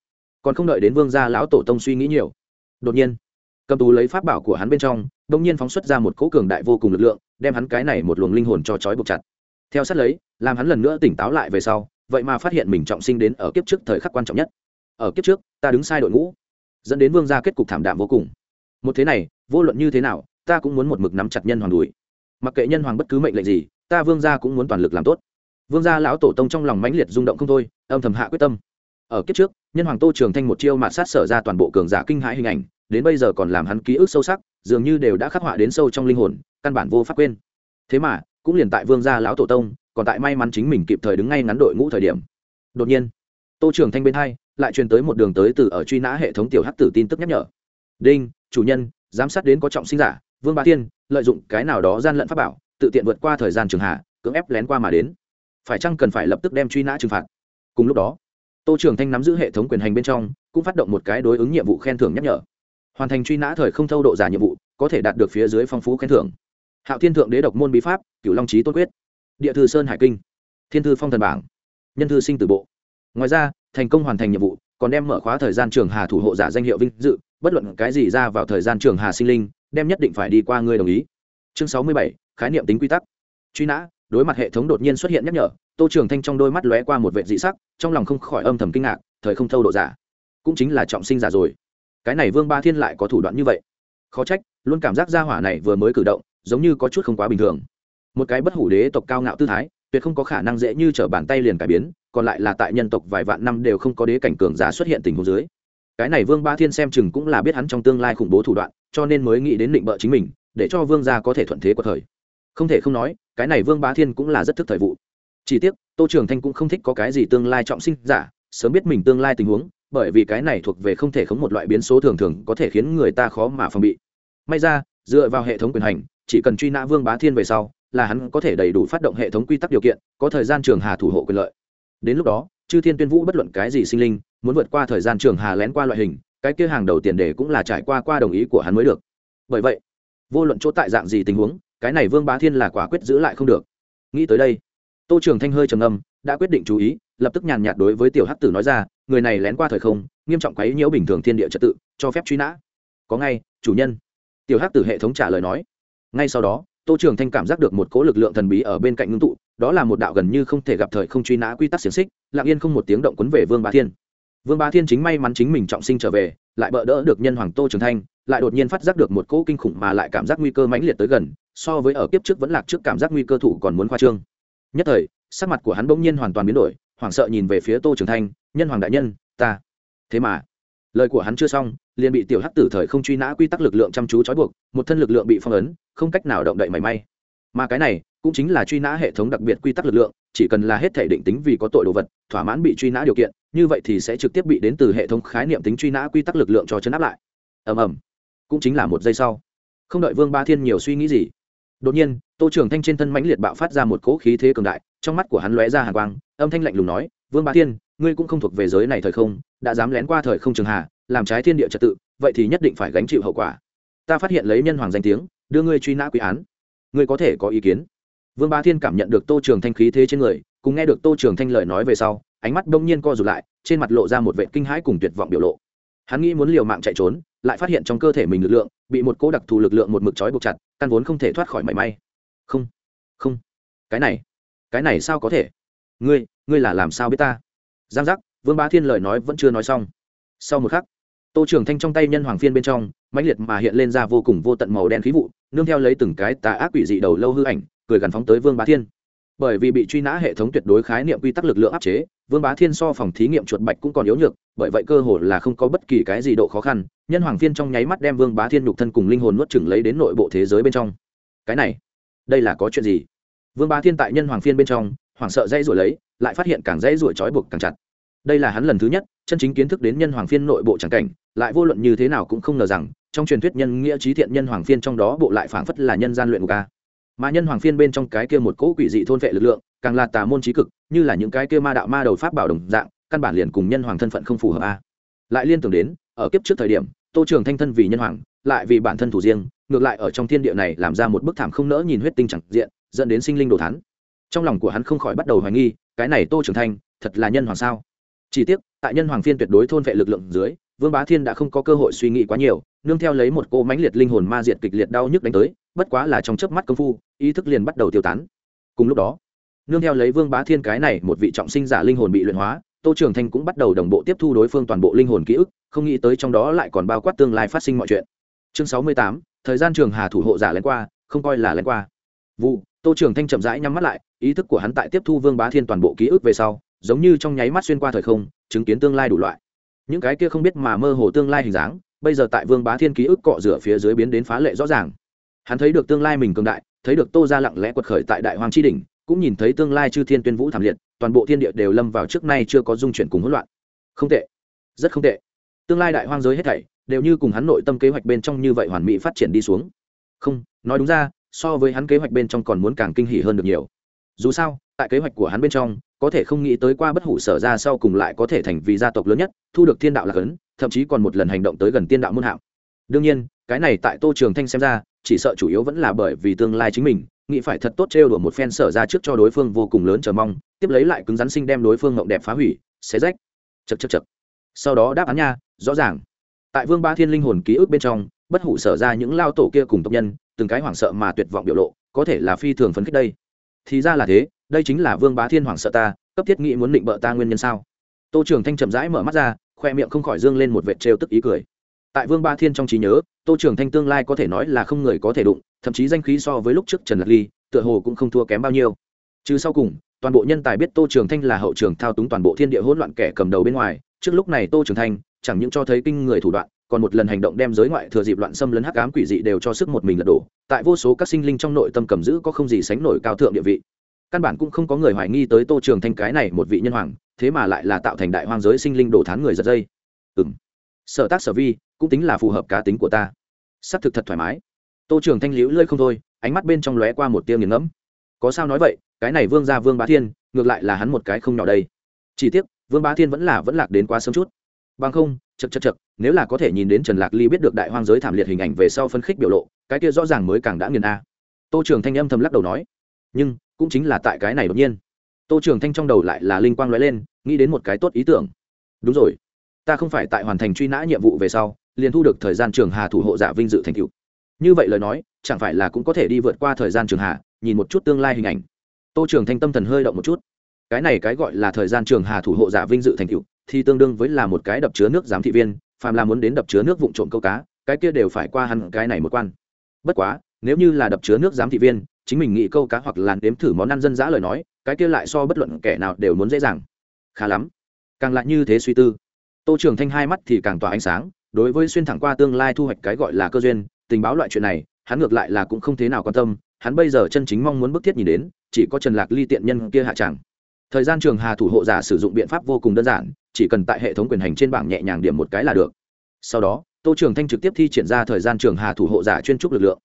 Còn không đợi đến vương gia lão tổ tông suy nghĩ nhiều, đột nhiên, cầm tú lấy pháp bảo của hắn bên trong đông nhiên phóng xuất ra một cỗ cường đại vô cùng lực lượng, đem hắn cái này một luồng linh hồn cho trói buộc chặt. Theo sát lấy, làm hắn lần nữa tỉnh táo lại về sau, vậy mà phát hiện mình trọng sinh đến ở kiếp trước thời khắc quan trọng nhất. Ở kiếp trước, ta đứng sai đội ngũ, dẫn đến vương gia kết cục thảm đạm vô cùng. Một thế này, vô luận như thế nào, ta cũng muốn một mực nắm chặt nhân hoàng đùi mặc kệ nhân hoàng bất cứ mệnh lệnh gì, ta vương gia cũng muốn toàn lực làm tốt. Vương gia lão tổ tông trong lòng mãnh liệt rung động không thôi, âm thầm hạ quyết tâm. Ở kiếp trước, nhân hoàng tô trường thanh một chiêu mạt sát sở ra toàn bộ cường giả kinh hãi hình ảnh, đến bây giờ còn làm hắn ký ức sâu sắc, dường như đều đã khắc họa đến sâu trong linh hồn, căn bản vô pháp quên. Thế mà, cũng liền tại vương gia lão tổ tông, còn tại may mắn chính mình kịp thời đứng ngay ngắn đội ngũ thời điểm. Đột nhiên, tô trường thanh bên hai, lại truyền tới một đường tới từ ở truy nã hệ thống tiểu hắc tử tin tức nhắc nhở. Đinh, chủ nhân, giám sát đến có trọng sinh giả vương Bá tiên lợi dụng cái nào đó gian lận pháp bảo, tự tiện vượt qua thời gian trường hạ, cưỡng ép lén qua mà đến. Phải chăng cần phải lập tức đem truy nã trừng phạt? Cùng lúc đó, tô trường thanh nắm giữ hệ thống quyền hành bên trong, cũng phát động một cái đối ứng nhiệm vụ khen thưởng nhắc nhở. Hoàn thành truy nã thời không thâu độ giả nhiệm vụ, có thể đạt được phía dưới phong phú khen thưởng. Hạo thiên thượng đế độc môn bí pháp, cửu long trí tôn quyết. Địa thư sơn hải kinh. Thiên thư phong thần bảng. Nhân thư sinh tử bộ. Ngoài ra, thành công hoàn thành nhiệm vụ còn đem mở khóa thời gian trường hà thủ hộ giả danh hiệu vinh dự, bất luận cái gì ra vào thời gian trường hà sinh linh, đem nhất định phải đi qua ngươi đồng ý. Chương sáu mươi bảy, khái niệm tính quy tắc. Truy nã, đối mặt hệ thống đột nhiên xuất hiện nhắc nhở, tô trường thanh trong đôi mắt lóe qua một vệ dị sắc, trong lòng không khỏi âm thầm kinh ngạc, thời không thâu độ giả. Cũng chính là trọng sinh giả rồi. Cái này vương ba thiên lại có thủ đoạn như vậy. Khó trách, luôn cảm giác gia hỏa này vừa mới cử động, giống như có chút không quá bình thường. Một cái bất hủ đế tộc cao ngạo tư thái, tuyệt không có khả năng dễ như t r ở bàn tay liền cải biến còn lại là tại nhân tộc vài vạn năm đều không có đế cảnh cường giả xuất hiện tình huống dưới. Cái này vương ba thiên xem chừng cũng là biết hắn trong tương lai khủng bố thủ đoạn, cho nên mới nghĩ đến định bợ chính mình, để cho vương gia có thể thuận thế của thời không thể không nói, cái này vương bá thiên cũng là rất thức thời vụ. Chỉ tiếc, tô trường thanh cũng không thích có cái gì tương lai trọng sinh giả, sớm biết mình tương lai tình huống, bởi vì cái này thuộc về không thể khống một loại biến số thường thường có thể khiến người ta khó mà phòng bị. May ra, dựa vào hệ thống quyền hành, chỉ cần truy nã vương bá thiên về sau, là hắn có thể đầy đủ phát động hệ thống quy tắc điều kiện, có thời gian trường hà thủ hộ quyền lợi đến lúc đó, chư thiên tuyên vũ bất luận cái gì sinh linh, muốn vượt qua thời gian trường hà lén qua loại hình, cái kia hàng đầu tiền đề cũng là trải qua qua đồng ý của hắn mới được. Bởi vậy, vô luận chỗ tại dạng gì tình huống, cái này vương bá thiên là quả quyết giữ lại không được. Nghĩ tới đây, tô trường thanh hơi trầm âm đã quyết định chú ý, lập tức nhàn nhạt đối với tiểu hắc tử nói ra, người này lén qua thời không, nghiêm trọng quấy nhiễu bình thường thiên địa trật tự, cho phép truy nã. Có ngay, chủ nhân. Tiểu hắc tử hệ thống trả lời nói. Ngay sau đó, tô trường thanh cảm giác được một cỗ lực lượng thần bí ở bên cạnh ngưng tụ đó là một đạo gần như không thể gặp thời không truy nã quy tắc xiềng xích, lặng yên không một tiếng động quấn về vương bá thiên. Vương bá thiên chính may mắn chính mình trọng sinh trở về, lại bỡ đỡ được nhân hoàng tô trường thanh, lại đột nhiên phát giác được một cỗ kinh khủng mà lại cảm giác nguy cơ mãnh liệt tới gần, so với ở kiếp trước vẫn lạc trước cảm giác nguy cơ thủ còn muốn khoa trương. Nhất thời, sắc mặt của hắn bỗng nhiên hoàn toàn biến đổi, hoảng sợ nhìn về phía tô trường thanh, nhân hoàng đại nhân, ta. Thế mà, lời của hắn chưa xong, liền bị tiểu hắc tử thời không truy nã quy tắc lực lượng chăm chú trói buộc, một thân lực lượng bị phong ấn, không cách nào động đậy mảy may mà cái này cũng chính là truy nã hệ thống đặc biệt quy tắc lực lượng, chỉ cần là hết thể định tính vì có tội đồ vật, thỏa mãn bị truy nã điều kiện, như vậy thì sẽ trực tiếp bị đến từ hệ thống khái niệm tính truy nã quy tắc lực lượng cho chấn áp lại. Ầm ầm. Cũng chính là một giây sau. Không đợi vương ba thiên nhiều suy nghĩ gì, đột nhiên, tô trưởng thanh trên thân mãnh liệt bạo phát ra một cỗ khí thế cường đại, trong mắt của hắn lóe ra hàn quang, âm thanh lạnh lùng nói, vương ba thiên, ngươi cũng không thuộc về giới này thời không, đã dám lén qua thời không trường hà, làm trái thiên địa trật tự, vậy thì nhất định phải gánh chịu hậu quả. Ta phát hiện lấy nhân hoàng danh tiếng, đưa ngươi truy nã quy án ngươi có thể có ý kiến. Vương ba thiên cảm nhận được tô trường thanh khí thế trên người, cùng nghe được tô trường thanh lời nói về sau, ánh mắt đông nhiên co rụt lại, trên mặt lộ ra một vệ kinh hãi cùng tuyệt vọng biểu lộ. Hắn nghĩ muốn liều mạng chạy trốn, lại phát hiện trong cơ thể mình lực lượng, bị một cỗ đặc thù lực lượng một mực trói buộc chặt, căn vốn không thể thoát khỏi mảy may. Không không. Cái này cái này sao có thể? Ngươi ngươi là làm sao biết ta? Giang giác, vương bá thiên lời nói vẫn chưa nói xong. Sau một khắc, tô trường thanh trong tay nhân hoàng phiên bên trong, mãnh liệt mà hiện lên ra vô cùng vô tận màu đen khí vụ nương theo lấy từng cái tà ác quỷ dị đầu lâu hư ảnh, cười gần phóng tới vương bá thiên. Bởi vì bị truy nã hệ thống tuyệt đối khái niệm quy tắc lực lượng áp chế, vương bá thiên so phòng thí nghiệm chuột bạch cũng còn yếu nhược, bởi vậy cơ hồ là không có bất kỳ cái gì độ khó khăn, nhân hoàng phiên trong nháy mắt đem vương bá thiên nhục thân cùng linh hồn nuốt chừng lấy đến nội bộ thế giới bên trong. Cái này, đây là có chuyện gì? Vương bá thiên tại nhân hoàng phiên bên trong, hoảng sợ dây rồi lấy, lại phát hiện càng dây ruổi trói buộc càng chặt. Đây là hắn lần thứ nhất, chân chính kiến thức đến nhân hoàng phiên nội bộ tràng cảnh, lại vô luận như thế nào cũng không ngờ rằng trong truyền thuyết nhân nghĩa trí thiện nhân hoàng phiên trong đó bộ lại phảng phất là nhân gian luyện của ca mà nhân hoàng phiên bên trong cái kia một cỗ quỷ dị thôn vệ lực lượng, càng là tà môn trí cực, như là những cái kia ma đạo ma đầu pháp bảo đồng dạng, căn bản liền cùng nhân hoàng thân phận không phù hợp a. Lại liên tưởng đến, ở kiếp trước thời điểm, tô trường thanh thân vì nhân hoàng, lại vì bản thân thủ riêng, ngược lại ở trong thiên địa này làm ra một bức thảm không nỡ nhìn huyết tinh chẳng diện, dẫn đến sinh linh đồ thắn trong lòng của hắn không khỏi bắt đầu hoài nghi, cái này tô trường thanh, thật là nhân hoàng sao? Chỉ tiếc, tại nhân hoàng phiên tuyệt đối thôn vệ lực lượng dưới, vương bá thiên đã không có cơ hội suy nghĩ quá nhiều nương theo lấy một cô mãnh liệt linh hồn ma diệt kịch liệt đau nhức đánh tới, bất quá là trong chớp mắt công phu, ý thức liền bắt đầu tiêu tán. Cùng lúc đó, nương theo lấy vương bá thiên cái này một vị trọng sinh giả linh hồn bị luyện hóa, tô trường thanh cũng bắt đầu đồng bộ tiếp thu đối phương toàn bộ linh hồn ký ức, không nghĩ tới trong đó lại còn bao quát tương lai phát sinh mọi chuyện. Chương sáu mươi tám, thời gian trường hà thủ hộ giả lén qua, không coi là lén qua. Vụ, tô trường thanh chậm rãi nhắm mắt lại, ý thức của hắn tại tiếp thu vương bá thiên toàn bộ ký ức về sau, giống như trong nháy mắt xuyên qua thời không, chứng kiến tương lai đủ loại. Những cái kia không biết mà mơ hồ tương lai hình dáng bây giờ tại vương bá thiên ký ức cọ rửa phía dưới biến đến phá lệ rõ ràng. Hắn thấy được tương lai mình cường đại, thấy được tô ra lặng lẽ quật khởi tại đại hoàng tri đình cũng nhìn thấy tương lai chư thiên tuyên vũ thảm liệt, toàn bộ thiên địa đều lâm vào trước nay chưa có dung chuyển cùng hỗn loạn. Không tệ. Rất không tệ. Tương lai đại hoang giới hết thảy, đều như cùng hắn nội tâm kế hoạch bên trong như vậy hoàn mỹ phát triển đi xuống. Không, nói đúng ra, so với hắn kế hoạch bên trong còn muốn càng kinh hỉ hơn được nhiều. Dù sao, tại kế hoạch của hắn bên trong, có thể không nghĩ tới qua bất hủ sở ra sau cùng lại có thể thành vì gia tộc lớn nhất, thu được thiên đạo lạc ấn thậm chí còn một lần hành động tới gần tiên đạo môn hạng đương nhiên, cái này tại tô trường thanh xem ra, chỉ sợ chủ yếu vẫn là bởi vì tương lai chính mình, nghĩ phải thật tốt trêu đùa một phen sở ra trước cho đối phương vô cùng lớn chờ mong, tiếp lấy lại cứng rắn sinh đem đối phương ngộng đẹp phá hủy, xé rách. Chật chật chật sau đó đáp án nha, rõ ràng. Tại vương ba thiên linh hồn ký ức bên trong, bất hủ sở ra những lao tổ kia cùng tộc nhân, từng cái hoảng sợ mà tuyệt vọng biểu lộ, có thể là phi thường phấn khích đây. Thì ra là thế, đây chính là vương bá thiên hoảng sợ ta, cấp thiết nghĩ muốn định bợ ta nguyên nhân sao? Tô trường thanh chậm rãi mở mắt ra khoe miệng không khỏi dương lên một vệt trêu tức ý cười. Tại vương ba thiên trong trí nhớ, tô trường thanh tương lai có thể nói là không người có thể đụng, thậm chí danh khí so với lúc trước trần lạc ly, tựa hồ cũng không thua kém bao nhiêu. Chứ sau cùng, toàn bộ nhân tài biết tô trường thanh là hậu trường thao túng toàn bộ thiên địa hỗn loạn kẻ cầm đầu bên ngoài, trước lúc này tô trường thanh, chẳng những cho thấy kinh người thủ đoạn, còn một lần hành động đem giới ngoại thừa dịp loạn xâm lấn hắc ám quỷ dị đều cho sức một mình lật đổ. Tại vô số các sinh linh trong nội tâm cầm giữ có không gì sánh nổi cao thượng địa vị căn bản cũng không có người hoài nghi tới tô trường thanh cái này một vị nhân hoàng, thế mà lại là tạo thành đại hoang giới sinh linh đổ thán người giật dây. Ừ m sở tác sở vi, cũng tính là phù hợp cá tính của ta. S ắ c thực thật thoải mái. Tô trường thanh liễu lơi không thôi, ánh mắt bên trong lóe qua một tiêu nghiền ngẫm. Có sao nói vậy, cái này vương ra vương bá thiên, ngược lại là hắn một cái không nhỏ đây. Chỉ tiếc, vương bá thiên vẫn là vẫn lạc đến quá sớm chút. Bằng không chật chật chật nếu là có thể nhìn đến trần lạc ly biết được đại hoang giới thảm liệt hình ảnh về sau phân khích biểu lộ, cái kia rõ ràng mới càng đã nghiền a. Tô trường thanh âm thầm lắc đầu nói nhưng cũng chính là tại cái này đột nhiên. Tô trường thanh trong đầu lại là linh quang nói lên, nghĩ đến một cái tốt ý tưởng. Đúng rồi, ta không phải tại hoàn thành truy nã nhiệm vụ về sau, liền thu được thời gian trường hà thủ hộ giả vinh dự thành cựu như vậy lời nói, chẳng phải là cũng có thể đi vượt qua thời gian trường hà, nhìn một chút tương lai hình ảnh. Tô trường thanh tâm thần hơi động một chút. Cái này cái gọi là thời gian trường hà thủ hộ giả vinh dự thành cựu thì tương đương với là một cái đập chứa nước giám thị viên, phàm là muốn đến đập chứa nước vụ trộm câu cá, cái kia đều phải qua hẳn cái này một quan. Bất quá, nếu như là đập chứa nước giám thị viên chính mình nghĩ câu cá hoặc làn đếm thử món ăn dân dã lời nói, cái kia lại so bất luận kẻ nào đều muốn dễ dàng. Khá lắm. Càng lại như thế suy tư. Tô trường thanh hai mắt thì càng tỏa ánh sáng, đối với xuyên thẳng qua tương lai thu hoạch cái gọi là cơ duyên, tình báo loại chuyện này, hắn ngược lại là cũng không thế nào quan tâm, hắn bây giờ chân chính mong muốn bức thiết nhìn đến, chỉ có trần lạc ly tiện nhân kia hạ tràng thời gian trường hà thủ hộ giả sử dụng biện pháp vô cùng đơn giản, chỉ cần tại hệ thống quyền hành trên bảng nhẹ nhàng điểm một cái là được. Sau đó, tô trường thanh trực tiếp thi triển ra thời gian trường hà thủ hộ giả chuyên trúc lực lượng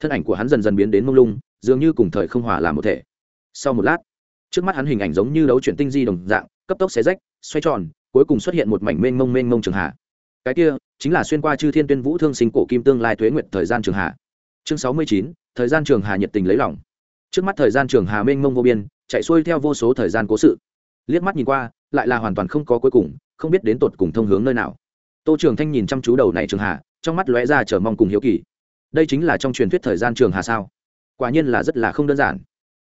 thân ảnh của hắn dần dần biến đến mông lung, dường như cùng thời không hòa làm một thể. Sau một lát, trước mắt hắn hình ảnh giống như đấu chuyển tinh di đồng dạng, cấp tốc xé rách, xoay tròn, cuối cùng xuất hiện một mảnh mênh mông mênh mông trường hạ. cái kia chính là xuyên qua chư thiên tuyên vũ thương sinh cổ kim tương lai thuế nguyện thời gian trường hạ. chương sáu mươi chín, thời gian trường hà nhiệt tình lấy lòng. Trước mắt thời gian trường hà mênh mông vô biên, chạy xuôi theo vô số thời gian cố sự. Liếc mắt nhìn qua, lại là hoàn toàn không có cuối cùng, không biết đến tột cùng thông hướng nơi nào. Tô trường thanh nhìn chăm chú đầu này trường hà trong mắt lóe ra chờ mong cùng hiếu kỳ đây chính là trong truyền thuyết thời gian trường hà sao? Quả nhiên là rất là không đơn giản.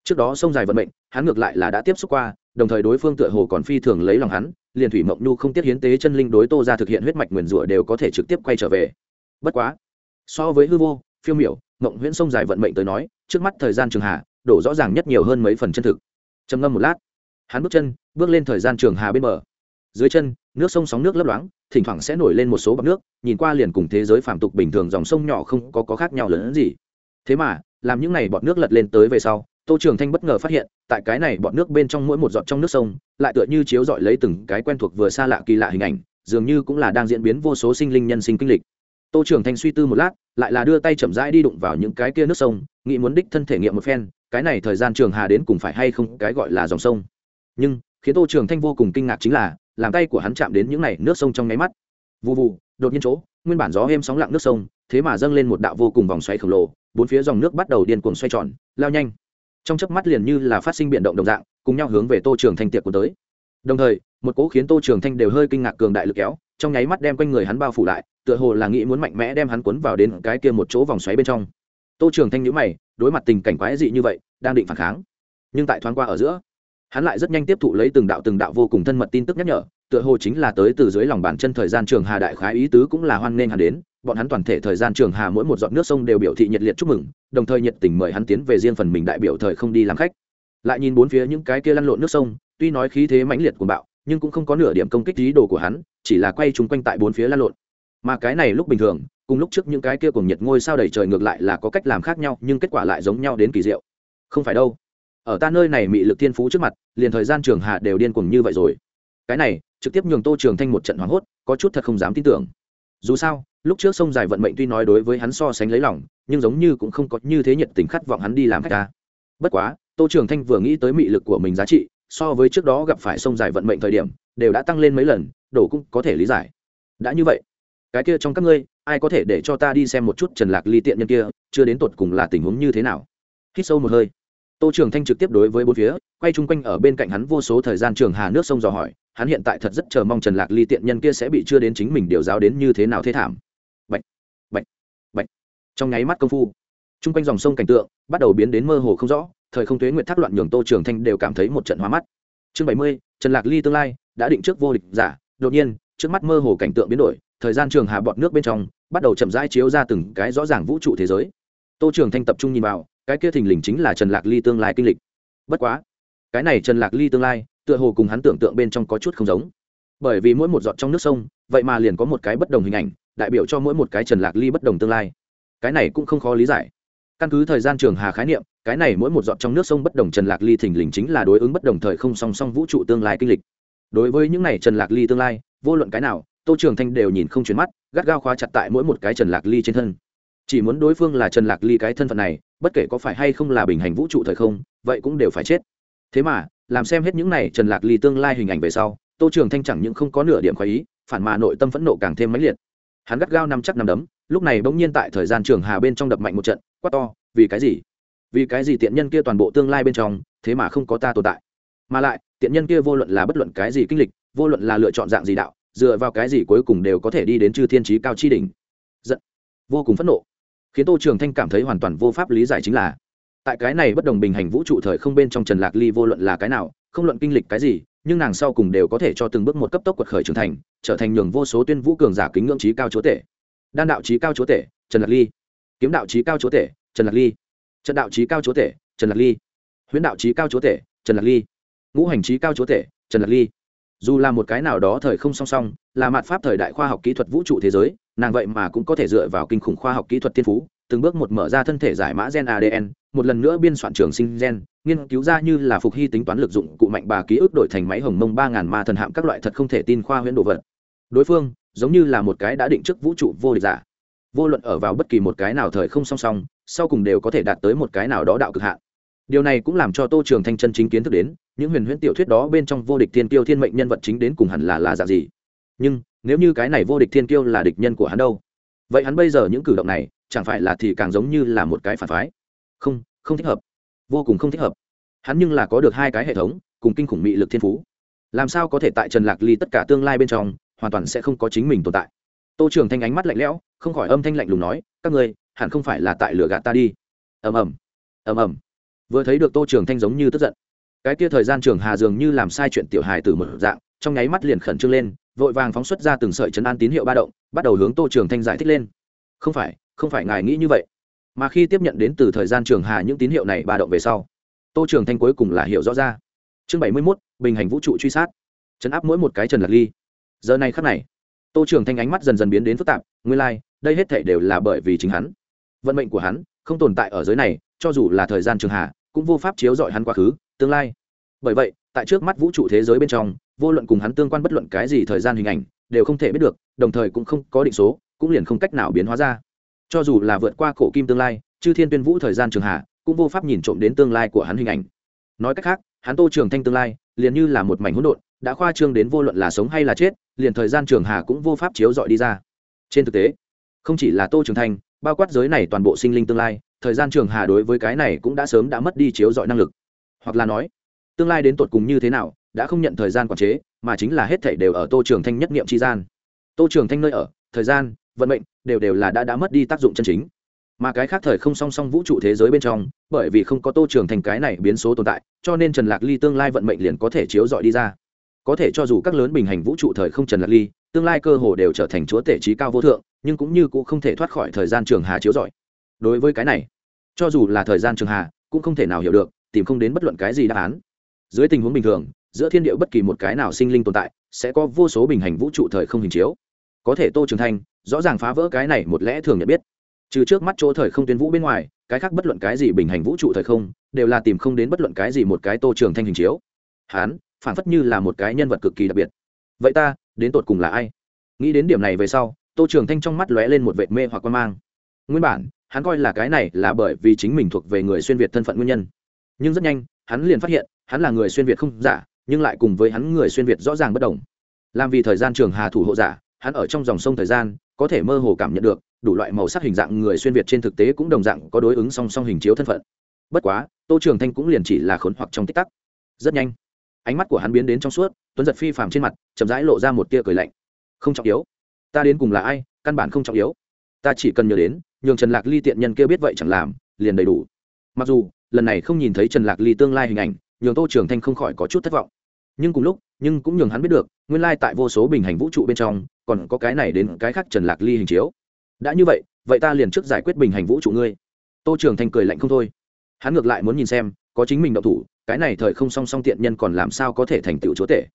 Trước đó sông dài vận mệnh, hắn ngược lại là đã tiếp xúc qua, đồng thời đối phương tựa hồ còn phi thường lấy lòng hắn, liền thủy mộng nhu không tiết hiến tế chân linh đối tô ra thực hiện huyết mạch nguyền rủa đều có thể trực tiếp quay trở về. Bất quá, so với hư vô, phiêu miểu, mộng huyễn sông dài vận mệnh tới nói, trước mắt thời gian trường hà, đổ rõ ràng nhất nhiều hơn mấy phần chân thực. Trầm ngâm một lát, hắn bước chân, bước lên thời gian trường hà bên bờ. Dưới chân, nước sông sóng nước lấp loáng thỉnh thoảng sẽ nổi lên một số bọc nước nhìn qua liền cùng thế giới phàm tục bình thường dòng sông nhỏ không có, có khác nhau lớn hơn gì. Thế mà làm những này bọt nước lật lên tới về sau tô trường thanh bất ngờ phát hiện tại cái này bọt nước bên trong mỗi một giọt trong nước sông lại tựa như chiếu dọi lấy từng cái quen thuộc vừa xa lạ kỳ lạ hình ảnh dường như cũng là đang diễn biến vô số sinh linh nhân sinh kinh lịch. Tô trường thanh suy tư một lát lại là đưa tay chậm rãi đi đụng vào những cái kia nước sông nghĩ muốn đích thân thể nghiệm một phen cái này thời gian trường hà đến cùng phải hay không cái gọi là dòng sông. Nhưng khiến tô trường thanh vô cùng kinh ngạc chính là làm tay của hắn chạm đến những này nước sông trong nháy mắt. Vụ vụ đột nhiên chỗ, nguyên bản gió êm sóng lặng nước sông, thế mà dâng lên một đạo vô cùng vòng xoáy khổng lồ, bốn phía dòng nước bắt đầu điên cuồng xoay tròn, lao nhanh. Trong chớp mắt liền như là phát sinh biến động đồng dạng, cùng nhau hướng về tô trường thanh tiệc của tới. Đồng thời, một cố khiến tô trường thanh đều hơi kinh ngạc cường đại lực kéo, trong nháy mắt đem quanh người hắn bao phủ lại, tựa hồ là nghĩ muốn mạnh mẽ đem hắn cuốn vào đến cái kia một chỗ vòng xoáy bên trong. Tô trường thanh nhữ mày, đối mặt tình cảnh quái dị như vậy, đang định phản kháng. Nhưng tại thoáng qua ở giữa hắn lại rất nhanh tiếp thụ lấy từng đạo từng đạo vô cùng thân mật tin tức nhắc nhở, tựa hồ chính là tới từ dưới lòng bàn chân thời gian trường hà đại khái ý tứ cũng là hoan nghênh hắn đến, bọn hắn toàn thể thời gian trường hà mỗi một giọt nước sông đều biểu thị nhiệt liệt chúc mừng, đồng thời nhiệt tình mời hắn tiến về riêng phần mình đại biểu thời không đi làm khách. Lại nhìn bốn phía những cái kia lăn lộn nước sông, tuy nói khí thế mãnh liệt của bạo, nhưng cũng không có nửa điểm công kích ý đồ của hắn, chỉ là quay chúng quanh tại bốn phía lăn lộn. Mà cái này lúc bình thường, cùng lúc trước những cái kia cùng nhiệt ngôi sao đầy trời ngược lại là có cách làm khác nhau, nhưng kết quả lại giống nhau đến kỳ diệu. Không phải đâu ở ta nơi này mị lực thiên phú trước mặt, liền thời gian trường hạ đều điên cuồng như vậy rồi. Cái này, trực tiếp nhường tô trường thanh một trận hoảng hốt, có chút thật không dám tin tưởng. Dù sao, lúc trước sông dài vận mệnh tuy nói đối với hắn so sánh lấy lòng, nhưng giống như cũng không có như thế nhiệt tình khát vọng hắn đi làm khách ta. Bất quá, tô trường thanh vừa nghĩ tới mị lực của mình giá trị, so với trước đó gặp phải sông dài vận mệnh thời điểm, đều đã tăng lên mấy lần đổ cũng có thể lý giải. Đã như vậy, cái kia trong các ngươi, ai có thể để cho ta đi xem một chút trần lạc ly tiện nhân kia, chưa đến tột cùng là tình huống như thế nào? Hít sâu một hơi tô trường thanh trực tiếp đối với bốn phía, quay chung quanh ở bên cạnh hắn vô số thời gian trường hà nước sông dò hỏi, hắn hiện tại thật rất chờ mong trần lạc ly tiện nhân kia sẽ bị chưa đến chính mình điều giáo đến như thế nào thế thảm. Bệnh bệnh bệnh trong nháy mắt công phu, chung quanh dòng sông cảnh tượng bắt đầu biến đến mơ hồ không rõ, thời không tuế nguyện thác loạn nhường tô trường thanh đều cảm thấy một trận hóa mắt. Chương bảy mươi, trần lạc ly tương lai đã định trước vô địch giả. Đột nhiên, trước mắt mơ hồ cảnh tượng biến đổi, thời gian trường hà bọt nước bên trong bắt đầu chậm rãi chiếu ra từng cái rõ ràng vũ trụ thế giới. Tô trường thanh tập trung nhìn vào cái kia thình lình chính là trần lạc ly tương lai kinh lịch. Bất quá, cái này trần lạc ly tương lai, tựa hồ cùng hắn tưởng tượng bên trong có chút không giống. Bởi vì mỗi một giọt trong nước sông, vậy mà liền có một cái bất đồng hình ảnh, đại biểu cho mỗi một cái trần lạc ly bất đồng tương lai. Cái này cũng không khó lý giải. Căn cứ thời gian trường hà khái niệm, cái này mỗi một giọt trong nước sông bất đồng trần lạc ly thình lình chính là đối ứng bất đồng thời không song song vũ trụ tương lai kinh lịch. Đối với những này trần lạc ly tương lai, vô luận cái nào, tô trường thanh đều nhìn không chuyển mắt, gắt gao khóa chặt tại mỗi một cái trần lạc ly trên thân. Chỉ muốn đối phương là trần lạc ly cái thân phận này bất kể có phải hay không là bình hành vũ trụ thời không, vậy cũng đều phải chết. Thế mà, làm xem hết những này trần lạc ly tương lai hình ảnh về sau, tô trường thanh chẳng những không có nửa điểm khoái ý, phản mà nội tâm phẫn nộ càng thêm mãnh liệt. Hắn gắt gao nằm chắc nằm đấm, lúc này bỗng nhiên tại thời gian trường hà bên trong đập mạnh một trận, quát to, vì cái gì? Vì cái gì tiện nhân kia toàn bộ tương lai bên trong, thế mà không có ta tồn tại? Mà lại, tiện nhân kia vô luận là bất luận cái gì kinh lịch, vô luận là lựa chọn dạng gì đạo, dựa vào cái gì cuối cùng đều có thể đi đến chư thiên trí cao chi đỉnh? Giận, vô cùng phẫn nộ khiến tô trường thanh cảm thấy hoàn toàn vô pháp lý giải chính là, tại cái này bất đồng bình hành vũ trụ thời không bên trong trần lạc ly vô luận là cái nào, không luận kinh lịch cái gì, nhưng nàng sau cùng đều có thể cho từng bước một cấp tốc quật khởi trưởng thành, trở thành nhường vô số tuyên vũ cường giả kính ngưỡng trí cao chúa tể. Đan đạo trí cao chúa tể, trần lạc ly. Kiếm đạo trí cao chúa tể, trần lạc ly. Trận đạo trí cao chúa tể, trần lạc ly. Huyễn đạo trí cao chúa tể, trần lạc ly. Ngũ hành trí cao chúa tể, trần lạc ly dù là một cái nào đó thời không song song, là mặt pháp thời đại khoa học kỹ thuật vũ trụ thế giới, nàng vậy mà cũng có thể dựa vào kinh khủng khoa học kỹ thuật tiên phú, từng bước một mở ra thân thể giải mã gen adn một lần nữa biên soạn trường sinh gen, nghiên cứu ra như là phục hy tính toán lực dụng cụ mạnh bà ký ức đổi thành máy hồng mông ba ngàn ma thần hạm các loại thật không thể tin khoa huyễn đồ vật. Đối phương, giống như là một cái đã định trước vũ trụ vô địch giả. Vô luận ở vào bất kỳ một cái nào thời không song song, sau cùng đều có thể đạt tới một cái nào đó đạo cực hạn điều này cũng làm cho tô trường thanh chân chính kiến thức đến, những huyền huyễn tiểu thuyết đó bên trong vô địch thiên kiêu thiên mệnh nhân vật chính đến cùng hẳn là là dạng gì. Nhưng, nếu như cái này vô địch thiên kiêu là địch nhân của hắn đâu? Vậy hắn bây giờ những cử động này, chẳng phải là thì càng giống như là một cái phản phái? Không không thích hợp. Vô cùng không thích hợp. Hắn nhưng là có được hai cái hệ thống, cùng kinh khủng mị lực thiên phú. Làm sao có thể tại trần lạc ly tất cả tương lai bên trong, hoàn toàn sẽ không có chính mình tồn tại? Tô trường thanh ánh mắt lạnh lẽo, không khỏi âm thanh lạnh lùng nói, các ngươi, hẳn không phải là tại lửa gạt ta đi. Ầm ầm. Ầm ầm vừa thấy được tô trường thanh giống như tức giận. Cái kia thời gian trường hà dường như làm sai chuyện tiểu hài từ một dạng trong nháy mắt liền khẩn trương lên vội vàng phóng xuất ra từng sợi chấn an tín hiệu ba động bắt đầu hướng tô trường thanh giải thích lên. Không phải không phải ngài nghĩ như vậy. Mà khi tiếp nhận đến từ thời gian trường hà những tín hiệu này ba động về sau tô trường thanh cuối cùng là hiểu rõ ra. Chương bảy mươi mốt bình hành vũ trụ truy sát. Chấn áp mỗi một cái trần lạc ly. Giờ này khắc này tô trường thanh ánh mắt dần dần biến đến phức tạp nguyên lai、like, đây hết thể đều là bởi vì chính hắn. Vận mệnh của hắn không tồn tại ở giới này cho dù là thời gian trường hà cũng vô pháp chiếu rọi hắn quá khứ, tương lai. Bởi vậy, tại trước mắt vũ trụ thế giới bên trong, vô luận cùng hắn tương quan bất luận cái gì thời gian hình ảnh, đều không thể biết được, đồng thời cũng không có định số, cũng liền không cách nào biến hóa ra. Cho dù là vượt qua cổ kim tương lai, chư thiên tuyên vũ thời gian trường hạ, cũng vô pháp nhìn trộm đến tương lai của hắn hình ảnh. Nói cách khác, hắn tô trường thanh tương lai, liền như là một mảnh hỗn độn, đã khoa trương đến vô luận là sống hay là chết, liền thời gian trường hà cũng vô pháp chiếu dọi đi ra. Trên thực tế, không chỉ là tô trường thanh, bao quát giới này toàn bộ sinh linh tương lai thời gian trường hà đối với cái này cũng đã sớm đã mất đi chiếu dọi năng lực. Hoặc là nói, tương lai đến tột cùng như thế nào, đã không nhận thời gian quản chế, mà chính là hết thảy đều ở tô trường thanh nhất niệm tri gian. Tô trường thanh nơi ở, thời gian, vận mệnh, đều đều là đã đã mất đi tác dụng chân chính. Mà cái khác thời không song song vũ trụ thế giới bên trong, bởi vì không có tô trường thành cái này biến số tồn tại, cho nên trần lạc ly tương lai vận mệnh liền có thể chiếu dọi đi ra. Có thể cho dù các lớn bình hành vũ trụ thời không trần lạc ly, tương lai cơ hồ đều trở thành chúa tể trí cao vô thượng, nhưng cũng như cũng không thể thoát khỏi thời gian trường hà chiếu dọi đối với cái này, cho dù là thời gian trường hà, cũng không thể nào hiểu được, tìm không đến bất luận cái gì đáp án. Dưới tình huống bình thường, giữa thiên địa bất kỳ một cái nào sinh linh tồn tại, sẽ có vô số bình hành vũ trụ thời không hình chiếu. Có thể tô trường thanh, rõ ràng phá vỡ cái này một lẽ thường nhận biết. Trừ trước mắt chỗ thời không tuyến vũ bên ngoài, cái khác bất luận cái gì bình hành vũ trụ thời không, đều là tìm không đến bất luận cái gì một cái tô trường thanh hình chiếu. Hán, phản phất như là một cái nhân vật cực kỳ đặc biệt. Vậy ta, đến tột cùng là ai? Nghĩ đến điểm này về sau, tô trường thanh trong mắt lóe lên một vệ mê hoặc quan mang. Nguyên bản hắn coi là cái này là bởi vì chính mình thuộc về người xuyên việt thân phận nguyên nhân. Nhưng rất nhanh, hắn liền phát hiện, hắn là người xuyên việt không giả, nhưng lại cùng với hắn người xuyên việt rõ ràng bất đồng. Làm vì thời gian trường hà thủ hộ giả, hắn ở trong dòng sông thời gian, có thể mơ hồ cảm nhận được, đủ loại màu sắc hình dạng người xuyên việt trên thực tế cũng đồng dạng có đối ứng song song hình chiếu thân phận. Bất quá, tô trường thanh cũng liền chỉ là khốn hoặc trong tích tắc. Rất nhanh, ánh mắt của hắn biến đến trong suốt, tuấn giật phi phàm trên mặt, chậm rãi lộ ra một tia cười lạnh. Không trọng yếu. Ta đến cùng là ai, căn bản không trọng yếu. Ta chỉ cần nhớ đến nhường trần lạc ly tiện nhân kia biết vậy chẳng làm, liền đầy đủ. Mặc dù, lần này không nhìn thấy trần lạc ly tương lai hình ảnh, nhường tô trường thanh không khỏi có chút thất vọng. Nhưng cùng lúc, nhưng cũng nhường hắn biết được, nguyên lai tại vô số bình hành vũ trụ bên trong, còn có cái này đến cái khác trần lạc ly hình chiếu. Đã như vậy vậy ta liền trước giải quyết bình hành vũ trụ ngươi. Tô trường thanh cười lạnh không thôi. Hắn ngược lại muốn nhìn xem, có chính mình đậu thủ, cái này thời không song song tiện nhân còn làm sao có thể thành tựu chúa tể.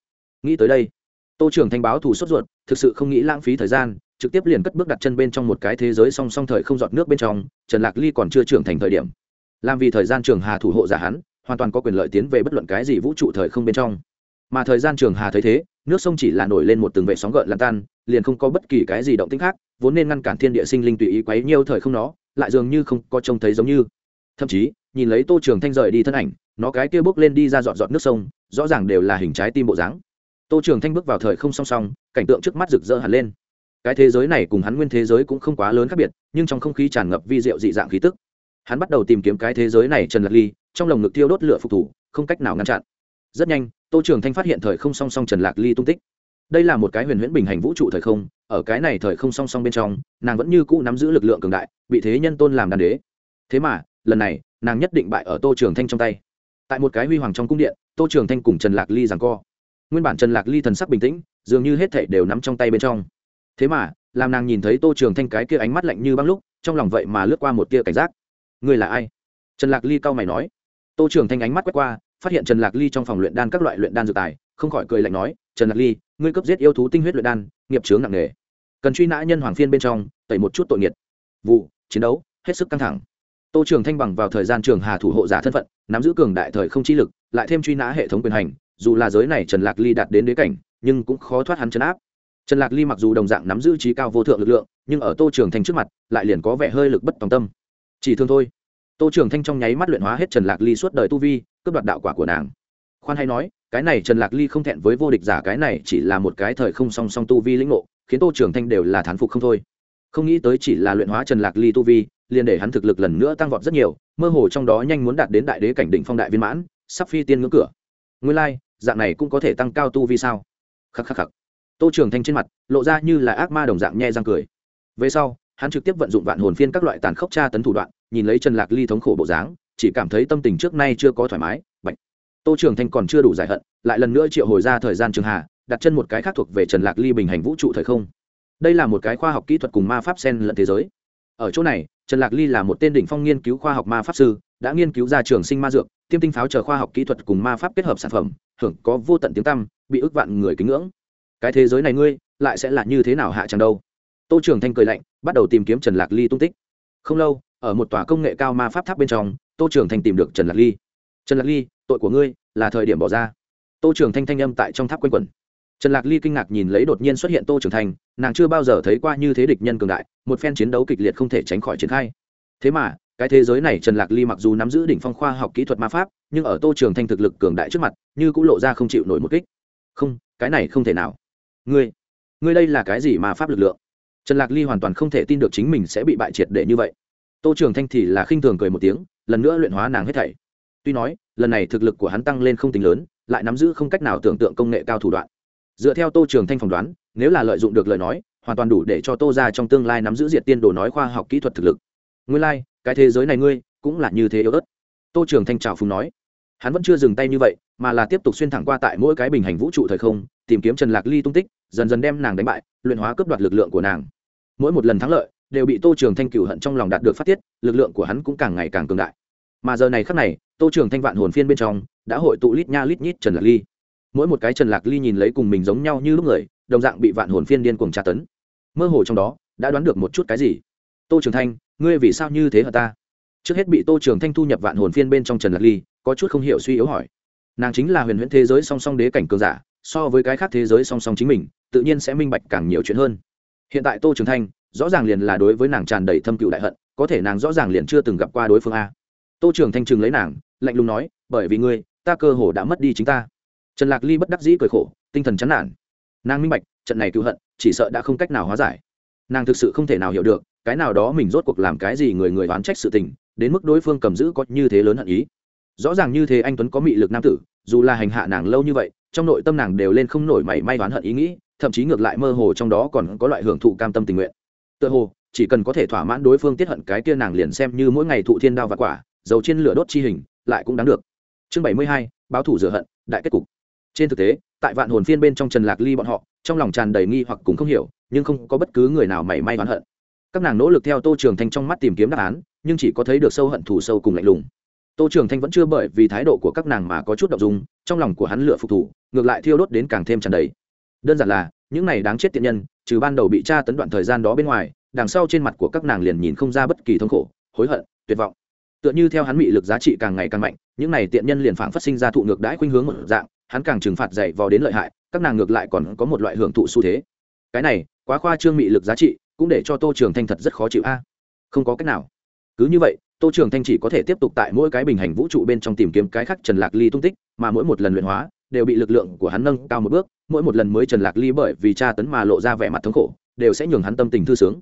Nghĩ tới đây, tô trường thanh báo thù sốt ruột, thực sự không nghĩ lãng phí thời gian trực tiếp liền cất bước đặt chân bên trong một cái thế giới song song thời không giọt nước bên trong, trần lạc ly còn chưa trưởng thành thời điểm. Làm vì thời gian trường hà thủ hộ giả hắn, hoàn toàn có quyền lợi tiến về bất luận cái gì vũ trụ thời không bên trong. Mà thời gian trường hà thấy thế, nước sông chỉ là nổi lên một từng vệ sóng gợn lan tan, liền không có bất kỳ cái gì động tĩnh khác, vốn nên ngăn cản thiên địa sinh linh tùy ý quấy nhiều thời không nó, lại dường như không có trông thấy giống như. Thậm chí, nhìn lấy tô trường thanh rời đi thân ảnh, nó cái kia bước lên đi ra dọn dọn nước sông, rõ ràng đều là hình trái tim bộ dáng. Tô trường thanh bước vào thời không song song, cảnh tượng trước mắt rực rỡ hẳn lên cái thế giới này cùng hắn nguyên thế giới cũng không quá lớn khác biệt, nhưng trong không khí tràn ngập vi diệu dị dạng khí tức. Hắn bắt đầu tìm kiếm cái thế giới này trần lạc ly, trong lồng ngực tiêu đốt lửa phục thủ, không cách nào ngăn chặn. Rất nhanh, tô trường thanh phát hiện thời không song song trần lạc ly tung tích. Đây là một cái huyền huyễn bình hành vũ trụ thời không, ở cái này thời không song song bên trong, nàng vẫn như cũ nắm giữ lực lượng cường đại, bị thế nhân tôn làm đàn đế. Thế mà, lần này, nàng nhất định bại ở tô trường thanh trong tay. Tại một cái huy hoàng trong cung điện, tô trường thanh cùng trần lạc ly rằng co. Nguyên bản trần lạc ly thần sắc bình tĩnh, dường như hết thể đều nắm trong tay bên trong thế mà, làm nàng nhìn thấy tô trường thanh cái kia ánh mắt lạnh như băng lúc, trong lòng vậy mà lướt qua một tia cảnh giác. Người là ai? Trần lạc ly cau mày nói. Tô trường thanh ánh mắt quét qua, phát hiện trần lạc ly trong phòng luyện đan các loại luyện đan dược tài, không khỏi cười lạnh nói, trần lạc ly, ngươi cấp giết yêu thú tinh huyết luyện đan, nghiệp chướng nặng nề. Cần truy nã nhân hoàng phiên bên trong, tẩy một chút tội nghiệt. Vụ, chiến đấu, hết sức căng thẳng. Tô trường thanh bằng vào thời gian trường hà thủ hộ giả thân phận, nắm giữ cường đại thời không chi lực, lại thêm truy nã hệ thống quyền hành, dù là giới này trần lạc ly đạt đến đế cảnh, nhưng cũng khó thoát hắn chấn áp trần lạc ly mặc dù đồng dạng nắm giữ trí cao vô thượng lực lượng nhưng ở tô trường thanh trước mặt lại liền có vẻ hơi lực bất tòng tâm. Chỉ thương thôi. Tô trường thanh trong nháy mắt luyện hóa hết trần lạc ly suốt đời tu vi cướp đoạt đạo quả của nàng. Khoan hay nói cái này trần lạc ly không thẹn với vô địch giả cái này chỉ là một cái thời không song song tu vi lĩnh ngộ khiến tô trường thanh đều là thán phục không thôi. Không nghĩ tới chỉ là luyện hóa trần lạc ly tu vi liền để hắn thực lực lần nữa tăng vọt rất nhiều mơ hồ trong đó nhanh muốn đạt đến đại đế cảnh đỉnh phong đại viên mãn sắp phi tiên ngưỡng cửa. Nguyên lai、like, dạng này cũng có thể tăng cao tu vi sao? Khắc khắc khắc tô trường thanh trên mặt lộ ra như là ác ma đồng dạng nhe răng cười. Về sau, hắn trực tiếp vận dụng vạn hồn phiên các loại tàn khốc tra tấn thủ đoạn, nhìn lấy trần lạc ly thống khổ bộ dáng, chỉ cảm thấy tâm tình trước nay chưa có thoải mái bệnh tô trường thanh còn chưa đủ giải hận, lại lần nữa triệu hồi ra thời gian trường hà đặt chân một cái khác thuộc về trần lạc ly bình hành vũ trụ thời không. Đây là một cái khoa học kỹ thuật cùng ma pháp sen lẫn thế giới. Ở chỗ này, trần lạc ly là một tên đỉnh phong nghiên cứu khoa học ma pháp sư, đã nghiên cứu ra trường sinh ma dược, tiêm tinh pháo chờ khoa học kỹ thuật cùng ma pháp kết hợp sản phẩm, hưởng có vô tận tiếng tăm, bị ức vạn người kính ngưỡng cái thế giới này ngươi lại sẽ là như thế nào hạ chẳng đâu? Tô trường thanh cười lạnh, bắt đầu tìm kiếm trần lạc ly tung tích. Không lâu, ở một tòa công nghệ cao ma pháp tháp bên trong, tô trường thanh tìm được trần lạc ly. Trần lạc ly, tội của ngươi là thời điểm bỏ ra. Tô trường thanh thanh âm tại trong tháp quanh quẩn. Trần lạc ly kinh ngạc nhìn lấy đột nhiên xuất hiện tô trường thanh, nàng chưa bao giờ thấy qua như thế địch nhân cường đại, một phen chiến đấu kịch liệt không thể tránh khỏi triển khai. Thế mà, cái thế giới này trần lạc ly mặc dù nắm giữ đỉnh phong khoa học kỹ thuật ma pháp, nhưng ở tô trường thanh thực lực cường đại trước mặt, như cũng lộ ra không chịu nổi một kích. Không, cái này không thể nào ngươi ngươi đây là cái gì mà pháp lực lượng? Trần lạc ly hoàn toàn không thể tin được chính mình sẽ bị bại triệt để như vậy. Tô trường thanh thì là khinh thường cười một tiếng lần nữa luyện hóa nàng hết thảy. Tuy nói lần này thực lực của hắn tăng lên không tính lớn lại nắm giữ không cách nào tưởng tượng công nghệ cao thủ đoạn. Dựa theo tô trường thanh phỏng đoán nếu là lợi dụng được lời nói hoàn toàn đủ để cho tô ra trong tương lai nắm giữ diệt tiên đồ nói khoa học kỹ thuật thực lực. Ngươi lai、like, cái thế giới này ngươi cũng là như thế yếu ớt. Tô trường thanh trào phùng nói. Hắn vẫn chưa dừng tay như vậy mà là tiếp tục xuyên thẳng qua tại mỗi cái bình hành vũ trụ thời không tìm kiếm trần lạc ly tung tích, dần dần đem nàng đánh bại, luyện hóa cướp đoạt lực lượng của nàng. Mỗi một lần thắng lợi, đều bị tô trường thanh cửu hận trong lòng đạt được phát tiết, lực lượng của hắn cũng càng ngày càng cường đại. Mà giờ này khắc này, tô trường thanh vạn hồn phiên bên trong, đã hội tụ lít nha lít nhít trần lạc ly. Mỗi một cái trần lạc ly nhìn lấy cùng mình giống nhau như lúc người, đồng dạng bị vạn hồn phiên điên cuồng tra tấn. Mơ hồ trong đó, đã đoán được một chút cái gì? Tô trường thanh, ngươi vì sao như thế hả ta? Trước hết bị tô trường thanh thu nhập vạn hồn phiên bên trong trần lạc ly, có chút không hiểu suy yếu hỏi. Nàng chính là huyền huyễn thế giới song song đế cảnh cường giả so với cái khác thế giới song song chính mình, tự nhiên sẽ minh bạch càng nhiều chuyện hơn. Hiện tại tô trường thanh, rõ ràng liền là đối với nàng tràn đầy thâm cựu đại hận, có thể nàng rõ ràng liền chưa từng gặp qua đối phương a. Tô trường thanh chừng lấy nàng, lạnh lùng nói, bởi vì ngươi, ta cơ hồ đã mất đi chính ta. Trần lạc ly bất đắc dĩ cười khổ, tinh thần chán nản. Nàng minh bạch, trận này cựu hận, chỉ sợ đã không cách nào hóa giải. Nàng thực sự không thể nào hiểu được, cái nào đó mình rốt cuộc làm cái gì người người oán trách sự tình, đến mức đối phương cầm giữ có như thế lớn hận ý. Rõ ràng như thế anh tuấn có mị lực nam tử, dù là hành hạ nàng lâu như vậy trong nội tâm nàng đều lên không nổi mảy may oán hận ý nghĩ, thậm chí ngược lại mơ hồ trong đó còn có loại hưởng thụ cam tâm tình nguyện. Tựa hồ, chỉ cần có thể thỏa mãn đối phương tiết hận cái kia nàng liền xem như mỗi ngày thụ thiên đao và quả, dầu trên lửa đốt chi hình, lại cũng đáng được. Chương bảy mươi hai, báo thủ rửa hận, đại kết cục. Trên thực tế, tại vạn hồn phiên bên trong trần lạc ly bọn họ, trong lòng tràn đầy nghi hoặc cũng không hiểu, nhưng không có bất cứ người nào mảy may oán hận. Các nàng nỗ lực theo tô trường thanh trong mắt tìm kiếm đáp án, nhưng chỉ có thấy được sâu hận thù sâu cùng lạnh lùng. Tô trường thanh vẫn chưa bởi vì thái độ của các nàng mà có chút đ ộ n g dung trong lòng của hắn lựa phục thủ, ngược lại thiêu đốt đến càng thêm tràn đầy. Đơn giản là, những này đáng chết tiện nhân, trừ ban đầu bị tra tấn đoạn thời gian đó bên ngoài, đằng sau trên mặt của các nàng liền nhìn không ra bất kỳ thống khổ, hối hận, tuyệt vọng. Tựa như theo hắn bị lực giá trị càng ngày càng mạnh, những này tiện nhân liền phảng phát sinh ra thụ ngược đãi khuynh hướng một dạng, hắn càng trừng phạt dày vò đến lợi hại, các nàng ngược lại còn có một loại hưởng thụ xu thế. Cái này, quá khoa trương mị lực giá trị, cũng để cho tô trường thanh thật rất khó chịu a. Không có cách nào. Cứ như vậy, tô trường thanh chỉ có thể tiếp tục tại mỗi cái bình hành vũ trụ bên trong tìm kiếm cái khác trần lạc ly tung tích mà mỗi một lần luyện hóa đều bị lực lượng của hắn nâng cao một bước, mỗi một lần mới trần lạc ly bởi vì tra tấn mà lộ ra vẻ mặt thống khổ, đều sẽ nhường hắn tâm tình thư sướng.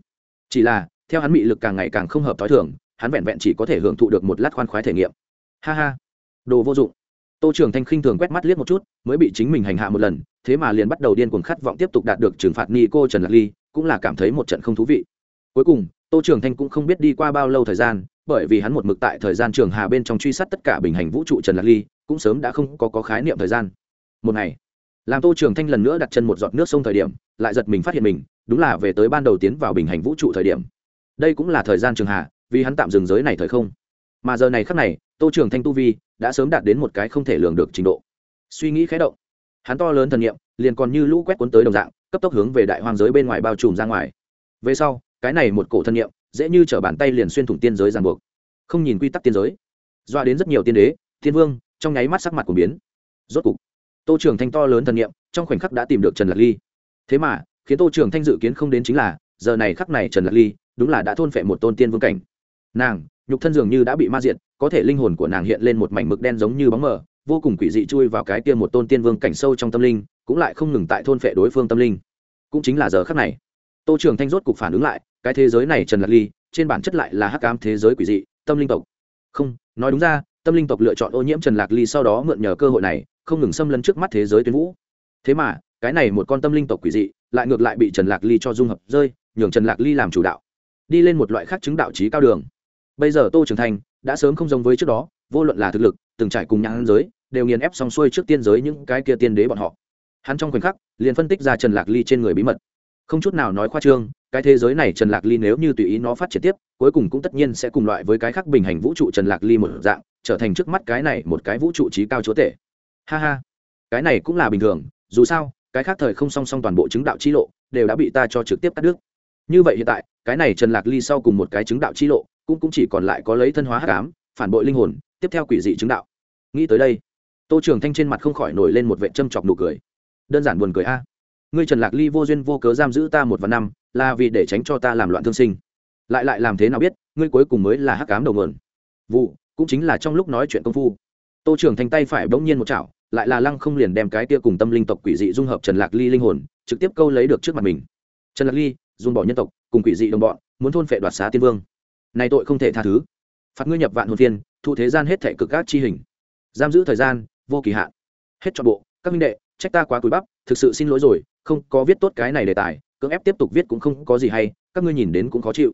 Chỉ là, theo hắn bị lực càng ngày càng không hợp t h ó i thường, hắn vẹn vẹn chỉ có thể hưởng thụ được một lát khoan khoái thể nghiệm. Ha ha. Đồ vô dụng. Tô trường thanh khinh thường quét mắt liếc một chút, mới bị chính mình hành hạ một lần, thế mà liền bắt đầu điên cuồng khát vọng tiếp tục đạt được trừng phạt ni cô trần lạc ly, cũng là cảm thấy một trận không thú vị. Cuối cùng, tô trường thanh cũng không biết đi qua bao lâu thời gian bởi vì hắn một mực tại thời gian trường hà bên trong truy sát tất cả bình hành vũ trụ trần lạc ly cũng sớm đã không có, có khái niệm thời gian. Một ngày làm tô trường thanh lần nữa đặt chân một giọt nước sông thời điểm lại giật mình phát hiện mình đúng là về tới ban đầu tiến vào bình hành vũ trụ thời điểm. Đây cũng là thời gian trường hà vì hắn tạm dừng giới này thời không. Mà giờ này khắc này tô trường thanh tu vi đã sớm đạt đến một cái không thể lường được trình độ. Suy nghĩ khé động hắn to lớn thần nghiệm liền còn như lũ quét cuốn tới đồng dạng cấp tốc hướng về đại hoang giới bên ngoài bao trùm ra ngoài. Về sau cái này một cổ thân nhiệm dễ như t bàn tay liền xuyên thủng tiên giới ràng buộc. Không nhìn quy tắc tiên giới. Doa đến rất nhiều tiên đế thiên vương, trong nháy mắt sắc mặt của biến. Rốt cục, tô trường thanh to lớn thần nghiệm trong khoảnh khắc đã tìm được trần lạc ly. Thế mà, khiến tô trường thanh dự kiến không đến chính là, giờ này khắc này trần lạc ly, đúng là đã thôn phệ một tôn tiên vương cảnh. Nàng, nhục thân dường như đã bị ma diện có thể linh hồn của nàng hiện lên một mảnh mực đen giống như bóng mờ, vô cùng quỷ dị chui vào cái kia một tôn tiên vương cảnh sâu trong tâm linh, cũng lại không ngừng tại thôn phệ đối phương tâm linh. Cũng chính là giờ khắc này tô trường thanh rốt cục phản ứng lại, cái thế giới này trần lạc ly, trên bản chất lại là hắc ám thế giới quỷ dị, tâm linh tộc. Không, nói đúng ra, tâm linh tộc lựa chọn ô nhiễm trần lạc ly sau đó mượn nhờ cơ hội này, không ngừng xâm lấn trước mắt thế giới tuyến vũ. Thế mà, cái này một con tâm linh tộc quỷ dị, lại ngược lại bị trần lạc ly cho dung hợp rơi, nhường trần lạc ly làm chủ đạo. Đi lên một loại khác chứng đạo trí cao đường. Bây giờ tô trưởng thành đã sớm không giống với trước đó, vô luận là thực lực, từng trải cùng nhãn giới, đều nghiền ép xong xuôi trước tiên giới những cái kia tiên đế bọn họ. Hắn trong khoảnh khắc, liền phân tích ra trần lạc ly trên người bí mật không chút nào nói khoa trương, cái thế giới này trần lạc ly nếu như tùy ý nó phát triển tiếp, cuối cùng cũng tất nhiên sẽ cùng loại với cái khác bình hành vũ trụ trần lạc ly một dạng, trở thành trước mắt cái này một cái vũ trụ trí cao chúa tể. Ha ha. Cái này cũng là bình thường, dù sao, cái khác thời không song song toàn bộ chứng đạo chi lộ, đều đã bị ta cho trực tiếp cắt đứt. Như vậy hiện tại, cái này trần lạc ly sau cùng một cái chứng đạo chi lộ, cũng cũng chỉ còn lại có lấy thân hóa hắc ám, phản bội linh hồn, tiếp theo quỷ dị chứng đạo. Nghĩ tới đây, tô trường thanh trên mặt không khỏi nổi lên một vệ châm chọc nụ cười. Đơn giản buồn cười a ngươi trần lạc ly vô duyên vô cớ giam giữ ta một và năm, là vì để tránh cho ta làm loạn thương sinh. Lại lại làm thế nào biết, ngươi cuối cùng mới là hắc ám đầu mượn vụ, cũng chính là trong lúc nói chuyện công phu. Tô trưởng thành tay phải bỗng nhiên một chảo, lại là lăng không liền đem cái kia cùng tâm linh tộc quỷ dị dung hợp trần lạc ly linh hồn, trực tiếp câu lấy được trước mặt mình. Trần lạc ly, dùng bỏ nhân tộc, cùng quỷ dị đồng bọn, muốn thôn phệ đoạt xá tiên vương. Này tội không thể tha thứ. Phạt ngươi nhập vạn hồn phiên, thu thế gian hết thể cực các chi hình. Giam giữ thời gian, vô kỳ hạn. Hết trọn bộ, các minh đệ, trách ta quá cúi bắp, thực sự xin lỗi rồi không có viết tốt cái này đề tài, cưỡng ép tiếp tục viết cũng không có gì hay, các ngươi nhìn đến cũng khó chịu.